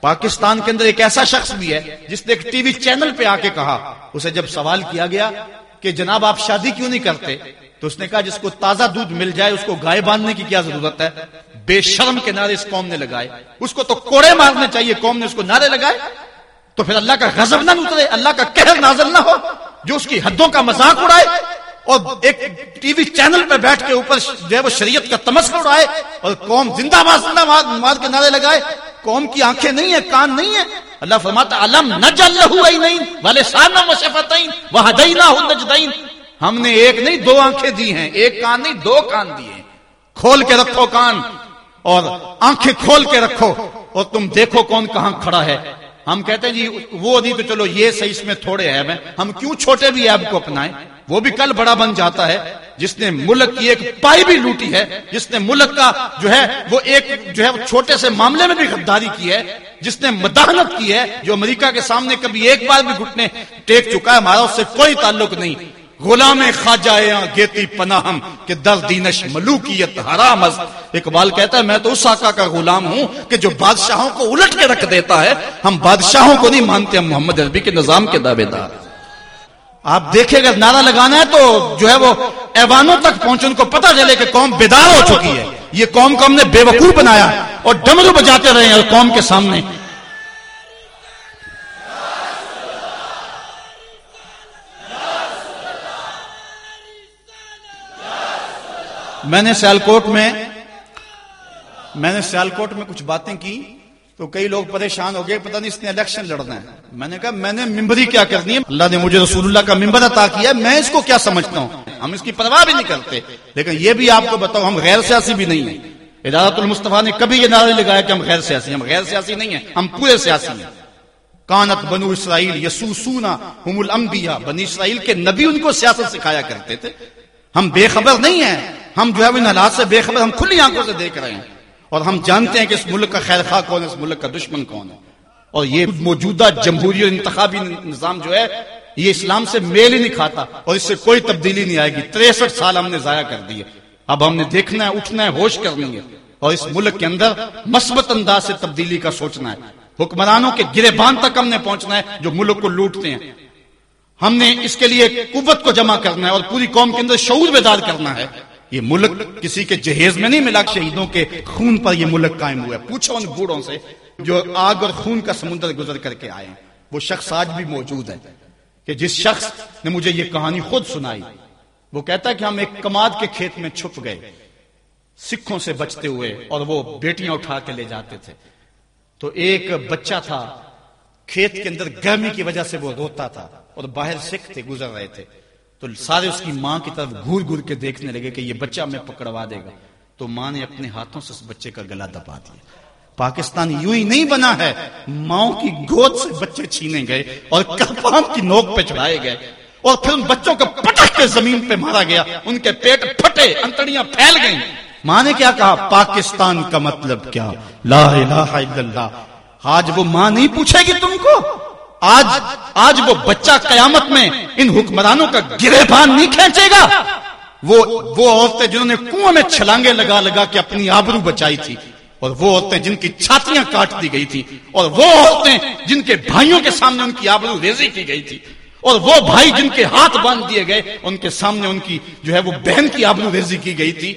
پاکستان کے اندر ایک ایسا شخص بھی ہے جس نے ایک ٹی وی چینل پہ آ کے کہا، اسے جب سوال کیا گیا کہ جناب آپ شادی کیوں نہیں کرتے؟ تو اس نے کہا، جس کو تازہ دودھ مل جائے، اس کو گائے باندھنے کی کیا ضرورت ہے؟ بے شرم کے نعرے اس قوم نے لگائے۔ اس کو تو کوڑے مارنے چاہیے، قوم نے اس کو نعرے لگائے۔ تو پھر اللہ کا غضب نہ اترے، اللہ کا قہر نازل نہ ہو، جو اس کی حدوں کا مذاق اڑائے اور ایک ٹی وی چینل پہ بیٹھ کے اوپر جو ہے وہ شریعت کا تمسکر اڑائے اور قوم زندہ باد زندہ باد مار کے نعرے لگائے۔ قوم کی آنکھیں نہیں ہیں، کان نہیں ہیں۔ اللہ فرماتا علم نجل لہو اینین والے سانا وشفتین وہدینا نجدین ہم نے ایک نہیں، دو آنکھیں دی ہیں، ایک کان نہیں، دو کان دیے ہیں۔ کھول کے رکھو کان۔ اور آنکھیں کھول کے رکھو اور تم دیکھو کون کہاں کھڑا ہے۔ ہم کہتے ہیں جی وہ نہیں تو چلو یہ صحیح اس میں تھوڑے ایب ہیں۔ ہم کیوں چھوٹے بھی ایب کو اپنائیں؟ وہ بھی کل بڑا بن جاتا ہے۔ جس نے ملک کی ایک پائی بھی لوٹی ہے، جس نے ملک کا جو ہے، وہ ایک جو ہے چھوٹے سے معاملے میں بھی غداری کی ہے۔ جس نے مداحنت کی ہے، جو امریکہ کے سامنے کبھی ایک بار بھی گھٹنے ٹیک چکا ہے، ہمارا اس سے کوئی تعلق نہیں۔ غلام خواجہ گیتی پناہم کہ در دینش ملوکیت حرام اقبال کہتا ہے، میں تو اس آقا کا غلام ہوں کہ جو بادشاہوں کو الٹ کے رکھ دیتا ہے۔ ہم بادشاہوں کو نہیں مانتے، ہم محمد عربی کے نظام کے دعوے دار۔ آپ دیکھیں، اگر نعرہ لگانا ہے تو جو ہے وہ ایوانوں تک پہنچے، ان کو پتہ چلے کہ قوم بیدار ہو چکی ہے۔ یہ قوم کو ہم نے بے وقوع بنایا اور ڈمرو بجاتے رہے ہیں قوم کے سامنے۔ میں نے سیالکوٹ میں میں نے سیالکوٹ میں کچھ باتیں کی تو کئی لوگ پریشان ہو گئے، پتہ نہیں اس نے الیکشن لڑنا ہے۔ میں نے کہا، میں نے ممبری کیا کرنی ہے؟ اللہ نے مجھے رسول اللہ کا ممبر عطا کیا میں اس کو کیا سمجھتا ہوں؟ ہم اس کی پرواہ بھی نہیں کرتے۔ لیکن یہ بھی آپ کو بتاؤ ہم غیر سیاسی بھی نہیں ہیں۔ ادارت المصطفیٰ نے کبھی یہ نعرے لگایا کہ ہم غیر سیاسی ہم غیر سیاسی نہیں ہیں، ہم پورے سیاسی ہیں۔ کانت بنو اسرائیل یسو سونا الانبیاء۔ بنی اسرائیل کے نبی ان کو سیاست سکھایا کرتے تھے۔ ہم بے خبر نہیں ہیں۔ ہم جو ہے ان حالات سے بے خبر ہم کھلی آنکھوں سے دیکھ رہے ہیں۔ اور ہم جانتے ہیں کہ اس ملک کا خیر خواہ کون ہے، اس ملک کا دشمن کون ہے۔ اور یہ موجودہ جمہوری اور انتخابی نظام جو ہے، یہ اسلام سے میل ہی نہیں کھاتا اور اس سے کوئی تبدیلی نہیں آئے گی۔ تریسٹھ سال ہم نے ضائع کر دیے۔ اب ہم نے دیکھنا ہے، اٹھنا ہے، ہوش کرنی ہے اور اس ملک کے اندر مثبت انداز سے تبدیلی کا سوچنا ہے۔ حکمرانوں کے گرے بان تک ہم نے پہنچنا ہے جو ملک کو لوٹتے ہیں۔ ہم نے اس کے لیے قوت کو جمع کرنا ہے اور پوری قوم کے اندر شعور بیدار کرنا ہے۔ یہ ملک کسی کے جہیز میں نہیں ملا شہیدوں کے خون پر یہ ملک قائم ہوا ہے۔ پوچھو ان بوڑھوں سے جو آگ اور خون کا سمندر گزر کر کے آئے ہیں۔ وہ شخص آج بھی موجود ہے کہ جس شخص نے مجھے یہ کہانی خود سنائی، وہ کہتا ہے کہ ہم ایک کماد کے کھیت میں چھپ گئے۔ سکھوں سے بچتے ہوئے اور وہ بیٹیاں اٹھا کے لے جاتے تھے۔ تو ایک بچہ تھا، کھیت کے اندر گرمی کی وجہ سے وہ روتا تھا اور باہر سکھ تھے، گزر رہے تھے۔ تو سارے اس کی ماں کی طرف گور گور کے دیکھنے لگے کہ یہ بچہ میں پکڑوا دے گا۔ تو ماں نے اپنے ہاتھوں سے اس بچے کا گلا دبا دیا۔ پاکستان یوں ہی نہیں بنا ہے۔ ماؤں کی گود سے بچے چھینے گئے اور کپام کی نوک پہ چڑھائے گئے۔ اور پھر ان بچوں کو پٹک کے زمین پہ مارا گیا۔ ان کے پیٹ پھٹے، انتڑیاں پھیل گئیں۔ ماں نے کیا کہا؟ پاکستان کا مطلب کیا؟ لا الہ الا اللہ۔ آج وہ ماں نہیں پوچھے گی تم کو؟ آج آج وہ بچہ قیامت میں ان حکمرانوں کا گرے بان نہیں کھینچے گا۔ وہ وہ عورتیں جنہوں نے کنویں میں چھلانگے لگا لگا کے اپنی آبرو بچائی تھی، اور وہ عورتیں جن کی چھاتیاں کاٹ دی گئی تھی، اور وہ عورتیں جن کے بھائیوں کے سامنے ان کی آبرو ریزی کی گئی تھی، اور وہ بھائی جن کے ہاتھ باندھ دیے گئے، ان کے سامنے ان کی جو ہے وہ بہن کی آبرو ریزی کی گئی تھی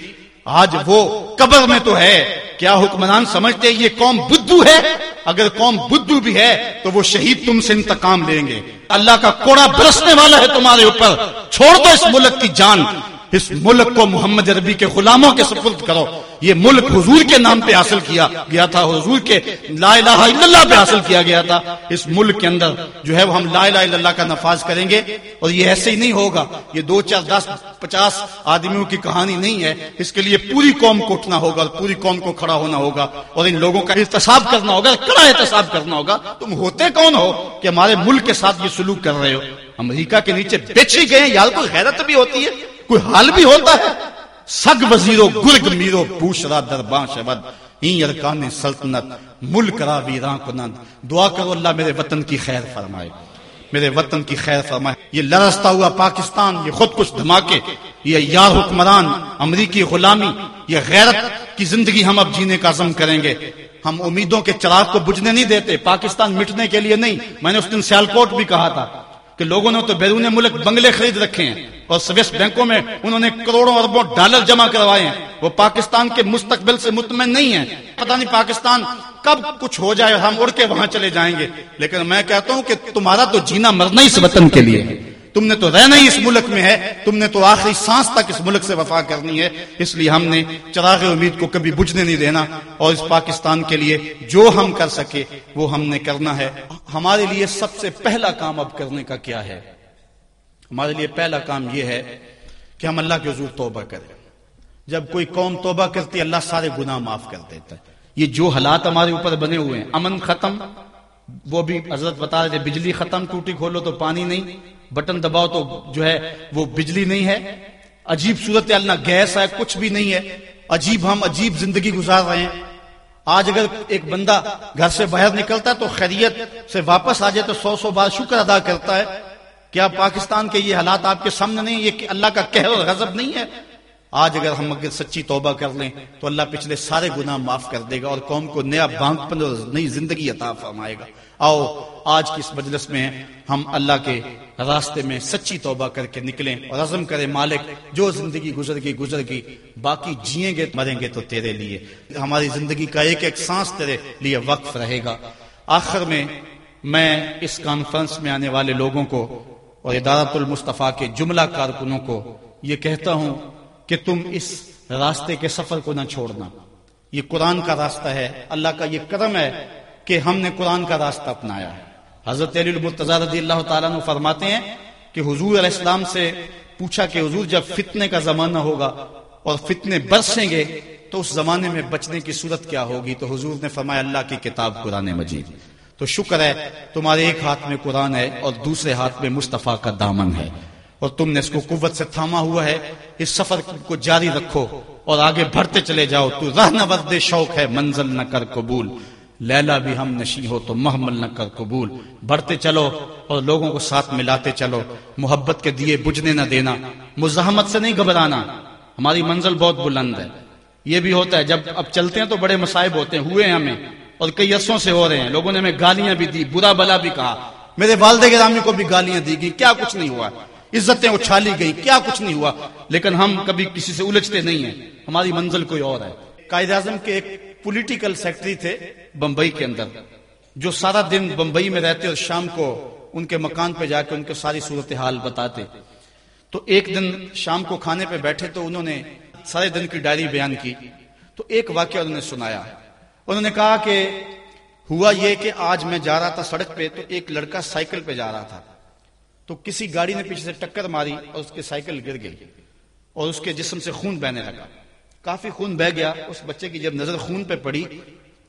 آج وہ قبر میں تو ہے۔ کیا حکمران سمجھتے یہ قوم بدھو ہے؟ اگر قوم بدھو بھی ہے تو وہ شہید تم سے انتقام لیں گے۔ اللہ کا کوڑا برسنے والا ہے تمہارے اوپر۔ چھوڑ دو اس ملک کی جان۔ اس ملک کو محمد عربی کے غلاموں کے سپرد کرو۔ یہ ملک حضور کے نام پہ حاصل کیا گیا تھا، حضور کے لا الہ الا اللہ پہ حاصل کیا گیا تھا۔ اس ملک کے اندر جو ہے وہ ہم لا الہ الا اللہ کا نفاذ کریں گے اور یہ ایسے ہی نہیں ہوگا، یہ دو چار دس پچاس آدمیوں کی کہانی نہیں ہے۔ اس کے لیے پوری قوم کو اٹھنا ہوگا اور پوری قوم کو کھڑا ہونا ہوگا اور ان لوگوں کا احتساب کرنا ہوگا، کڑا احتساب کرنا ہوگا۔ تم ہوتے کون ہو کہ ہمارے ملک کے ساتھ یہ سلوک کر رہے ہو؟ امریکہ کے نیچے بیچی گئے یار کوئی غیرت بھی ہوتی ہے، کوئی حال بھی ہوتا ہے؟ سگ وزیرو گرگ میرو پوشرا درباں شبد این ارکان سلطنت، ملک را ویران کنند۔ دعا کرو اللہ میرے وطن کی خیر فرمائے۔ میرے وطن کی خیر فرمائے۔ یہ لرستا ہوا پاکستان، یہ خود کچھ دھماکے، یہ یار حکمران، امریکی غلامی، یہ غیرت کی زندگی ہم اب جینے کا عزم کریں گے۔ ہم امیدوں کے چراغ کو بجھنے نہیں دیتے، پاکستان مٹنے کے لیے نہیں۔ میں نے اس دن سیالکوٹ بھی کہا تھا کہ لوگوں نے تو بیرون ملک بنگلے خرید رکھے ہیں۔ اور سویس بینکوں میں انہوں نے کروڑوں اربوں ڈالر جمع کروائے ہیں۔ وہ پاکستان کے مستقبل سے مطمئن نہیں ہیں۔ پتہ نہیں پاکستان کب کچھ ہو جائے ہم اڑ کے وہاں چلے جائیں گے۔ لیکن میں کہتا ہوں کہ تمہارا تو جینا مرنا اس وطن کے لیے تم نے تو رہنا ہی اس ملک میں ہے۔ تم نے تو آخری سانس تک اس ملک سے وفا کرنی ہے۔ اس لیے ہم نے چراغ امید کو کبھی بجھنے نہیں دینا۔ اور اس پاکستان کے لیے جو ہم کر سکے وہ ہم نے کرنا ہے۔ ہمارے لیے سب سے پہلا کام اب کرنے کا کیا ہے؟ ہمارے لیے پہلا کام یہ ہے کہ ہم اللہ کے حضور توبہ کریں۔ جب کوئی قوم توبہ کرتی اللہ سارے گناہ معاف کر دیتا ہے۔ یہ جو حالات ہمارے اوپر بنے ہوئے ہیں، امن ختم، وہ بھی حضرت بتا رہے تھے، بجلی ختم، ٹوٹی کھولو تو پانی نہیں، بٹن دباؤ تو جو ہے وہ بجلی نہیں ہے۔ عجیب صورت اللہ گیس ہے، کچھ بھی نہیں ہے۔ عجیب، ہم عجیب زندگی گزار رہے ہیں۔ آج اگر ایک بندہ گھر سے باہر نکلتا ہے تو خیریت سے واپس آ جائے تو سو سو بار شکر ادا کرتا ہے۔ کیا پاکستان کے یہ حالات آپ کے سامنے نہیں، یہ اللہ کا کہر اور غضب نہیں ہے؟ آج اگر ہم اگر سچی توبہ کر لیں تو اللہ پچھلے سارے گناہ معاف کر دے گا اور قوم کو نیا بانک پن اور نئی زندگی عطا فرمائے گا۔ آؤ، آج کی اس مجلس میں ہم اللہ کے راستے میں سچی توبہ کر کے نکلیں اور عزم کرے مالک، جو زندگی گزر گئی گزر گئی، باقی جیئیں گے، مریں گے تو تیرے لیے۔ ہماری زندگی کا ایک ایک سانس تیرے لیے وقف رہے گا۔ آخر میں میں اس کانفرنس میں آنے والے لوگوں کو اور ادارت المصطفیٰ کے جملہ کارکنوں کو یہ کہتا ہوں کہ تم اس راستے کے سفر کو نہ چھوڑنا۔ یہ قرآن کا راستہ ہے، اللہ کا یہ قدم ہے کہ ہم نے قرآن کا راستہ اپنایا۔ ہے حضرت علی رضی اللہ تعالیٰ نے فرماتے ہیں کہ حضور علیہ السلام سے پوچھا کہ حضور جب فتنے کا زمانہ ہوگا اور فتنے برسیں گے تو اس زمانے میں بچنے کی صورت کیا ہوگی؟ تو حضور نے فرمایا، اللہ کی کتاب قرآن مجید۔ تو شکر ہے، تمہارے ایک ہاتھ میں قرآن ہے اور دوسرے ہاتھ میں مصطفیٰ کا دامن ہے۔ اور تم نے اس کو قوت سے تھاما ہوا ہے، اس سفر کو جاری رکھو اور آگے بڑھتے چلے جاؤ۔ تو رہنا ورد شوق ہے، منزل نہ کر قبول۔ لیلا بھی ہم نشی ہو تو محمل نہ کر قبول۔ بڑھتے چلو اور لوگوں کو ساتھ ملاتے چلو۔ محبت کے دیے بجھنے نہ دینا، مزاحمت سے نہیں گھبرانا۔ ہماری منزل بہت بلند ہے۔ یہ بھی ہوتا ہے، جب اب چلتے ہیں تو بڑے مسائب ہوتے ہیں، ہوئے ہیں ہمیں۔ اور کئی عرصوں سے ہو رہے ہیں۔ لوگوں نے ہمیں گالیاں بھی دی، برا بلا بھی کہا۔ میرے والد گرامی کو بھی گالیاں دی گئی کیا کچھ نہیں ہوا۔ عزتیں اچھالی گئی کیا کچھ نہیں ہوا۔ لیکن ہم کبھی کسی سے الجھتے نہیں ہیں۔ ہماری منزل کوئی اور ہے۔ قائد اعظم کے ایک پولیٹیکل سیکٹری تھے بمبئی کے اندر، جو سارا دن بمبئی میں رہتے اور شام کو ان کے مکان پہ جا کے ان کو ساری صورتحال بتاتے۔ تو ایک دن شام کو کھانے پہ بیٹھے تو انہوں نے سارے دن کی ڈائری بیان کی۔ تو ایک واقعہ انہوں نے سنایا۔ انہوں نے کہا کہ ہوا یہ کہ آج میں جا رہا تھا سڑک پہ تو ایک لڑکا سائیکل پہ جا رہا تھا۔ تو کسی گاڑی نے پیچھے سے ٹکر ماری اور اس کے سائیکل گر گئی اور اس کے جسم سے خون بہنے لگا۔ کافی خون بہ گیا۔ اس بچے کی جب نظر خون پہ پڑی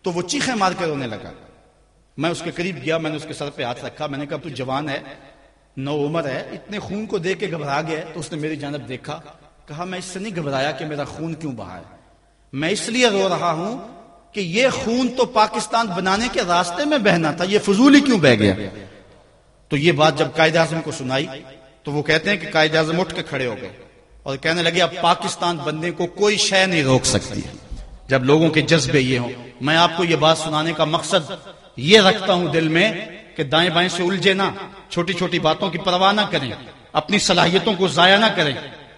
تو وہ چیخیں مار کے رونے لگا۔ میں اس کے قریب گیا، میں نے اس کے سر پہ ہاتھ رکھا، میں نے کہا، تو جوان ہے، نو عمر ہے، اتنے خون کو دیکھ کے گھبرا گیا تو اس نے میری جانب دیکھا، کہا، میں اس سے نہیں گھبرایا کہ میرا خون کیوں بہا ہے۔ میں اس لیے رو رہا ہوں کہ یہ خون تو پاکستان بنانے کے راستے میں بہنا تھا، یہ فضول کیوں بہ گیا؟ تو یہ بات جب قائد اعظم کو سنائی، تو وہ کہتے ہیں کہ قائد اعظم اٹھ کے کھڑے ہو گئے اور کہنے لگے، اب پاکستان بننے کو کوئی شے نہیں روک سکتی۔ جب لوگوں کے جذبے یہ ہوں، میں آپ کو یہ بات سنانے کا مقصد یہ رکھتا ہوں دل میں کہ دائیں بائیں سے الجھے نہ، چھوٹی چھوٹی باتوں کی پرواہ نہ کریں، اپنی صلاحیتوں کو ضائع نہ کریں۔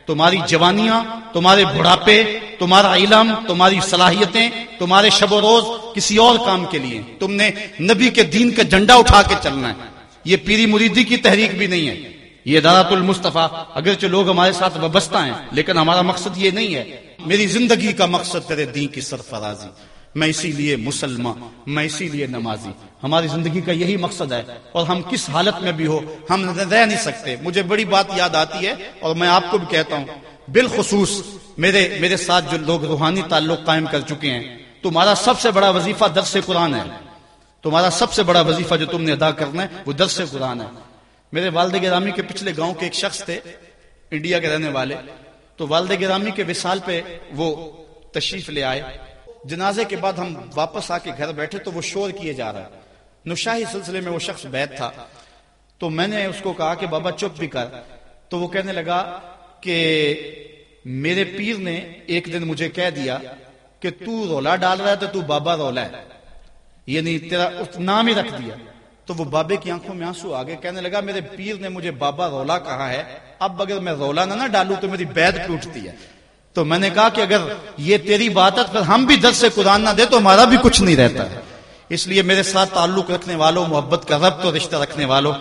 تمہاری جوانیاں، تمہارے بڑھاپے، تمہارا علم، تمہاری صلاحیتیں، تمہارے شب و روز کسی اور کام کے لیے۔ تم نے نبی کے دین کا جھنڈا اٹھا کے چلنا ہے۔ یہ پیری مریدی کی تحریک بھی نہیں ہے۔ یہ دارات المصطفیٰ، اگرچہ لوگ ہمارے ساتھ وابستہ ہیں، لیکن ہمارا مقصد یہ نہیں ہے۔ میری زندگی کا مقصد تیرے دین کی سرفرازی۔ میں اسی لیے مسلمان میں اسی لیے نمازی۔ ہماری زندگی کا یہی مقصد ہے، اور ہم کس حالت میں بھی ہو، ہم رہ نہیں سکتے۔ مجھے بڑی بات یاد آتی ہے، اور میں آپ کو بھی کہتا ہوں۔ بالخصوص میرے میرے ساتھ جو لوگ روحانی تعلق قائم کر چکے ہیں، تمہارا سب سے بڑا وظیفہ درس قرآن ہے۔ تمہارا سب سے بڑا وظیفہ جو تم نے ادا کرنا ہے، وہ درس قرآن ہے۔ میرے والد گرامی کے پچھلے گاؤں کے ایک شخص تھے، انڈیا کے رہنے والے۔ تو والد گرامی کے وصال پہ وہ تشریف لے آئے۔ جنازے کے بعد ہم واپس آ کے گھر بیٹھے تو وہ شور کیے جا رہا ہے۔ نشاہی سلسلے میں وہ شخص بیت تھا۔ تو میں نے اس کو کہا کہ بابا چپ بھی کر۔ تو وہ کہنے لگا کہ میرے پیر نے ایک دن مجھے کہہ دیا کہ تو رولا ڈال رہا ہے تو تو بابا رولا ہے۔ یعنی تیرا نام ہی رکھ دیا۔ تو وہ بابے کی آنکھوں میں آنسو آگے کہنے لگا، میرے پیر نے مجھے بابا رولا کہا ہے۔ اب اگر میں رولا نہ نہ ڈالوں تو میری بید ٹوٹتی ہے۔ تو میں نے کہا کہ اگر یہ تیری بات ہے پھر ہم بھی درد سے قرآن نہ دے تو ہمارا بھی کچھ نہیں رہتا ہے۔ اس لیے میرے ساتھ تعلق رکھنے والوں، محبت کا ربط اور رشتہ رکھنے والوں،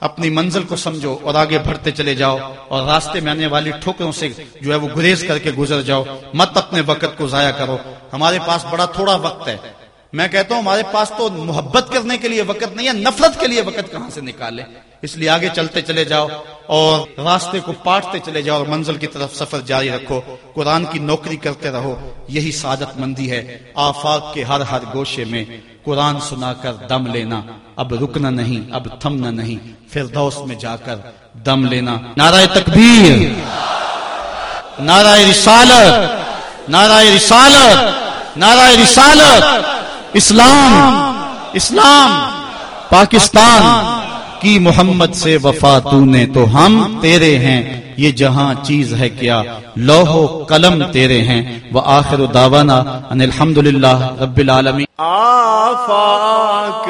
اپنی منزل کو سمجھو اور آگے بڑھتے چلے جاؤ اور راستے میں آنے والی ٹھوکروں سے جو ہے وہ گریز کر کے گزر جاؤ۔ مت اپنے وقت کو ضائع کرو۔ ہمارے پاس بڑا تھوڑا وقت ہے۔ میں کہتا ہوں ہمارے پاس تو محبت کرنے کے لیے وقت نہیں ہے، نفرت کے لیے وقت کہاں سے نکالے؟ اس لیے آگے چلتے چلے جاؤ اور راستے کو پاٹتے چلے جاؤ اور منزل کی طرف سفر جاری رکھو۔ قرآن کی نوکری کرتے رہو۔ یہی سعادت مندی ہے۔ آفاق کے ہر ہر گوشے میں قرآن سنا کر دم لینا۔ اب رکنا نہیں، اب تھمنا نہیں۔ پھر میں جا کر دم لینا۔ نعرہ تکبیر۔ نعرہ رسالت۔ نعرہ رسالت۔ نعرہ رسالت۔ اسلام۔ اسلام۔ پاکستان۔ کی محمد سے وفا تو نے تو ہم تیرے ہیں۔ یہ جہاں چیز ہے کیا؟ لوہو قلم تیرے ہیں۔ وہ آخر داوانا ان الحمد للہ رب العالمین۔ آفاق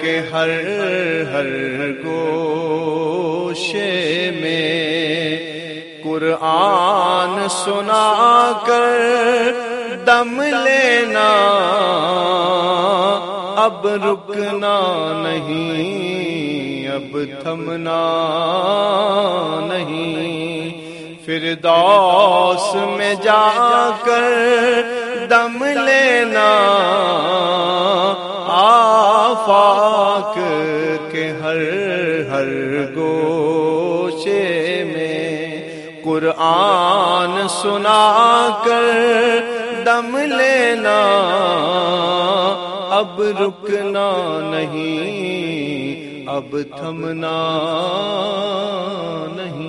کے ہر ہر گوشے میں قرآن سنا کر دم لینا۔ اب رکنا نہیں۔ اب تھمنا نہیں۔ فردوس میں جا کر دم لینا۔ آفاق کے ہر ہر گوشے میں قرآن سنا کر دم لینا۔ اب رکنا نہیں۔ اب تھمنا نہیں